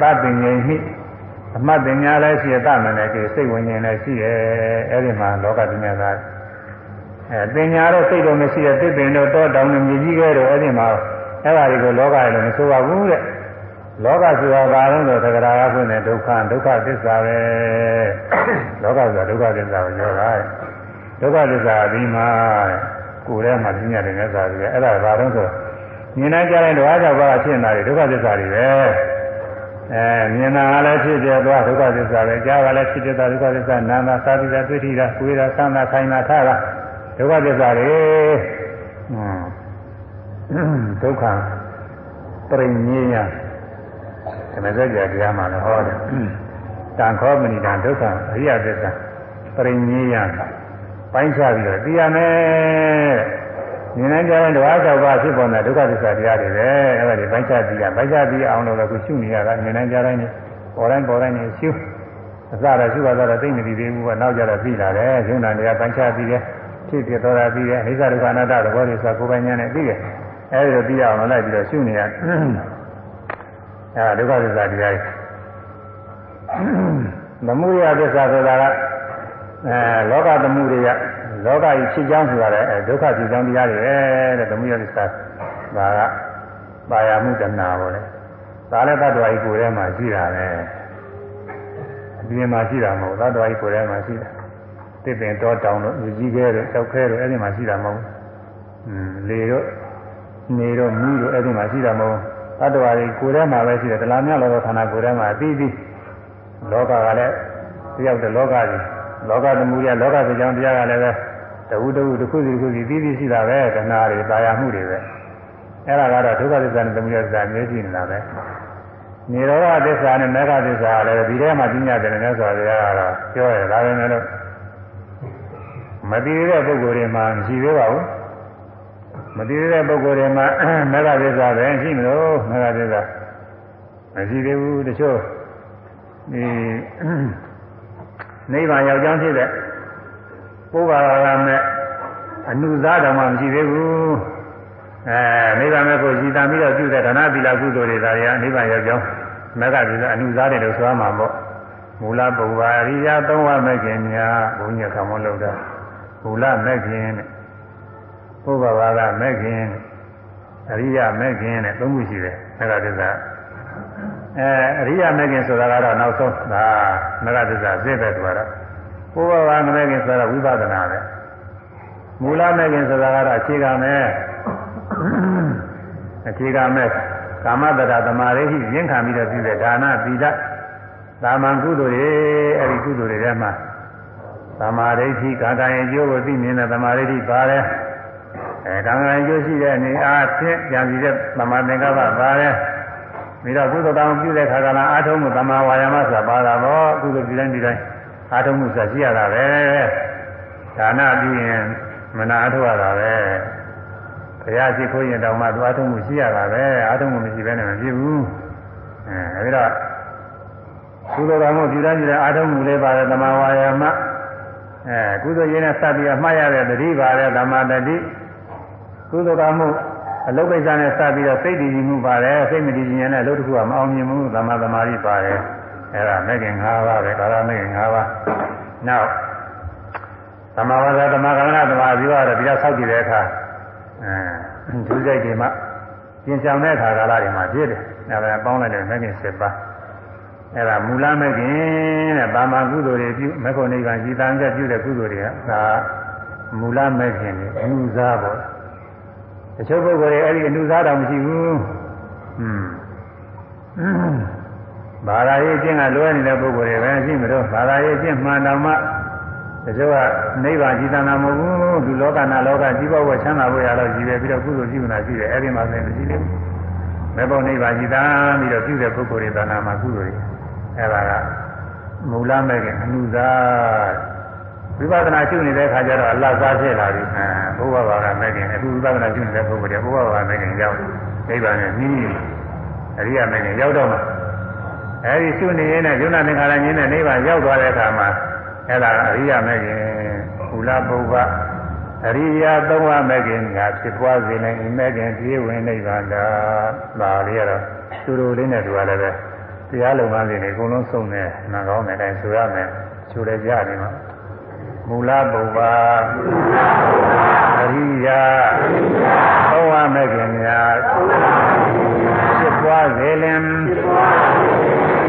သဗ္ဗဉ္ဉိမိအမှတ်ပညာလည်းရှိရတမနဲ့ကိစိတ်ဝိညာဉ်လည်းရှိရဲအဲ့ဒီမှာလောကပြညတ်တာအဲပညာတော့စိတ်တော့မရှိတဲ့တစ်ပင်တော့တောတောင်နဲ့မြေကြီးကဲတော့အဲ့ဒီမှာအဲ့ဒါတွေကိုလောကရလို့မဆိုပါဘူးတဲ့ လောကဆိုတာဘာလို့လဲသက္ကရာကဆိုနေဒုက္ခဒုက္ခသစ္စာပဲလောကဆိုတာဒုက္ခသစ္စာကိုပြောတာဒုက္ခသစ္စာဒီမှာကိုယ်ထဲမှာပြညာတယ်နဲ့သာပြီးအဲ့ဒါဘာလို့ဆိုမြင်နိုင်ကြတဲ့ဓဝါကြောင့်ဘာဖြစ်နေတာဒုက္ခသစ္စာတွေပဲအဲမြင်တာလည်းဖြစ်ပြသွားဒုက္ခသစ္စာပဲကြားတာလည်းဖြစ်ပြသွားဒုက္ခသစ္စာနာမသာတိတာတွေ့ထိတာကိုယ်တာသံသာခိုင်းတာထားတာဒုက္ခသစ္စာတွေဒုက္ခပရိညေယ ဓမ္မစကြာတရားမှာလည်းဟောတယ်တန်ခောမဏိတံဒုက္ခအရိယသစ္စာပရိညေယပိုင်းခြားပြီးတော့သိရမယ်ဉာဏ်နဲ့ကြားတဲ့ဓဝါ၆ပါးဖြစ်ပေါ်တဲ့ဒုက္ခသစ္စာတရားတွေပဲအဲ့ဒါတွေပိုင်းခြားပြီးရပိုင်းခြားပြီးအောင်လို့လည်းကိုရှုနေရတာဉာဏ်နဲ့ကြားတိုင်းပေါ်တိုင်းပေါ်တိုင်းနေရှုအစတော့ရှုပါတော့သိနေပြီသေးဘူးကနောက်ကြတော့ပြီးလာတယ်ဉာဏ်တရားပိုင်းခြားပြီးတယ်ဖြစ်ဖြစ်တော်တာပြီးတယ်အိသဒုက္ခအနတ္တသဘောတွေဆိုကိုယ်ပိုင်ဉာဏ်နဲ့ပြီးတယ်အဲဒီလိုပြီးအောင်လိုက်ပြီးတော့ရှုနေရ အဲဒုက္ခသစ္စာတရားမမှုရသစ္စာဆိုတာကအဲလောကသမှုတွေကလောကကြီးဖြစ်ကြောင်းဆိုတာလေဒုက္ခဖြစ်ကြောင်းတရားတွေတဲ့သမှုရသစ္စာဒါကပါရမှုတဏှာပေါ့လေဒါလည်းတ attva ကြီးကိုယ်ထဲမှာရှိတာပဲအပြင်မှာရှိတာမဟုတ်တ attva ကြီးကိုယ်ထဲမှာရှိတာတစ်ပင်တောတောင်တို့မြကြီးခဲတို့တောက်ခဲတို့အဲ့ဒီမှာရှိတာမဟုတ်ဘူးလေတို့နေတို့မီးတို့အဲ့ဒီမှာရှိတာမဟုတ်သ တ္တဝါတွေကိုယ်ထဲမှာပဲရှိတယ်ဒလာမြလောကခန္ဓာကိုယ်ထဲမှာအပြီးပြီးလောကကလည်းတယောက်တည်းလောကကြီးလောကသမှုရလောကကြောင်တရားကလည်းပဲတဝုတဝုတစ်ခုစီတစ်ခုစီပြီးပြီးရှိတာပဲတဏှာတွေတာယာမှုတွေပဲအဲ့ဒါကတော့ဒုက္ခသစ္စာနဲ့သမှုရသစ္စာမျိုးရှိနေတာပဲနိရောဓသစ္စာနဲ့မေဃသစ္စာလည်းဒီထဲမှာပြညာတယ်နဲ့ဆိုရတော့ပြောရတာပဲလို့မတည်တဲ့ပုဂ္ဂိုလ်တွေမှာမရှိသေးပါဘူး မတည်တဲ့ပုဂ္ဂိုလ်တွေမှာမေဃသစ္စာပဲရှိမလို့မေဃသစ္စာမရှိသေးဘူးတချို့ဒီနိဗ္ဗာန်ရောက်ကြောင်းဖြစ်တဲ့ပုဗ္ဗာရမဲ့အနုသားတော်မှမရှိသေးဘူးအဲနိဗ္ဗာန်မဲ့ကိုကြည်တံပြီးတော့ပြုတဲ့ဒါနသီလကုသိုလ်တွေဒါတွေကနိဗ္ဗာန်ရောက်ကြောင်းမေဃသစ္စာအနုသားတွေလို့ဆိုရမှာပေါ့မူလပုဗ္ဗာရိယသုံးဝမဲ့ခင်များဘုန်းကြီးကမောလို့တာမူလမဲ့ခင်တဲ့ ပုဗ္ဗဘာကမဲ့ခင်အရိယမဲ့ခင်တဲ့သုံးခုရှိတယ်မေဃသစ္စာအဲအရိယမဲ့ခင်ဆိုတာကတော့နောက်ဆုံးဒါမေဃသစ္စာသိတဲ့သူကတော့ပုဗ္ဗဘာမဲ့ခင်ဆိုတာဝိပဿနာပဲမူလမဲ့ခင်ဆိုတာကတော့အခြေခံမဲ့အခြေခံမဲ့ကာမတရာသမာဓိရှိရင်းခံပြီးတော့ပြုတဲ့ဒါနသီလသာမန်ကုသိုလ်တွေအဲဒီကုသိုလ်တွေထဲမှာသမာဓိဋ္ဌိကာကံရဲ့ကျိုးကိုသိမြင်တဲ့သမာဓိဋ္ဌိပါတယ် အဲကံကံကျိုးရှိတဲ့အနေအားဖြင့်ကြံစီတဲ့သမာသင်္ကပ္ပပါတယ်ပြီးတော့ကုသိုလ်တောင်ပြုတဲ့ခါကလာအာထုံးမှုသမာဝါယာမဆိုတာပါတာတော့ကုသိုလ်ပြုတိုင်းပြုတိုင်းအာထုံမှုဆိုရှိရတာပဲဒါနပြုရင်မနာအထောက်ရတာပဲဘုရားရှိခိုးရင်တောင်မှသူအာထုံမှုရှိရတာပဲအာထုံမှုမရှိဘဲနဲ့မဖြစ်ဘူးအဲဒီတော့ကုသိုလ်ကောင်းမှုပြုတတ်ကြတဲ့အာထုံမှုလေးပါတယ်သမာဝါယာမအဲကုသိုလ်ရင်းနဲ့စပ်ပြီးအမှားရတဲ့တတိပါတယ်သမာတတိ ကုသိုလ်ကောင်းမှုအလုတ်ပိစ္ဆာနဲ့စပ်ပြီးတော့စိတ်တည်ကြည်မှုပါတယ်စိတ်မတည်ကြည်ရင်လည်းအလုတ်တစ်ခုကမအောင်မြင်ဘူးသမာသမာဓိပါတယ်အဲဒါမဲ့ခင်၅ပါးပဲကာရမဲ့ခင်၅ပါးနောက်သမာဝါဒသမာကမ္မနာသမာဓိရတော့ဒီတော့ဆောက်ကြည့်တဲ့အခါအဲဒုစိတ်တွေမှာပြင်ဆောင်တဲ့အခါကာလတွေမှာပြည့်တယ်။ဒါပဲပေါင်းလိုက်တယ်မဲ့ခင်7ပါးအဲ့ဒါမူလမဲ့ခင်တဲ့ဘာမှကုသိုလ်တွေပြုမခုနိဗ္ဗာန်ကြည်တမ်းချက်ပြုတဲ့ကုသိုလ်တွေကဒါမူလမဲ့ခင်တွေအနုစားပေါ့ တချို့ပုဂ္ဂိုလ်တွေအဲ့ဒီအနုစားတောင်မရှိဘူးဟွန်းဘာသာရေးအကျင့်ကလွဲနေတဲ့ပုဂ္ဂိုလ်တွေပဲရှိမလို့ဘာသာရေးအကျင့်မှန်တော်မှတချို့ကနိဗ္ဗာန်ကြည်တမ်းတာမဟုတ်ဘူးဒီလောကနာလောကကြီးပွားဝချမ်းသာဖို့ရတော့ကြီးပဲပြီးတော့ကုသိုလ်ပြုနာရှိတယ်အဲ့ဒီမှာလည်းမရှိဘူးမေဖို့နိဗ္ဗာန်ကြည်တမ်းပြီးတော့ပြုတဲ့ပုဂ္ဂိုလ်တွေသာနာမှာကုသိုလ်တွေအဲ့ဒါကမူလမဲ့ကအနုစား ဝိပဿနာရှုနေတဲ့အခါကျတော့အလတ်စားဖြစ်လာပြီအဲဘုရားဘာကမဲ့ခင်အခုဝိပဿနာရှုနေတဲ့ပုဂ္ဂိုလ်တွေဘုရားဘာမဲ့ခင်ရောက်နိဗ္ဗာန်နဲ့နီးအရိယာမဲ့ခင်ရောက်တော့မှအဲဒီရှုနေရင်လည်းယုံနာသင်္ခါရငြင်းတဲ့နိဗ္ဗာန်ရောက်သွားတဲ့အခါမှာအဲ့ဒါအရိယာမဲ့ခင်မူလဘုရားအရိယာသုံးပါးမဲ့ခင်ကဖြစ်ပွားစေနိုင်မဲ့ခင်ပြေဝင်နိဗ္ဗာန်သာဒါလေးရတော့သူတို့လေးနဲ့တူရလည်းပဲတရားလုံငန်းစဉ်တွေအကုန်လုံးစုံနေနာကောင်းတဲ့အတိုင်းဆိုရမယ်ချိုလည်းကြနေမှာ မူလပုဗ္ဗအရိယာသုံးဝမဲ့ခင်များဖြစ်ပွားစေလင်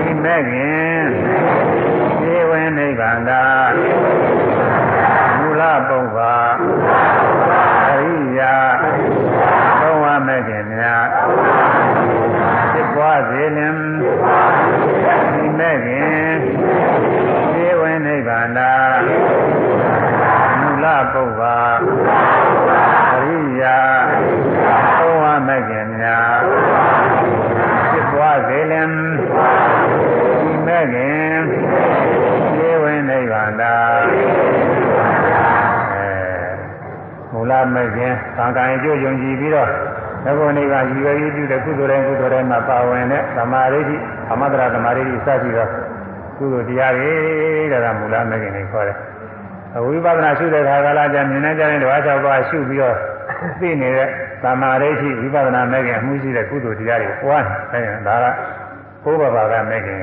ဒီမဲ့ခင်ဒီဝင်နိဗ္ဗာန်သာမူလပုဗ္ဗအရိယာသုံးဝမဲ့ခင်များဖြစ်ပွားစေလင်ဒီမဲ့ခင် ပုဗ္ဗအရိယာသုံးဝမဲ့ခင်များဖြစ်ပွားစေလင်ဒီမဲ့ခင်ဒီဝင်နိဗ္ဗာန်သာမူလမဲ့ခင်သံဃာရင်ကြိုးယုံကြည်ပြီးတော့သဘောနိဗ္ဗာန်ရည်ရွယ်ပြီးပြုတဲ့ကုသိုလ်တိုင်းကုသိုလ်တိုင်းမှာပါဝင်တဲ့သမာဓိဋ္ဌိအမတ္တရသမာဓိဋ္ဌိစသဖြင့်ကုသိုလ်တရားတွေတဲ့ကမူလမဲ့ခင်တွေခေါ်တယ် ဝိပဿနာရှုတဲ့ခါကလာကြမြင်နေကြတဲ့ဓဝါ၆ပါးရှုပြီးတော့သိနေတဲ့သမာဓိဋ္ဌိဝိပဿနာမဲ့ခင်အမှုရှိတဲ့ကုသိုလ်တရားတွေပွားနေတယ်ဒါကဘုရားဘာကမဲ့ခင်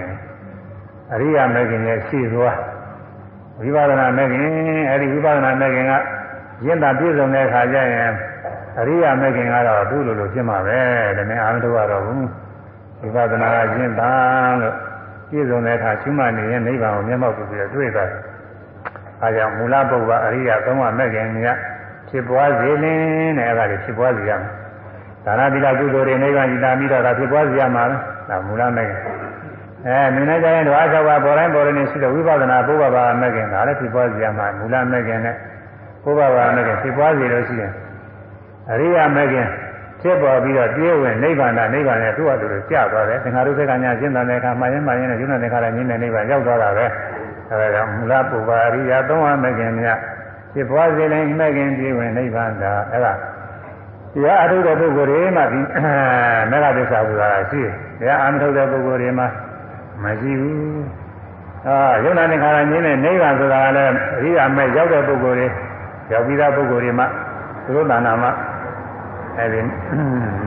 အရိယာမဲ့ခင်ရဲ့ရှေ့သွားဝိပဿနာမဲ့ခင်အဲဒီဝိပဿနာမဲ့ခင်ကရင့်တာပြည့်စုံတဲ့အခါကျရင်အရိယာမဲ့ခင်ကတော့သူ့လိုလိုဖြစ်မှာပဲဒါနဲ့အာမတော်ကတော့ဘူးဝိပဿနာကရင့်တာလို့ပြည့်စုံတဲ့အခါရှုမှတ်နေရင်နိဗ္ဗာန်ကိုမျက်မှောက်ပြုပြီးတွေ့တာ အဲကြောင့်မူလပုဗ္ဗအရိယာသုံးပါးမဲ့ခင်ကဖြစ်ပွားစေလင်းတဲ့အဲ့ဒါတွေဖြစ်ပွားစေရမယ်ဒါနတိလကုသိုလ်တွေနိဗ္ဗာန်ကြည်တာပြီးတော့ဒါဖြစ်ပွားစေရမှာလားဒါမူလမဲ့ခင်အဲမြင်နေကြရင်ဓဝါ၆ပါးပေါ်တိုင်းပေါ်တိုင်းရှိတဲ့ဝိပဿနာပုဗ္ဗဘာမဲ့ခင်ဒါလည်းဖြစ်ပွားစေရမှာမူလမဲ့ခင်နဲ့ပုဗ္ဗဘာမဲ့ခင်ဖြစ်ပွားစေလို့ရှိရင်အရိယာမဲ့ခင်ဖြစ်ပေါ်ပြီးတော့ပြေးဝင်နိဗ္ဗာန်နိဗ္ဗာန်နဲ့သူ့ဟာသူကြာသွားတယ်သင်္ခါရုပ္ပကညာရှင်းတဲ့အခါမှရင်မှရင်နဲ့ယုံနာသင်္ခါရမြင်တဲ့နိဗ္ဗာန်ရောက်သွားတာပဲ အဲဒါကြောင့်မူလပုဗ္ဗအရိယာသုံးပါးမဲ့ခင်များဖြစ်ပွားစေတိုင်းမဲ့ခင်ပြေးဝင်နိဗ္ဗာန်သာအဲဒါတရားအထုတဲ့ပုဂ္ဂိုလ်တွေမှဒီမေဃသစ္စာဆိုတာရှိတယ်တရားအမထုတဲ့ပုဂ္ဂိုလ်တွေမှမရှိဘူးအာယုံနာသင်္ခါရမြင်တဲ့နိဗ္ဗာန်ဆိုတာလည်းအရိယာမဲ့ရောက်တဲ့ပုဂ္ဂိုလ်တွေရောက်ပြီးသားပုဂ္ဂိုလ်တွေမှသူတို့တဏ္ဍာမှာအဲဒီ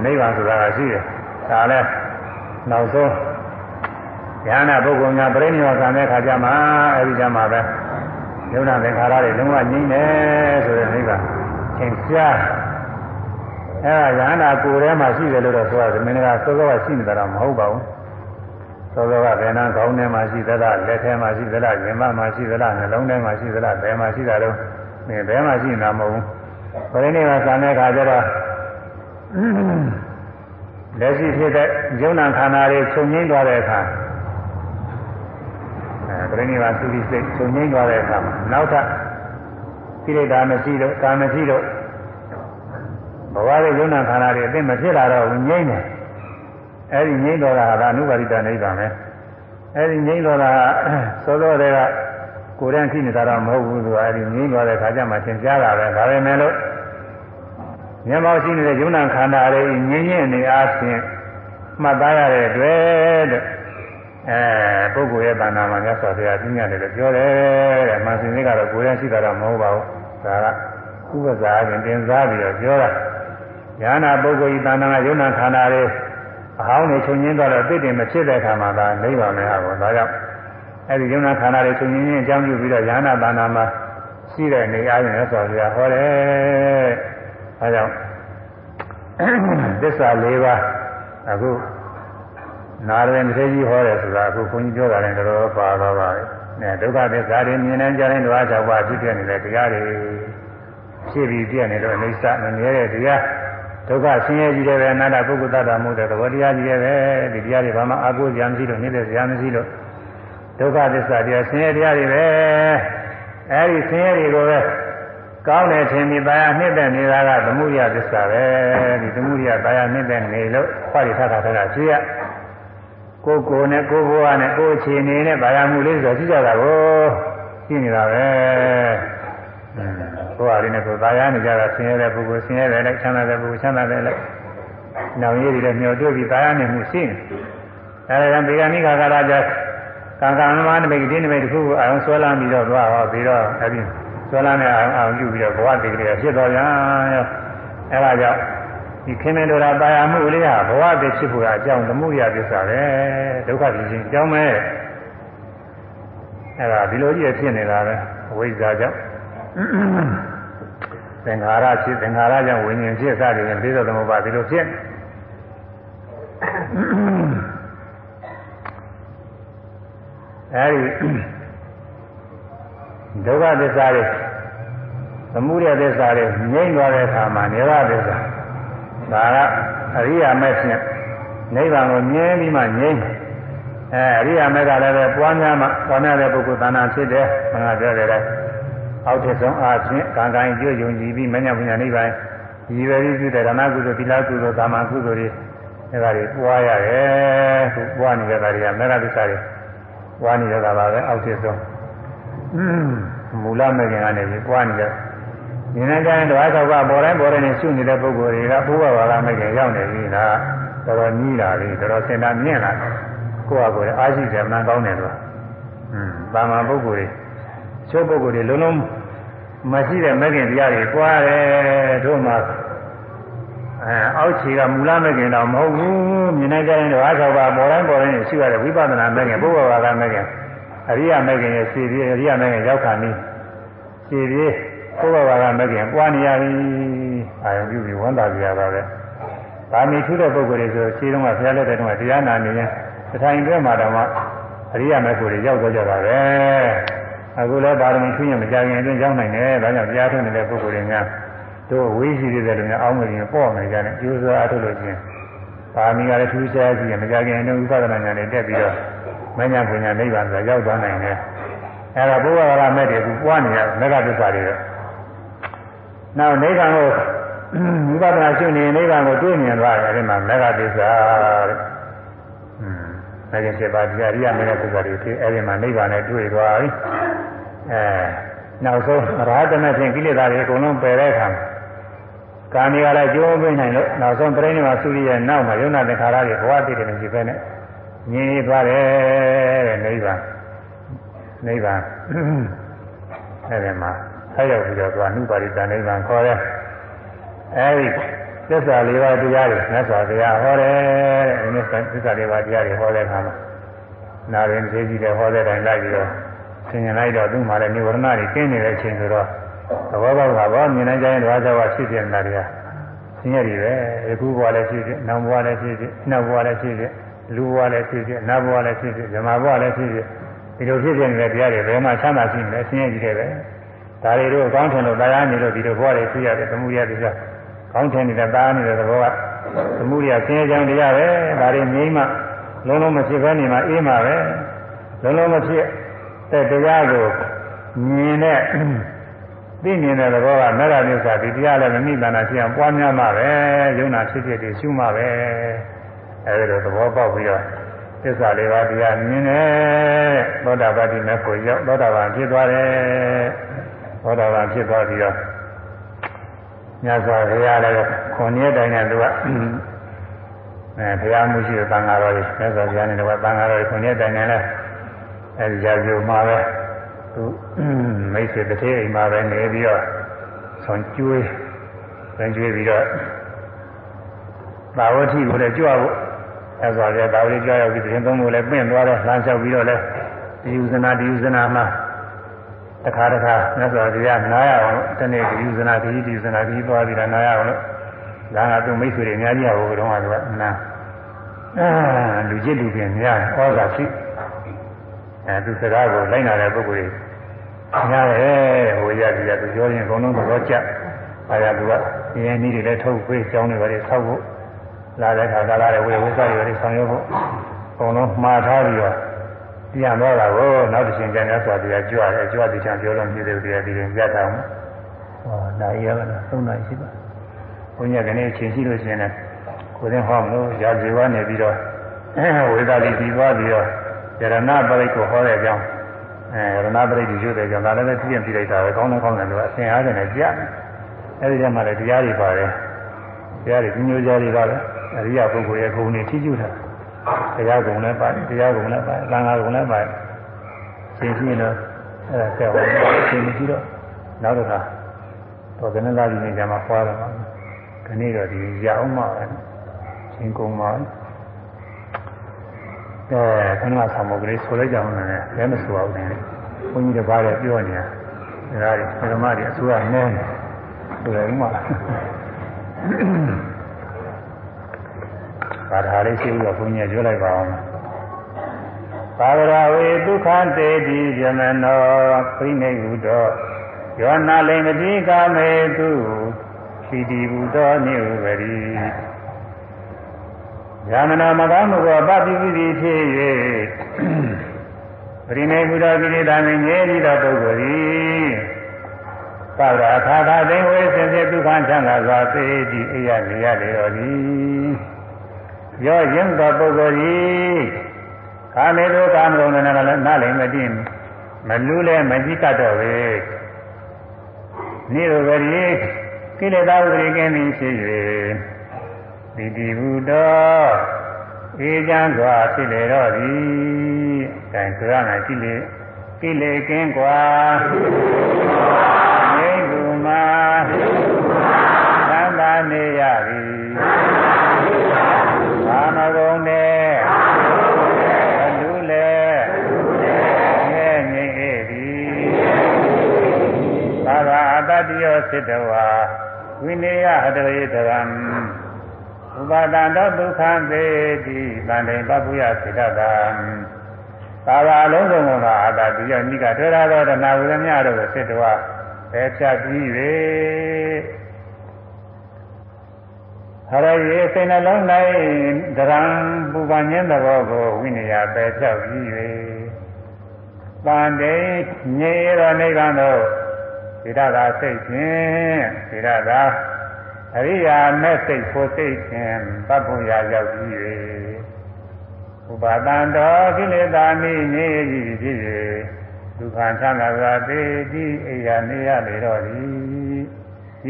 နိဗ္ဗာန်ဆိုတာကရှိတယ်ဒါလည်းနောက်ဆုံး ဉာဏပုဂ္ဂိုလ်များပြိဋိနိဗ္ဗာန်တဲ့ခါကျမှအဲဒီကျမှပဲယုံနာသင်္ခါရတွေလုံးဝငြိမ့်တယ်ဆိုတဲ့နိဗ္ဗာန်သင်ရှားအဲဒါဉာဏကိုယ်ထဲမှာရှိတယ်လို့တော့ဆိုရတယ်မင်းကစောစောကရှိနေတာတော့မဟုတ်ပါဘူးစောစောကဘယ်နှခေါင်းထဲမှာရှိသလားလက်ထဲမှာရှိသလားရင်မမှာရှိသလားနှလုံးထဲမှာရှိသလားဘယ်မှာရှိတာတော့ဘယ်မှာရှိနေတာမဟုတ်ဘူးပရိနိဗ္ဗာန်ဆံတဲ့ခါကျတော့လက်ရှိဖြစ်တဲ့ယုံနာခန္ဓာတွေချုပ်ငိမ့်သွားတဲ့အခါ အဲပရိနိဗ္ဗာန်သုတိစိတ်ချုပ်ငိမ့်သွားတဲ့အခါမှာနောက်ထပ်ကိလေသာမရှိတော့ကာမရှိတော့ဘဝရဲ့ယုံနာခန္ဓာတွေအသိမဖြစ်လာတော့ငြိမ့်တယ်အဲဒီငြိမ့်တော်တာကအနုပါရိတနိဗ္ဗာန်ပဲအဲဒီငြိမ့်တော်တာသောသောတွေကကိုယ်တည်းရှိနေတာတော့မဟုတ်ဘူးသူကအဲဒီငြင်းသွားတဲ့ခါကျမှသင်ကြားတာပဲဒါပဲမဲ့လို့မျက်မှောက်ရှိနေတဲ့ယုံနာခန္ဓာလေးငြင်းရင်နေအားဖြင့်မှတ်သားရတဲ့အတွက်တဲ့ အဲပုဂ္ဂိုလ်ရဲ့တဏ္ဍာမှာမြတ်စွာဘုရားပြညာတယ်လို့ပြောတယ်တဲ့မှန်စင်လေးကတော့ကိုယ်တည်းရှိတာတော့မဟုတ်ပါဘူးဒါကဥပဇာရင်တင်စားပြီးတော့ပြောတာညာနာပုဂ္ဂိုလ်ဤတဏ္ဍာကယုံနာခန္ဓာလေးအဟောင်းနေချုပ်ငင်းတော့သိတယ်မဖြစ်တဲ့အခါမှာဒါနိဗ္ဗာန်ပဲဟာကောဒါကြောင့်အဲဒီယုံနာခန္ဓာလေးချုပ်ငင်းခြင်းအကြောင်းပြုပြီးတော့ညာနာတဏ္ဍာမှာရှိတဲ့နေအားဖြင့်မြတ်စွာဘုရားဟောတယ်အဲကြောင့်သစ္စာ၄ပါးအခု နာရယ်မထေကြီးဟောတယ်ဆိုတာအခုခွန်ကြီးပြောတာလည်းတော်တော်ပါတော့ပါပဲ။နဲ့ဒုက္ခသစ္စာတွေမြင်နိုင်ကြတဲ့ဓဝါ၆ပါးဖြစ်ပြနေတဲ့တရားတွေဖြစ်ပြီးပြနေတော့အိဋ္ဌမမြဲတဲ့တရားဒုက္ခဆင်းရဲကြီးတယ်ပဲအနာတ္တပုဂ္ဂိုလ်တ attva မှုတဲ့သဘောတရားကြီးတယ်ပဲဒီတရားတွေဘာမှအကုသိုလ်ကြံမရှိလို့နေတဲ့ဇာမရှိလို့ဒုက္ခသစ္စာတရားဆင်းရဲတရားတွေပဲအဲဒီဆင်းရဲတွေကိုပဲကောင်းတယ်ထင်ပြီးတရားနှစ်သက်နေတာကသမှုရိယသစ္စာပဲဒီသမှုရိယတရားနှစ်သက်နေလို့ခွာရထတာတာရှိရ ကိုယ်ကိုယ်နဲ့ကိုယ်ဘဝနဲ့ကိုယ်အခြေအနေနဲ့ဗာရမှုလေးဆိုရှိကြတာကိုရှိနေတာပဲကိုယ်ဟာလေးနဲ့ကိုယ်သာယာနေကြတာဆင်းရဲတဲ့ပုဂ္ဂိုလ်ဆင်းရဲတယ်လည်းချမ်းသာတဲ့ပုဂ္ဂိုလ်ချမ်းသာတယ်လည်းနောင်ရည်တွေလည်းမျောတွေ့ပြီးသာယာနေမှုရှိနေအဲဒါကြောင့်ဗေဂနိခါကာရကြကံကံမမနမိတ်ဒီနမိတ်တစ်ခုကိုအာရုံဆွဲလာပြီးတော့သွားဟောပြီးတော့အဲဒီဆွဲလာတဲ့အာရုံအာရုံပြုပြီးတော့ဘဝတည်ကြရဖြစ်တော်ရန်ရောအဲဒါကြောင့် ဒီခင်းနေလို့တာပါရမှုလေးဟာဘဝတည်ဖြစ်ဖို့အကြောင်းသမှုရပစ္စပဲဒုက္ခဖြစ်ခြင်းအကြောင်းပဲအဲဒါဒီလိုကြီးဖြစ်နေတာပဲအဝိဇ္ဇာကြောင့်သင်္ခါရဖြစ်သင်္ခါရကြောင့်ဝိညာဉ်ဖြစ်စသည်ဖြင့်ပြီးတော့သမုပ္ပါဒီလိုဖြစ်အဲဒီဒုက္ခသစ္စာတွေသမုဒယသစ္စာတွေငြိမ့်သွားတဲ့အခါမှာနိရောဓသစ္စာ ဒါကအရိယာမဲ့ဖြင့်နိဗ္ဗာန်ကိုမြင်ပြီးမှငြိမ့်အဲအရိယာမဲ့ကလည်းပဲပွားများမှပွားများတဲ့ပုဂ္ဂိုလ်သဏ္ဍာန်ဖြစ်တယ်မင်္ဂပြောတယ်လေအောက်ထစ်ဆုံးအားဖြင့်ကံကံကြွယုံကြည်ပြီးမညာပညာနိဗ္ဗာန်ရည်ရွယ်ပြီးပြုတဲ့ဓမ္မကုသိုလ်သီလကုသိုလ်ကာမကုသိုလ်တွေအဲဒါတွေပွားရတယ်သူပွားနေတဲ့ဒါတွေကမေဃသစ္စာတွေပွားနေတာပါပဲအောက်ထစ်ဆုံးမူလမဲ့ခင်ကနေပြီးပွားနေတ ယ်ဒီနေ့ကျရင်ဓဝါ၆ပါးပေါ်တိုင်းပေါ်တိုင်းနဲ့ရှုနေတဲ့ပုဂ္ဂိုလ်တွေကဘုရားဘာသာမဲ့ခင်ရောက်နေပြီလားတော်တော်ကြီးလာပြီတော်တော်စင်တာမြင့်လာတယ်ကိုယ့်ဟာကိုယ်အားရှိတယ်မှန်ကောင်းတယ်လို့อืมတာမန်ပုဂ္ဂိုလ်တွေချိုးပုဂ္ဂိုလ်တွေလုံးလုံးမရှိတဲ့မဲ့ခင်တရားတွေပွားတယ်တို့မှအဲအောက်ခြေကမူလမဲ့ခင်တော့မဟုတ်ဘူးမြင်နေကြရင်ဓဝါ၆ပါးပေါ်တိုင်းပေါ်တိုင်းနဲ့ရှုရတဲ့ဝိပဿနာမဲ့ခင်ဘုရားဘာသာမဲ့ခင်အရိယာမဲ့ခင်ရဲ့ရှည်ပြေအရိယာမဲ့ခင်ရောက်ခါနည်းရှည်ပြေ ဘုရားဘာသာမဲ့ခင်ပွားနေရပြီအာယုပြုပြီးဝမ်းသာကြရပါပဲဒါမီထူးတဲ့ပုဂ္ဂိုလ်တွေဆိုရှင်းတော့ကဘုရားလက်ထက်တုန်းကတရားနာနေရင်တထိုင်တွဲမှာတော့မှအရိယာမဲ့ကိုတွေရောက်သွားကြတာပဲအခုလည်းပါရမီထူးရင်မကြခင်အတွင်းရောက်နိုင်တယ်ဒါကြောင့်တရားထုတ်နေတဲ့ပုဂ္ဂိုလ်တွေများတို့ဝေးရှိသေးတယ်လို့များအောင်းမရင်ပေါ့နေကြတယ်ကျိုးစားအထုတ်လို့ချင်းပါရမီကလည်းထူးခြားကြည့်ရင်မကြခင်အတွင်းဥပဒနာညာတွေတက်ပြီးတော့မညာပညာနိဗ္ဗာန်ဆိုရောက်သွားနိုင်တယ်အဲဒါဘုရားရမဲ့တွေကပွားနေတဲ့မေဃသစ္စာတွေတော့ နောက်နိဗ္ဗာန်ကိုဝိပဿနာရှုနေနိဗ္ဗာန်ကိုတွေ့မြင်သွားတယ်အဲဒီမှာမေဃသစ္စာတဲ့။အင်းဒါကြောင့်7ပါးတရားရိယာမေဃသစ္စာတွေဖြစ်အဲဒီမှာနိဗ္ဗာန်နဲ့တွေ့သွားပြီ။အဲနောက်ဆုံးရာဟတမေဖြင့်ကိလေသာတွေအကုန်လုံးပယ်တဲ့အခါကာမီကလည်းကျိုးပေးနိုင်လို့နောက်ဆုံးပြိဋိနိဗ္ဗာန်သုရိရဲ့နောက်မှာယုံနာသင်္ခါရတွေဘဝတည်တယ်မရှိဘဲနဲ့ငြင်းရသွားတယ်တဲ့နိဗ္ဗာန်နိဗ္ဗာန်အဲဒီမှာ ဆက်ရောက်ပြီးတော့သွားနှုပါရိတနိဗ္ဗာန်ခေါ်တယ်အဲဒီသစ္စာလေးပါးတရားတွေမြတ်စွာဘုရားဟောတယ်တဲ့ဒီနေ့သစ္စာလေးပါးတရားတွေဟောတဲ့အခါမှာနာရင်သေးကြီးတဲ့ဟောတဲ့တိုင်လိုက်ပြီးတော့သင်ញလိုက်တော့သူ့မှာလည်းនិဝရဏတွေကျင်းနေတဲ့အချိန်ဆိုတော့သဘောပေါက်တာပေါ့မြင်နိုင်ကြရင်ဓဝါကြောင့်ဖြစ်ဖြစ်နေတာတွေကဆင်းရဲတွေပဲအခုဘဝလည်းဖြစ်ဖြစ်နောက်ဘဝလည်းဖြစ်ဖြစ်နောက်ဘဝလည်းဖြစ်ဖြစ်လူဘဝလည်းဖြစ်ဖြစ်နတ်ဘဝလည်းဖြစ်ဖြစ်ဇမဘဝလည်းဖြစ်ဖြစ်ဒီလိုဖြစ်ဖြစ်နေတဲ့တရားတွေဘယ်မှာချမ်းသာရှိမလဲဆင်းရဲကြီးတယ်ပဲ ဒါတွေတော့ကောင်းထင်လို့တရားနေလို့ဒီလိုဘဝတွေဖြစ်ရတယ်သမှုရတရားကောင်းထင်နေတဲ့သားနေတဲ့သဘောကသမှုရဆင်းရဲကြောင်းတရားပဲဒါတွေငြိမ်းမှလုံးလုံးမဖြစ်ဘဲနေမှအေးမှပဲလုံးလုံးမဖြစ်တဲ့တရားကိုမြင်တဲ့သိမြင်တဲ့သဘောကမေတ္တာမြတ်စွာဒီတရားလည်းမမိတနာဖြစ်အောင်ပွားများမှပဲယုံနာဖြစ်ဖြစ်တွေရှုမှပဲအဲဒီလိုသဘောပေါက်ပြီးတော့သစ္စာလေးပါးတရားမြင်တယ်သောတာပတိမေဖို့ရောက်သောတာပန်ဖြစ်သွားတယ် သောတာပန်ဖြစ်သွားပြီးတော့မြတ်စွာဘုရားလည်းခွန်ရက်တိုင်းနဲ့သူကအဲဘုရားမှုရှိတဲ့သံဃာတော်ကြီးမြတ်စွာဘုရားနဲ့တော့သံဃာတော်ကြီးခွန်ရက်တိုင်းနဲ့လည်းအဲဒီကြာကျိုးမှာပဲသူမိတ်ဆွေတစ်သေးအိမ်မှာပဲနေပြီးတော့ဆွန်ကျွေးဆွန်ကျွေးပြီးတော့သာဝတိကိုလည်းကြွဖို့အဲဆိုကြသာဝတိကြွရောက်ပြီးသတင်းသုံးဖို့လည်းပြင့်သွားတယ်လမ်းလျှောက်ပြီးတော့လည်းဒီဥဇနာဒီဥဇနာမှာ တခါတခါမြတ်စွာဘုရားနားရအောင်တနေ့ဒီဥဇနာဒီဒီဥဇနာဒီသွားပြီးတော့နားရအောင်လို့ဒါကသူမိတ်ဆွေတွေအများကြီးဟိုတုန်းကသူကနာအာလူจิตလူပြင်များဩဇာရှိအဲသူစကားကိုလိုက်နာတဲ့ပုဂ္ဂိုလ်တွေများတယ်ဟိုရကြည့်ရသူပြောရင်အကုန်လုံးသဘောကျအားရသူကဒီရင်နည်းတွေလည်းထုတ်ပေးကြောင်းတွေပါလေဆောက်ဖို့လာတဲ့ခါကလာတဲ့ဝေဝိသတွေတွေဆောင်ရွက်ဖို့အကုန်လုံးမှားထားပြီးတော့ ပြန်တော့တာကိုနောက်တစ်ချိန်ကျရင်ဆိုတရားကြွတယ်ကြွသည်ချံပြောလို့မြည်တယ်တရားဒီရင်ကြက်တာဟောနာရီရကလား၃နာရီရှိပါဘုန်းကြီးကနေချိန်ရှိလို့ရှိရင်လည်းကိုယ်ရင်ဟောမလို့ရာဇေဝနေပြီးတော့ဝေဒတိပြီးသွားပြီးတော့ယရဏပရိတ်ကိုဟောတဲ့အကြောင်းအဲရဏပရိတ်ကိုရွတ်တဲ့အကြောင်းဒါလည်းပဲပြည့်ပြည့်လိုက်တာပဲကောင်းတယ်ကောင်းတယ်လို့အစဉ်အားဖြင့်လည်းကြားတယ်အဲဒီကျမှလည်းတရားတွေပါတယ်တရားတွေညွှန်ကြားတွေပါပဲအရိယပုဂ္ဂိုလ်ရဲ့ဂုဏ်တွေထိကျူတာ တရားဂုဏ်လည်းပါတယ်တရားဂုဏ်လည်းပါတယ်သံဃာဂုဏ်လည်းပါတယ်ရှင်းရှင်းတော့အဲ့ဒါဆက်ဟောရှင်းပြီးတော့နောက်တစ်ခါတော့ကနေ့လာပြီးနေကြမှာဖွားတယ်မှာခဏတော့ဒီရအောင်မှာရှင်းကုန်ပါအဲခဏဆံမကလေးဆိုလိုက်ကြအောင်လည်းလည်းမဆိုအောင်လည်းဘုန်းကြီးတပါးလည်းပြောနေတာဒါတွေဓမ္မတွေအစိုးရနဲဆိုတယ်ဥမာ ဘာသာလေးရှိပြီးတော့ဘုန်းကြီးပြောလိုက်ပါအောင်ပါဝရဝေဒုက္ခတေတိဇမနောပြိနေဟုသောယောနာလိမတိကာမေတုသီတိဟုသောနိဥပရိယမနာမကောင်းမှုကိုပပိပိတိဖြစ်၍ပြိနေဟုသောကိလေသာနှင့်ငြိပြီးသောပုဂ္ဂိုလ်သည်ပါရအခါခါသိဝေစင်စေဒုက္ခချမ်းသာစွာသေတိအိယနေရလေတော်သည် ရောရင်းသောပုဂ္ဂိုလ်သည်ကာမေတုကာမဂုဏ်နဲ့လည်းနားလည်မတည်မလူးလဲမကြည့်တတ်တော့ပဲနိရောဂရိကိလေသာဥပရိကင်းသည်ဖြစ်၍ဒီတိဟုသောအေးချမ်းစွာဖြစ်လေတော့သည်။ဒါဆိုရမယ်ကိလေကိလေကင်းกว่าငြိမ်းသူမှာသံသာနေရသည်။ တ္တယောစိတဝါဝိနေယဟတရေတရံဥပါဒံသောဒုက္ခသေတိတန်တေပပုယစိတ္တံသာသာအလုံးစုံကအတ္တတရားနိကတွေ့ရသောတဏှာဝိရမြတို့ကိုစိတ္တဝါပဲဖြတ်ပြီး၍ဟရယေစိတ်နှလုံး၌ဒရံပူပန်ခြင်းသဘောကိုဝိနည်းပဲဖြတ်ပြီး၍တန်တေငြိရောနိဗ္ဗာန်သို့ စိတ္တသာစိတ်ဖြင့်စိတ္တသာအရိယာမဲ့စိတ်ဖို့စိတ်ဖြင့်ပပ္ပုရာရောက်ပြီး၍ဥပါဒံတော်ကိလေသာမိနေ၏ဖြစ်၍ဒုက္ခချမ်းသာစွာသေတိအိယာနေရလေတော့သည်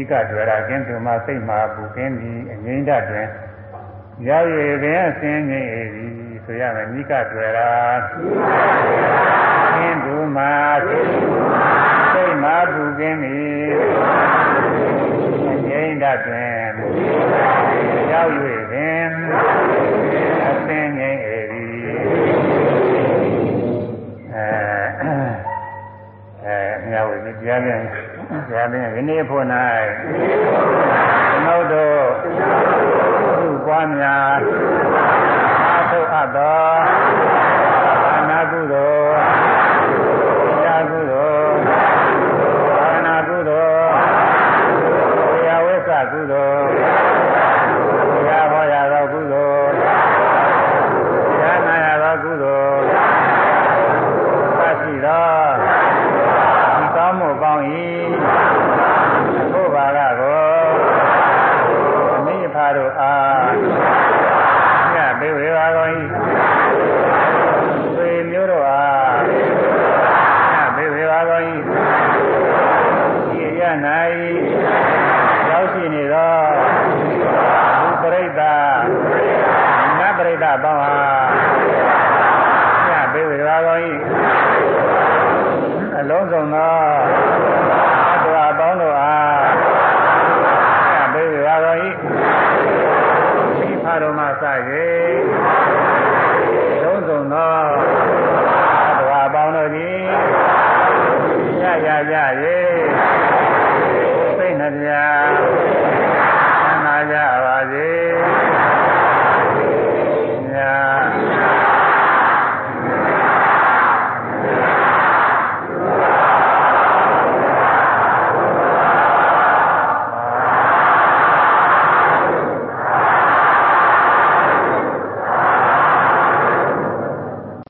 ဤကတွေ့ရာကင်းသူမှစိတ်မှာပူကင်းသည်အငိမ့်တတွင်ရောက်၍ပင်အစင်းငိမ့်၏ဆိုရမယ်ဤကတွေ့ရာကင်းသူမှစိတ်မှာ ပူကင်းသည်ငြိမ့်တတွင်ရောက်၍ပင်အစင်းငြိမ့်၏အဲအဲမြတ်ဝိတရားပြန်တရားပြန်ယနေ့ဖို့၌သမုဒ္ဒောသူပွားများအာထုအပ်သော